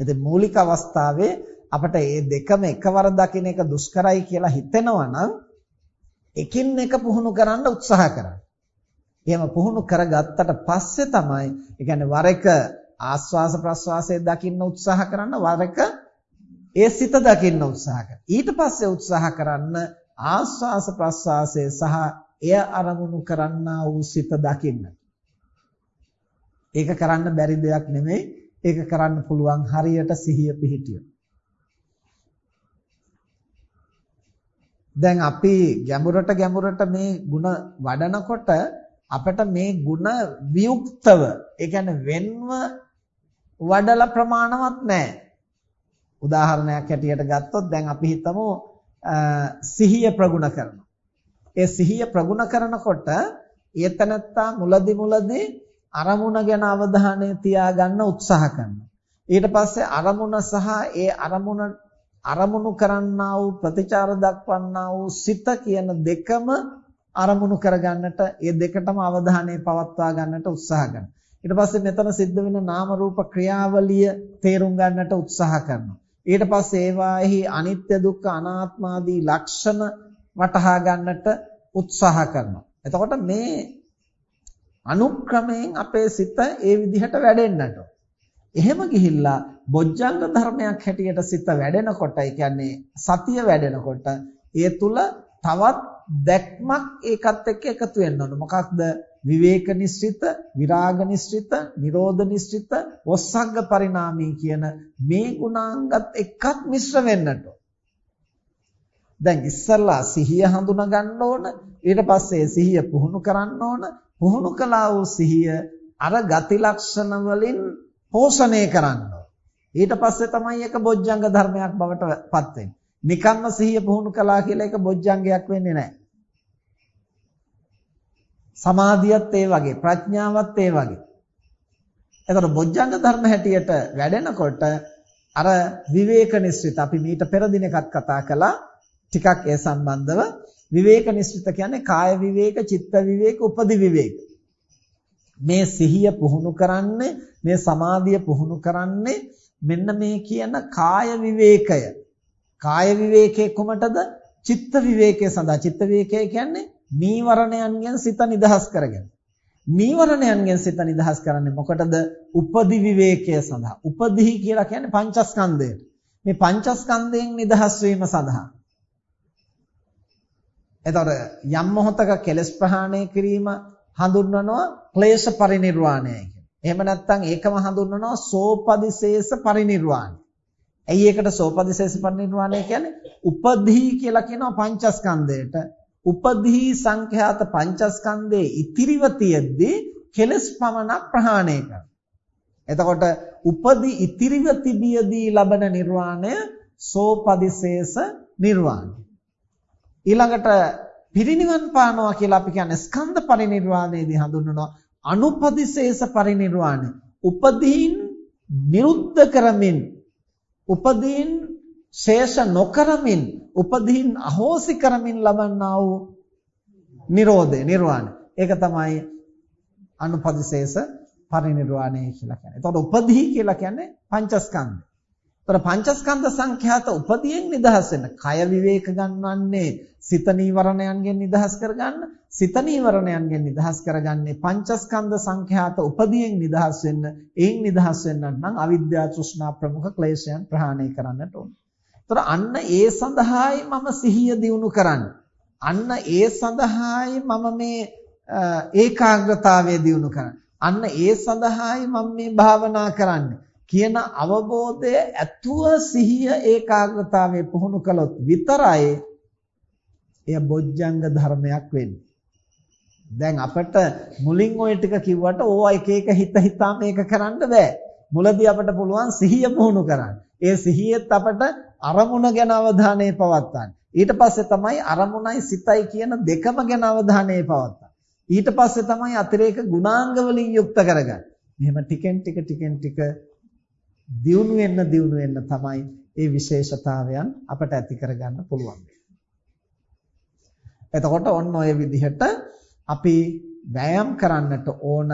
ඉතින් මූලික අවස්ථාවේ අපිට මේ දෙකම එකවර දකින්න එක දුෂ්කරයි කියලා හිතෙනවා නම් එකින් එක පුහුණු කරන්න උත්සාහ කරන්න. එහෙම පුහුණු කරගත්තට පස්සේ තමයි ඒ කියන්නේ වර එක ආස්වාස ප්‍රස්වාසයේ දකින්න උත්සාහ කරන්න වර එක ඒ සිත දකින්න උත්සාහ කරන්න. ඊට පස්සේ උත්සාහ කරන්න ආස්වාස ප්‍රස්වාසයේ සහ එය අරමුණු කරන්නා වූ සිත දකින්න. ඒක කරන්න බැරි දෙයක් නෙමෙයි. ඒක කරන්න පුළුවන් හරියට සිහිය පිහිටියොත්. දැන් අපි ගැඹුරට ගැඹුරට මේ ಗುಣ වඩනකොට අපිට මේ ಗುಣ වියුක්තව ඒ කියන්නේ වෙන්ව වඩලා ප්‍රමාණවත් නැහැ. උදාහරණයක් හැටියට ගත්තොත් දැන් අපි හිතමු සිහිය ප්‍රගුණ කරනවා. ඒ සිහිය ප්‍රගුණ කරනකොට ඒතනත්තා මුලදි මුලදී අරමුණ ගැන අවධානය තියාගන්න උත්සාහ කරනවා. ඊට පස්සේ අරමුණ සහ ඒ අරමුණ අරමුණු කරන්නා වූ ප්‍රතිචාර දක්වන්නා වූ සිත කියන දෙකම අරමුණු කරගන්නට ඒ දෙකටම අවධානය පවත්වා ගන්නට උත්සාහ කරනවා. ඊට පස්සේ මෙතන සිද්ධ වෙන නාම රූප ක්‍රියාවලිය තේරුම් ගන්නට උත්සාහ කරනවා. ඊට පස්සේ ඒවාෙහි අනිත්‍ය දුක්ඛ අනාත්ම ආදී ලක්ෂණ වටහා ගන්නට උත්සාහ කරනවා. එතකොට මේ අනුක්‍රමයෙන් අපේ සිත ඒ විදිහට වැඩෙන්නට. එහෙම ගිහිල්ලා බොජ්ජංග ධර්මයක් හැටියට සිත වැඩෙනකොට, ඒ කියන්නේ සතිය වැඩෙනකොට, ඒ තුල තවත් දැක්මක් ඒකත් එක්ක එකතු වෙන්න ඕන. මොකක්ද? විවේක නිස්සිත, විරාග නිස්සිත, නිරෝධ නිස්සිත, ඔස්සග්ග පරිණාමී කියන මේ ගුණාංගත් එක්කත් මිශ්‍ර වෙන්නට දැන් ඉස්සල්ලා සිහිය හඳුනා ගන්න ඕන ඊට පස්සේ සිහිය පුහුණු කරන්න ඕන පුහුණු කළා වූ සිහිය අර ගති ලක්ෂණ වලින් පෝෂණය කරන්න ඊට පස්සේ තමයි ඒක බොජ්ජංග ධර්මයක් බවට පත් වෙන්නේ. නිකම්ම සිහිය පුහුණු කළා කියලා ඒක බොජ්ජංගයක් වෙන්නේ නැහැ. සමාධියත් ඒ වගේ ප්‍රඥාවත් ඒ වගේ. එතකොට බොජ්ජංග ධර්ම හැටියට වැඩෙනකොට අර විවේක නිස්සිත අපි මීට පෙර දිනකත් කතා කළා ටිකක් ඒ සම්බන්ධව විවේක නිස්සිත කියන්නේ කාය විවේක, චිත්ත විවේක, උපදි විවේක. මේ සිහිය පුහුණු කරන්නේ මේ සමාධිය පුහුණු කරන්නේ මෙන්න මේ කියන කාය විවේකය. කාය විවේකයේ කොමටද? චිත්ත විවේකයේ සඳහා. චිත්ත විවේකය කියන්නේ නීවරණයන්ගෙන් සිත නිදහස් කරගෙන. නීවරණයන්ගෙන් සිත නිදහස් කරන්නේ මොකටද? උපදි විවේකය සඳහා. උපදිහි කියලා කියන්නේ පංචස්කන්ධයට. මේ පංචස්කන්ධයෙන් නිදහස් වීම සඳහා. එතකොට යම් මොහතක කෙලස් ප්‍රහාණය කිරීම හඳුන්වනවා ක්ලේශ පරිනිර්වාණය කියලා. එහෙම නැත්නම් ඒකම හඳුන්වනවා සෝපදිශේෂ පරිනිර්වාණය. ඇයි ඒකට සෝපදිශේෂ පරිනිර්වාණය කියන්නේ? උපදී කියලා කියනවා පංචස්කන්ධයට. උපදී සංඛ්‍යාත පංචස්කන්ධයේ ඉතිරිව තියෙද්දී කෙලස් පමණක් ප්‍රහාණය කරනවා. එතකොට උපදී ඉතිරිව තිබියදී ලබන නිර්වාණය සෝපදිශේෂ නිර්වාණය. ඊළඟට පිරිනිවන් පානවා කියලා අපි කියන්නේ ස්කන්ධ පරිනිර්වාණයේදී හඳුන්වනවා අනුපදිශේෂ පරිනිර්වාණය. උපදීන් නිරුද්ධ කරමින් උපදීන් ශේෂ නොකරමින් උපදීන් අහෝසි කරමින් ලබන්නා වූ නිරෝධය නිර්වාණය. ඒක තමයි අනුපදිශේෂ පරිනිර්වාණය කියලා කියන්නේ. එතකොට උපදී කියලා කියන්නේ පංචස්කන්ධ. ඒතර පංචස්කන්ධ සංඛ්‍යාත උපදියෙන් නිදහස් වෙන්න. කය විවේක ගන්නවන්නේ සිත නීවරණයන්ගෙන් නිදහස් කරගන්න. සිත නීවරණයන්ගෙන් නිදහස් කරගන්නේ පංචස්කන්ධ සංඛ්‍යාත උපදියෙන් නිදහස් වෙන්න. එයින් නිදහස් වෙන්නත් නම් අවිද්‍යා තෘෂ්ණා ප්‍රමුඛ ක්ලේශයන් ප්‍රහාණය කරන්නට ඕන. ඒතර අන්න ඒ සඳහායි මම සිහිය දියුණු කරන්නේ. අන්න ඒ සඳහායි මම මේ ඒකාග්‍රතාවය දියුණු කරන්නේ. අන්න ඒ සඳහායි මම මේ භාවනා කරන්නේ. කියන අවබෝධය ඇතුව සිහිය ඒකාග්‍රතාවයේ පුහුණු කළොත් විතරයි එය බොජ්ජංග ධර්මයක් වෙන්නේ. දැන් අපිට මුලින් ওই ටික කිව්වට ඕවා එක එක හිත හිතා මේක කරන්න බෑ. මුලදී අපිට පුළුවන් සිහිය පුහුණු කරන්න. ඒ සිහියෙත් අපිට අරමුණ ගැන අවධානය පවත්වන්න. ඊට පස්සේ තමයි අරමුණයි සිතයි කියන දෙකම ගැන අවධානය පවත්වන්න. ඊට පස්සේ තමයි අතිරේක ගුණාංග වලින් යුක්ත කරගන්න. මෙහෙම ටිකෙන් ටික ටිකෙන් ටික දියුණු වෙන්න දියුණු වෙන්න තමයි ඒ විශේෂතාවයන් අපට ඇති කරගන්න පුළුවන්. එතකොට ඔන්න ඔය විදිහට අපි වෑයම් කරන්නට ඕන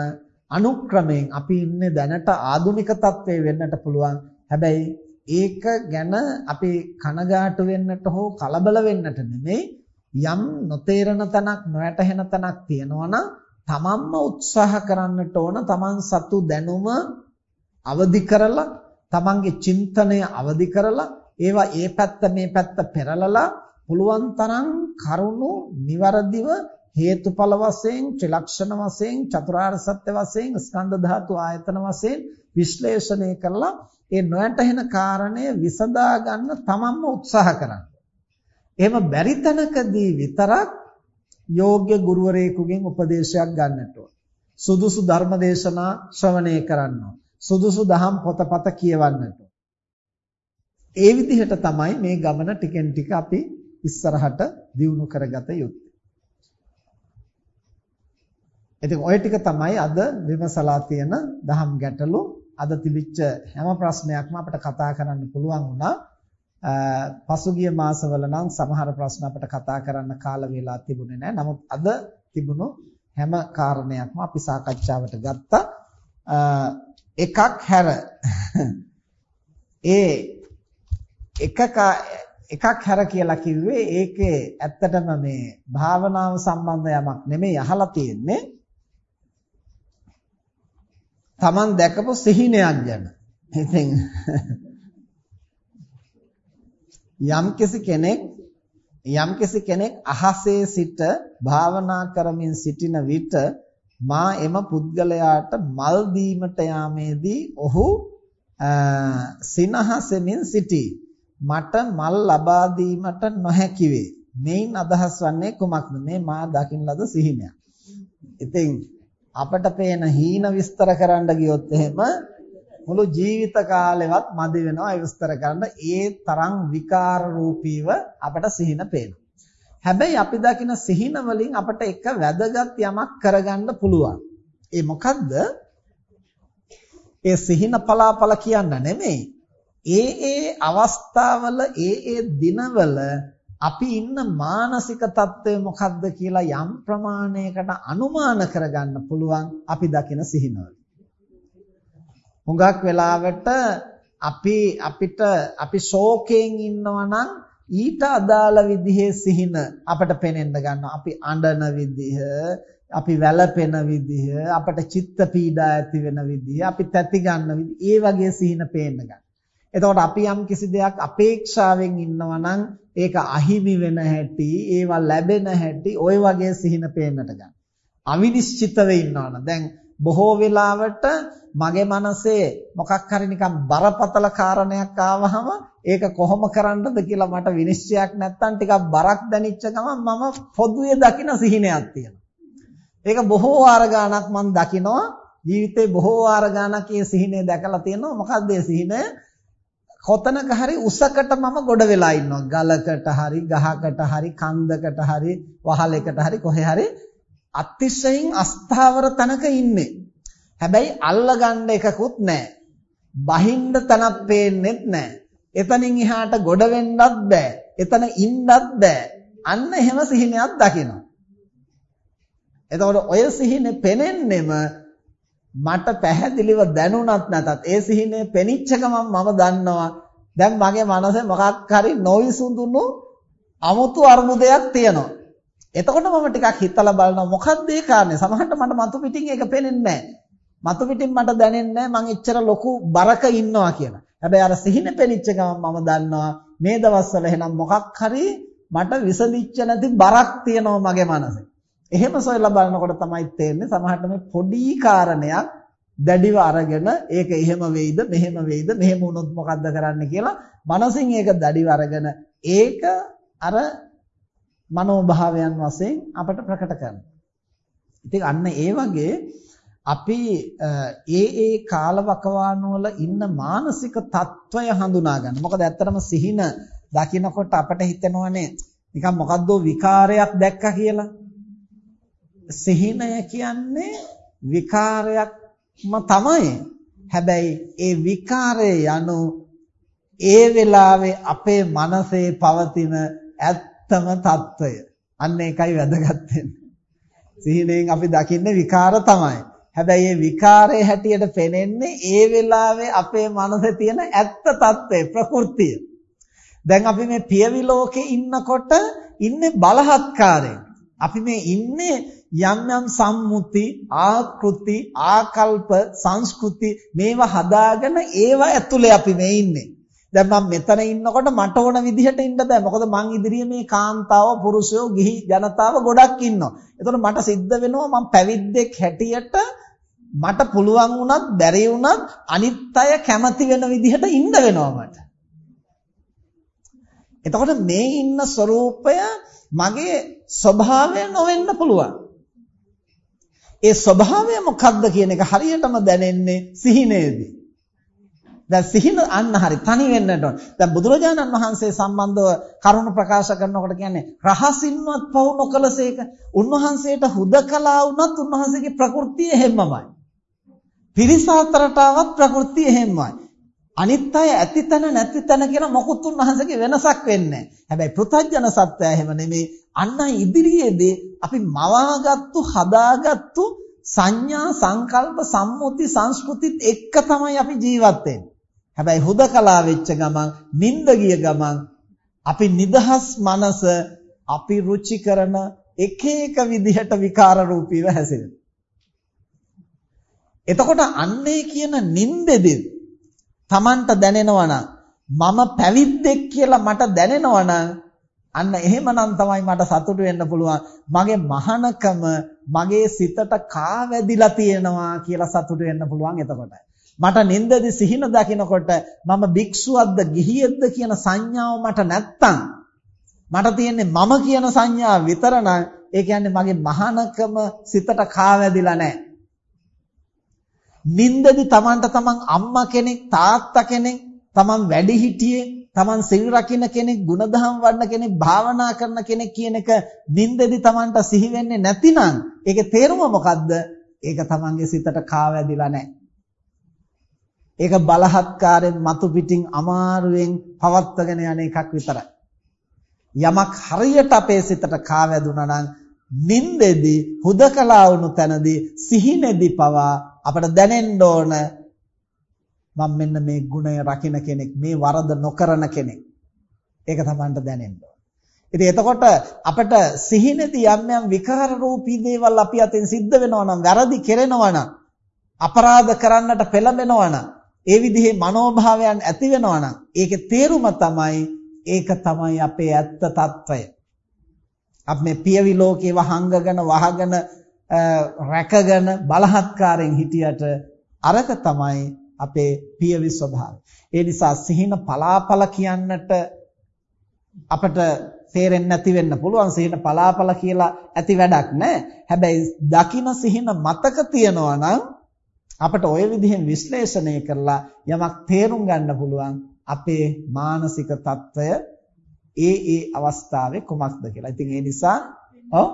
අනුක්‍රමයෙන් අපි ඉන්නේ දැනට ආධුනික තත්ත්වයේ වෙන්නට පුළුවන්. හැබැයි ඒක ගැන අපි කනගාටු වෙන්නට හෝ කලබල වෙන්නට නෙමෙයි යම් නොතේරෙන තැනක් නොයැටහෙන තැනක් තියෙනවා නම් තමන්ම උත්සාහ කරන්නට ඕන තමන් සතු දැනුම අවදි කරලා තමන්ගේ චින්තනය අවදි කරලා ඒවා ඒ පැත්ත මේ පැත්ත පෙරලලා පුළුවන් තරම් කරුණු નિවරදිව හේතුඵල වශයෙන් ත්‍රිලක්ෂණ වශයෙන් චතුරාර්ය සත්‍ය වශයෙන් ස්කන්ධ ධාතු ආයතන වශයෙන් විශ්ලේෂණය කරලා ඒ නොයැටහෙන කාරණය විසඳා ගන්න තමන්ම උත්සාහ කරන්න. එහෙම බැරි තැනකදී විතරක් යෝග්‍ය ගුරුවරයෙකුගෙන් උපදේශයක් ගන්නට ඕන. සුදුසු ධර්ම දේශනා ශ්‍රවණය කරන්න ඕන. සුදුසු දහම් පොතපත කියවන්නට ඕන. ඒ විදිහට තමයි මේ ගමන ටිකෙන් ටික අපි ඉස්සරහට දියුණු කරගත යුත්තේ. ඉතින් ওই ටික තමයි අද විමසලා තියෙන දහම් ගැටලු අද තිබිච්ච හැම ප්‍රශ්නයක්ම අපිට කතා කරන්න පුළුවන් වුණා. පසුගිය මාසවල නම් සමහර ප්‍රශ්න අපිට කතා කරන්න කාල වේලා තිබුණේ නැහැ. නමුත් අද තිබුණු හැම කාරණයක්ම අපි සාකච්ඡාවට ගත්තා. එකක් හැර ඒ එකක එකක් හැර කියලා කිව්වේ ඒකේ ඇත්තටම මේ භාවනාව සම්බන්ධ යමක් නෙමෙයි අහලා තියෙන්නේ Taman දැකපු සිහිනයක් ගැන. ඉතින් යම්කිසි කෙනෙක් යම්කිසි කෙනෙක් අහසේ සිට භාවනා කරමින් සිටින විට මා එම පුද්ගලයාට මල් දීමට යාමේදී ඔහු සිනහසෙමින් සිටී. මට මල් ලබා දීමට නොහැකි වේ. මේන් අදහස් වන්නේ කුමක්ද? මේ මා දකින්න ලද සිහිනයක්. ඉතින් අපට පේන හීන විස්තර කරන්න ගියොත් එහෙම මුළු ජීවිත කාලෙවත් මදි වෙනවා ඒ විස්තර කරන්න ඒ තරම් විකාර රූපීව අපට සිහින පේනවා. හැබැයි අපි දකින සිහින වලින් අපට එක වැදගත් යමක් කරගන්න පුළුවන්. ඒ මොකද්ද? ඒ සිහින පලාපල කියන්න නෙමෙයි. ඒ ඒ අවස්ථාවල ඒ ඒ දිනවල අපි ඉන්න මානසික తত্ত্বය මොකක්ද කියලා යම් ප්‍රමාණයකට අනුමාන කරගන්න පුළුවන් අපි දකින සිහිනවල. හුඟක් වෙලාවට අපි අපිට අපි ශෝකයෙන් ඉන්නවා නම් ඊට අදාළ විදිහේ සිහින අපට පේනෙන්න ගන්නවා. අපි අඬන විදිහ, අපි වැළපෙන විදිහ, අපට චිත්ත පීඩා ඇති වෙන විදිහ, අපි තැති ගන්න විදිහ, ඒ වගේ සිහින පේන්න ගන්නවා. එතකොට අපි යම් කිසි දෙයක් අපේක්ෂාවෙන් ඉන්නවා නම් ඒක අහිමි වෙන හැටි, ඒවා ලැබෙන හැටි, ওই වගේ සිහින පේන්නට ගන්න. අවිනිශ්චිතව ඉන්නවනම් දැන් බොහෝ වෙලාවට මගේ මනසේ මොකක් හරි නිකන් බරපතල කාරණයක් ආවහම ඒක කොහොම කරන්නද කියලා මට විනිශ්චයක් නැත්තම් ටිකක් බරක් දැනිච්ච ගමන් මම පොදුවේ දකින සිහිනයක් තියෙනවා. ඒක බොහෝ වාර ගාණක් මම දකිනවා ජීවිතේ බොහෝ වාර ගාණක් මේ සිහිනේ දැකලා තියෙනවා. මොකද්ද මේ සිහිනය? කොතනක හරි උසකට මම ගොඩ වෙලා ඉන්නවා. ගලකට හරි, ගහකට හරි, කන්දකට හරි, වහලයකට හරි කොහේ හරි අතිශයින් අස්ථාවර තැනක ඉන්නේ. හැබැයි අල්ලගන්න එකකුත් නැහැ. බහින්න තැනක් පේන්නෙත් නැහැ. එතනින් එහාට ගොඩ වෙන්නත් බෑ. එතන ඉන්නත් බෑ. අන්න එහෙම සිහිනයක් දකිනවා. එතකොට ඔය සිහිනේ පෙනෙන්නෙම මට පැහැදිලිව දැනුණත් නැතත් ඒ සිහිනේ පෙනිච්ච ගමන් මම දන්නවා දැන් මගේ මනසේ මොකක් හරි නොවිසඳුණු අමුතු අරුමුදයක් තියෙනවා. එතකොට මම ටිකක් හිතලා බලනවා මොකක්ද ඒ කාරණේ. සමහරට මට මතු පිටින් ඒක පේන්නේ නැහැ. මතු පිටින් මට දැනෙන්නේ නැහැ මං එච්චර ලොකු බරක ඉන්නවා කියලා. හැබැයි අර සිහින පෙනිච්ච ගමන් මම දන්නවා මේ දවස්වල එහෙනම් මොකක් හරි මට විසඳිච්ච නැති බරක් තියෙනවා මගේ මනසේ. එහෙම සොයලා බලනකොට තමයි තේරෙන්නේ සමහරට මේ පොඩි කාරණයක් දැඩිව අරගෙන ඒක එහෙම වෙයිද මෙහෙම වෙයිද මෙහෙම වුණොත් මොකද්ද කරන්න කියලා මනසින් ඒක දැඩිව අරගෙන ඒක අර මනෝභාවයන් වශයෙන් අපට ප්‍රකට කරනවා. ඉතින් අන්න ඒ වගේ අපි ඒ ඒ කාලවකවානුවල ඉන්න මානසික తত্ত্বය හඳුනා ගන්න. මොකද ඇත්තටම සිහින දකිනකොට අපට හිතෙනවනේ නිකන් මොකද්දෝ විකාරයක් දැක්කා කියලා. සිහිනය කියන්නේ විකාරයක්ම තමයි. හැබැයි ඒ විකාරය යනු ඒ වෙලාවේ අපේ මනසේ පවතින ඇත්තම తত্ত্বය. අන්න ඒකයි වැදගත් සිහිනයෙන් අපි දකින්නේ විකාර තමයි. හැබැයි මේ විකාරයේ හැටියට පෙනෙන්නේ ඒ වෙලාවේ අපේ මනසේ තියෙන ඇත්ත తত্ত্বය, ප්‍රകൃතිය. දැන් අපි මේ පියවි ලෝකේ ඉන්නකොට ඉන්නේ බලහත්කාරයෙන්. අපි මේ ඉන්නේ යම් යම් සම්මුති, ආකෘති, ආකල්ප, සංස්කෘති මේවා හදාගෙන ඒවා ඇතුලේ අපි මේ ඉන්නේ. දැන් මම මෙතන ඉන්නකොට මට ඕන විදිහට ඉන්න බෑ. මොකද මං ඉදිරියේ මේ කාන්තාව, පුරුෂයෝ, ගිහි ජනතාව ගොඩක් ඉන්නවා. එතකොට මට සිද්ධ වෙනවා මම පැවිද්දෙක් හැටියට මට පුළුවන් වුණත් බැරි වුණත් අනිත් අය කැමති වෙන විදිහට ඉන්න වෙනවා මට. එතකොට මේ ඉන්න ස්වરૂපය මගේ ස්වභාවය නොවෙන්න පුළුවන්. ඒ ස්වභාවය මොකක්ද කියන එක හරියටම දැනෙන්නේ සිහිනේදී. දැන් සිහින අන්න හරි තනි වෙන්නට ඕන. දැන් බුදුරජාණන් වහන්සේ සම්බන්ධව කරුණ ප්‍රකාශ කරනකොට කියන්නේ රහසින්වත් පවු නොකලසේක. උන්වහන්සේට හුදකලා වුණත් උන්වහන්සේගේ ප්‍රകൃතිය හැමමයි. පිරිස අතරට ආවත් ප්‍රകൃතිය හැමමයි. අනිත් අය ඇතිතන නැතිතන කියලා මොකුත් උන්වහන්සේගේ වෙනසක් වෙන්නේ නැහැ. හැබැයි පෘථජන සත්‍යය එහෙම නෙමෙයි. අන්න ඉදිරියේදී අපි මවාගත්තු හදාගත්තු සංඥා සංකල්ප සම්මුති සංස්කෘතිත් එක්ක තමයි අපි ජීවත් වෙන්නේ. හැබැයි හුදකලා වෙච්ච ගමන්, නිින්ද ගිය ගමන් අපි නිදහස් මනස අපි රුචි කරන එක එක විදිහට විකාර රූපීව හැසිරෙනවා. එතකොට අන්නේ කියන නිින්දෙදී Tamanට දැනෙනවා මම පැවිද්දෙක් කියලා මට දැනෙනවා අන්න එහෙමනම් තමයි මට සතුටු වෙන්න පුළුවන්. මගේ මහානකම මගේ සිතට කාවැදිලා තියෙනවා කියලා සතුටු වෙන්න පුළුවන් එතකොට. මට නින්දදි සිහින දකිනකොට මම භික්ෂුවක්ද ගිහියෙක්ද කියන සංඥාව මට නැත්තම් මට තියෙන්නේ මම කියන සංඥාව විතරනම් ඒ කියන්නේ මගේ මහානකම සිතට කාවැදිලා නැහැ. නින්දදි Tamanට Taman අම්මා කෙනෙක් තාත්තා කෙනෙක් Taman වැඩිහිටියේ Taman සිල් රකින්න කෙනෙක් ಗುಣධම් වඩන කෙනෙක් භාවනා කරන කෙනෙක් කියන එක නින්දෙදි Tamanට සිහි වෙන්නේ නැතිනම් ඒකේ තේරුම මොකද්ද? ඒක Tamanගේ සිතට කාවැදිලා නැහැ. ඒක බලහත්කාරයෙන් මතු පිටින් අමාරුවෙන් පවත්වගෙන යන එකක් විතරයි. යමක් හරියට අපේ සිතට කාවැදුනා නම් නින්දෙදි හුදකලා වුණු තැනදී සිහිනේදී පවා අපට දැනෙන්න ඕන මම මෙන්න මේ ගුණය රකින්න කෙනෙක් මේ වරද නොකරන කෙනෙක්. ඒක තමන්ට දැනෙන්න ඕන. ඉතින් එතකොට අපට සිහිනේදී යම් යම් විකාර රූපී දේවල් අපි අතෙන් සිද්ධ වෙනවා නම් වැරදි කෙරෙනවා නම් අපරාධ කරන්නට පෙළඹෙනවා නම් ඒ විදිහේ මනෝභාවයන් ඇති වෙනවා නම් ඒකේ තේරුම තමයි ඒක තමයි අපේ ඇත්ත తত্ত্বය අපි මේ පියවි ලෝකේව හංගගෙන වහගෙන රැකගෙන බලහත්කාරයෙන් හිටියට අරක තමයි අපේ පියවි ස්වභාවය. ඒ නිසා සිහින පලාපල කියන්නට අපට තේරෙන්නේ නැති වෙන්න පුළුවන් සිහින පලාපල කියලා ඇති වැඩක් නැහැ. හැබැයි දකින සිහින මතක තියනවා නම් අපට ওই විදිහෙන් විශ්ලේෂණය කරලා යමක් තේරුම් ගන්න පුළුවන් අපේ මානසික తত্ত্বය ඒ ඒ අවස්ථාවේ කුමක්ද කියලා. ඉතින් ඒ නිසා ඔව්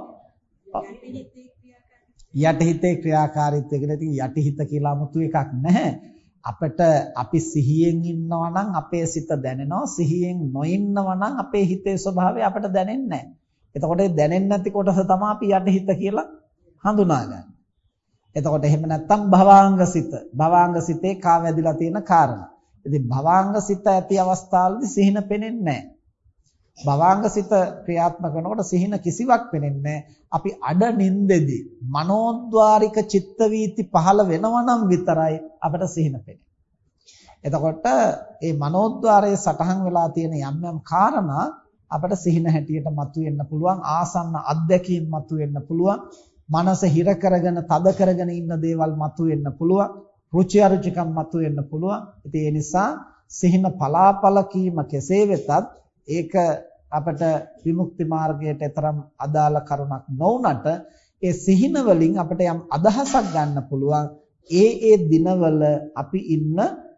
යටිහිතේ ක්‍රියාකාරීත්වය කියලා ඉතින් යටිහිත කියලා 아무තු එකක් නැහැ. අපිට අපි සිහියෙන් ඉන්නවා නම් අපේ සිත දැනෙනවා සිහියෙන් නොඉන්නවා නම් අපේ හිතේ ස්වභාවය අපිට දැනෙන්නේ නැහැ. එතකොට ඒ දැනෙන්නේ නැති කොටස තමයි අපි යටිහිත කියලා හඳුනාගන්නේ. එතකොට එහෙම නැත්නම් භවාංග සිත. භවාංග සිතේ කා වැදිලා තියෙන කාරණා. ඉතින් භවාංග සිත ඇති අවස්ථාවලදී සිහින පෙනෙන්නේ නැහැ. භවාංග සිත ක්‍රියාත්මක කරනකොට සිහින කිසිවක් පෙනෙන්නේ අපි අඩ නින්දෙදී මනෝද්වාරික චිත්ත වීති පහළ වෙනවා නම් විතරයි අපට සිහින පෙනෙන්නේ. එතකොට මේ මනෝද්වාරයේ සටහන් වෙලා තියෙන යම් යම් කාරණා අපට සිහින හැටියට මතුවෙන්න පුළුවන් ආසන්න අත්දැකීම් මතුවෙන්න පුළුවන් මනස හිර කරගෙන තද කරගෙන ඉන්න දේවල් මතුවෙන්න පුළුවන් රුචි අරුචිකම් මතුවෙන්න පුළුවන් ඉතින් ඒ නිසා සිහින පලාපල කීම කෙසේ වෙතත් ඒක අපට විමුක්ති මාර්ගයට තරම් අදාළ කරුණක් නොවුනට ඒ සිහින වලින් අපිට යම් අදහසක් ගන්න පුළුවන්. ඒ ඒ දිනවල අපි ඉන්න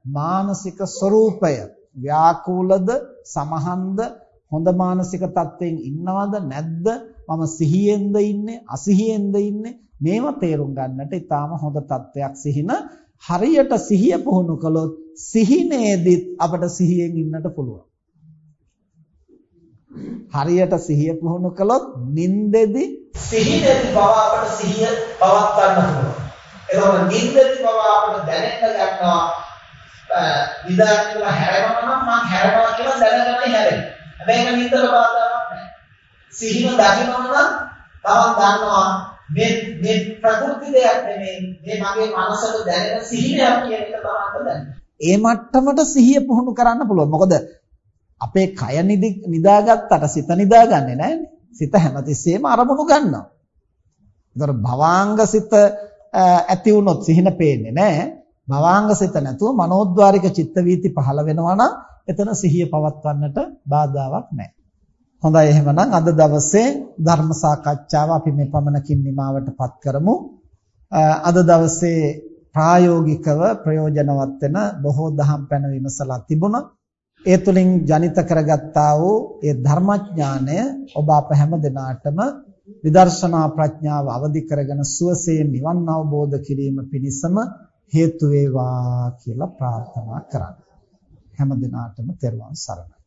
මානසික ස්වરૂපය. ව්‍යාකූලද සමහන්ද හොඳ මානසික තත්වයෙන් ඉන්නවද නැද්ද? මම සිහියෙන්ද ඉන්නේ අසිහියෙන්ද ඉන්නේ? මේවා තේරුම් ගන්නට ඊටාම හොඳ තත්වයක් සිහින. හරියට සිහිය පුහුණු කළොත් සිහිනේදිත් අපට සිහියෙන් ඉන්නට පුළුවන්. හරියට සිහිය පුහුණු කළොත් නින්දෙදි සිහිනෙදි බව අපට සිහිය පවත්වන්න පුළුවන්. එතකොට නිින්දති බව අපිට දැනෙන්න ගන්නවා විදාගෙන හැරෙනවා නම් මම හැරෙනවා කියලා දැනගන්නයි හැරෙන්නේ. හැබැයි ඒක නිින්දට බාධාවක් නැහැ. සිහින දකිනවා නම් තමන් දන්නවා මේ මේ ප්‍රകൃති දෙයක් නෙමෙයි මේ මගේ මනසට දැනෙන සිහිනයක් කියන එක තමන්ට දැනෙනවා. ඒ මට්ටමට සිහිය පුහුණු කරන්න පුළුවන්. මොකද අපේ කය නිදාගත්තට සිත නිදාගන්නේ නැහැනේ. සිත හැමතිස්සෙම අරමුණු ගන්නවා. ඒතර භවාංග සිත ඇති වුණොත් සිහින පේන්නේ නැහැ. භවාංග සිත නැතුව මනෝද්වාරික චිත්ත වීති පහළ වෙනවා නම් එතන සිහිය පවත්වන්නට බාධාවක් නැහැ. හොඳයි එහෙමනම් අද දවසේ ධර්ම සාකච්ඡාව අපි මේ පමණකින් නිමවටපත් කරමු. අද දවසේ ප්‍රායෝගිකව ප්‍රයෝජනවත් වෙන බොහෝ දහම් පැන විමසලා තිබුණා. ඒ තුලින් ජනිත කරගත්තා වූ ඒ ධර්මඥානය ඔබ අප හැම දිනාටම විදර්ශනා ප්‍රඥාව අවදි කරගෙන සුවසේ නිවන් අවබෝධ කිරීම පිණිසම හේතු වේවා කියලා ප්‍රාර්ථනා කරන්න. හැම දිනාටම තෙරුවන් සරණයි.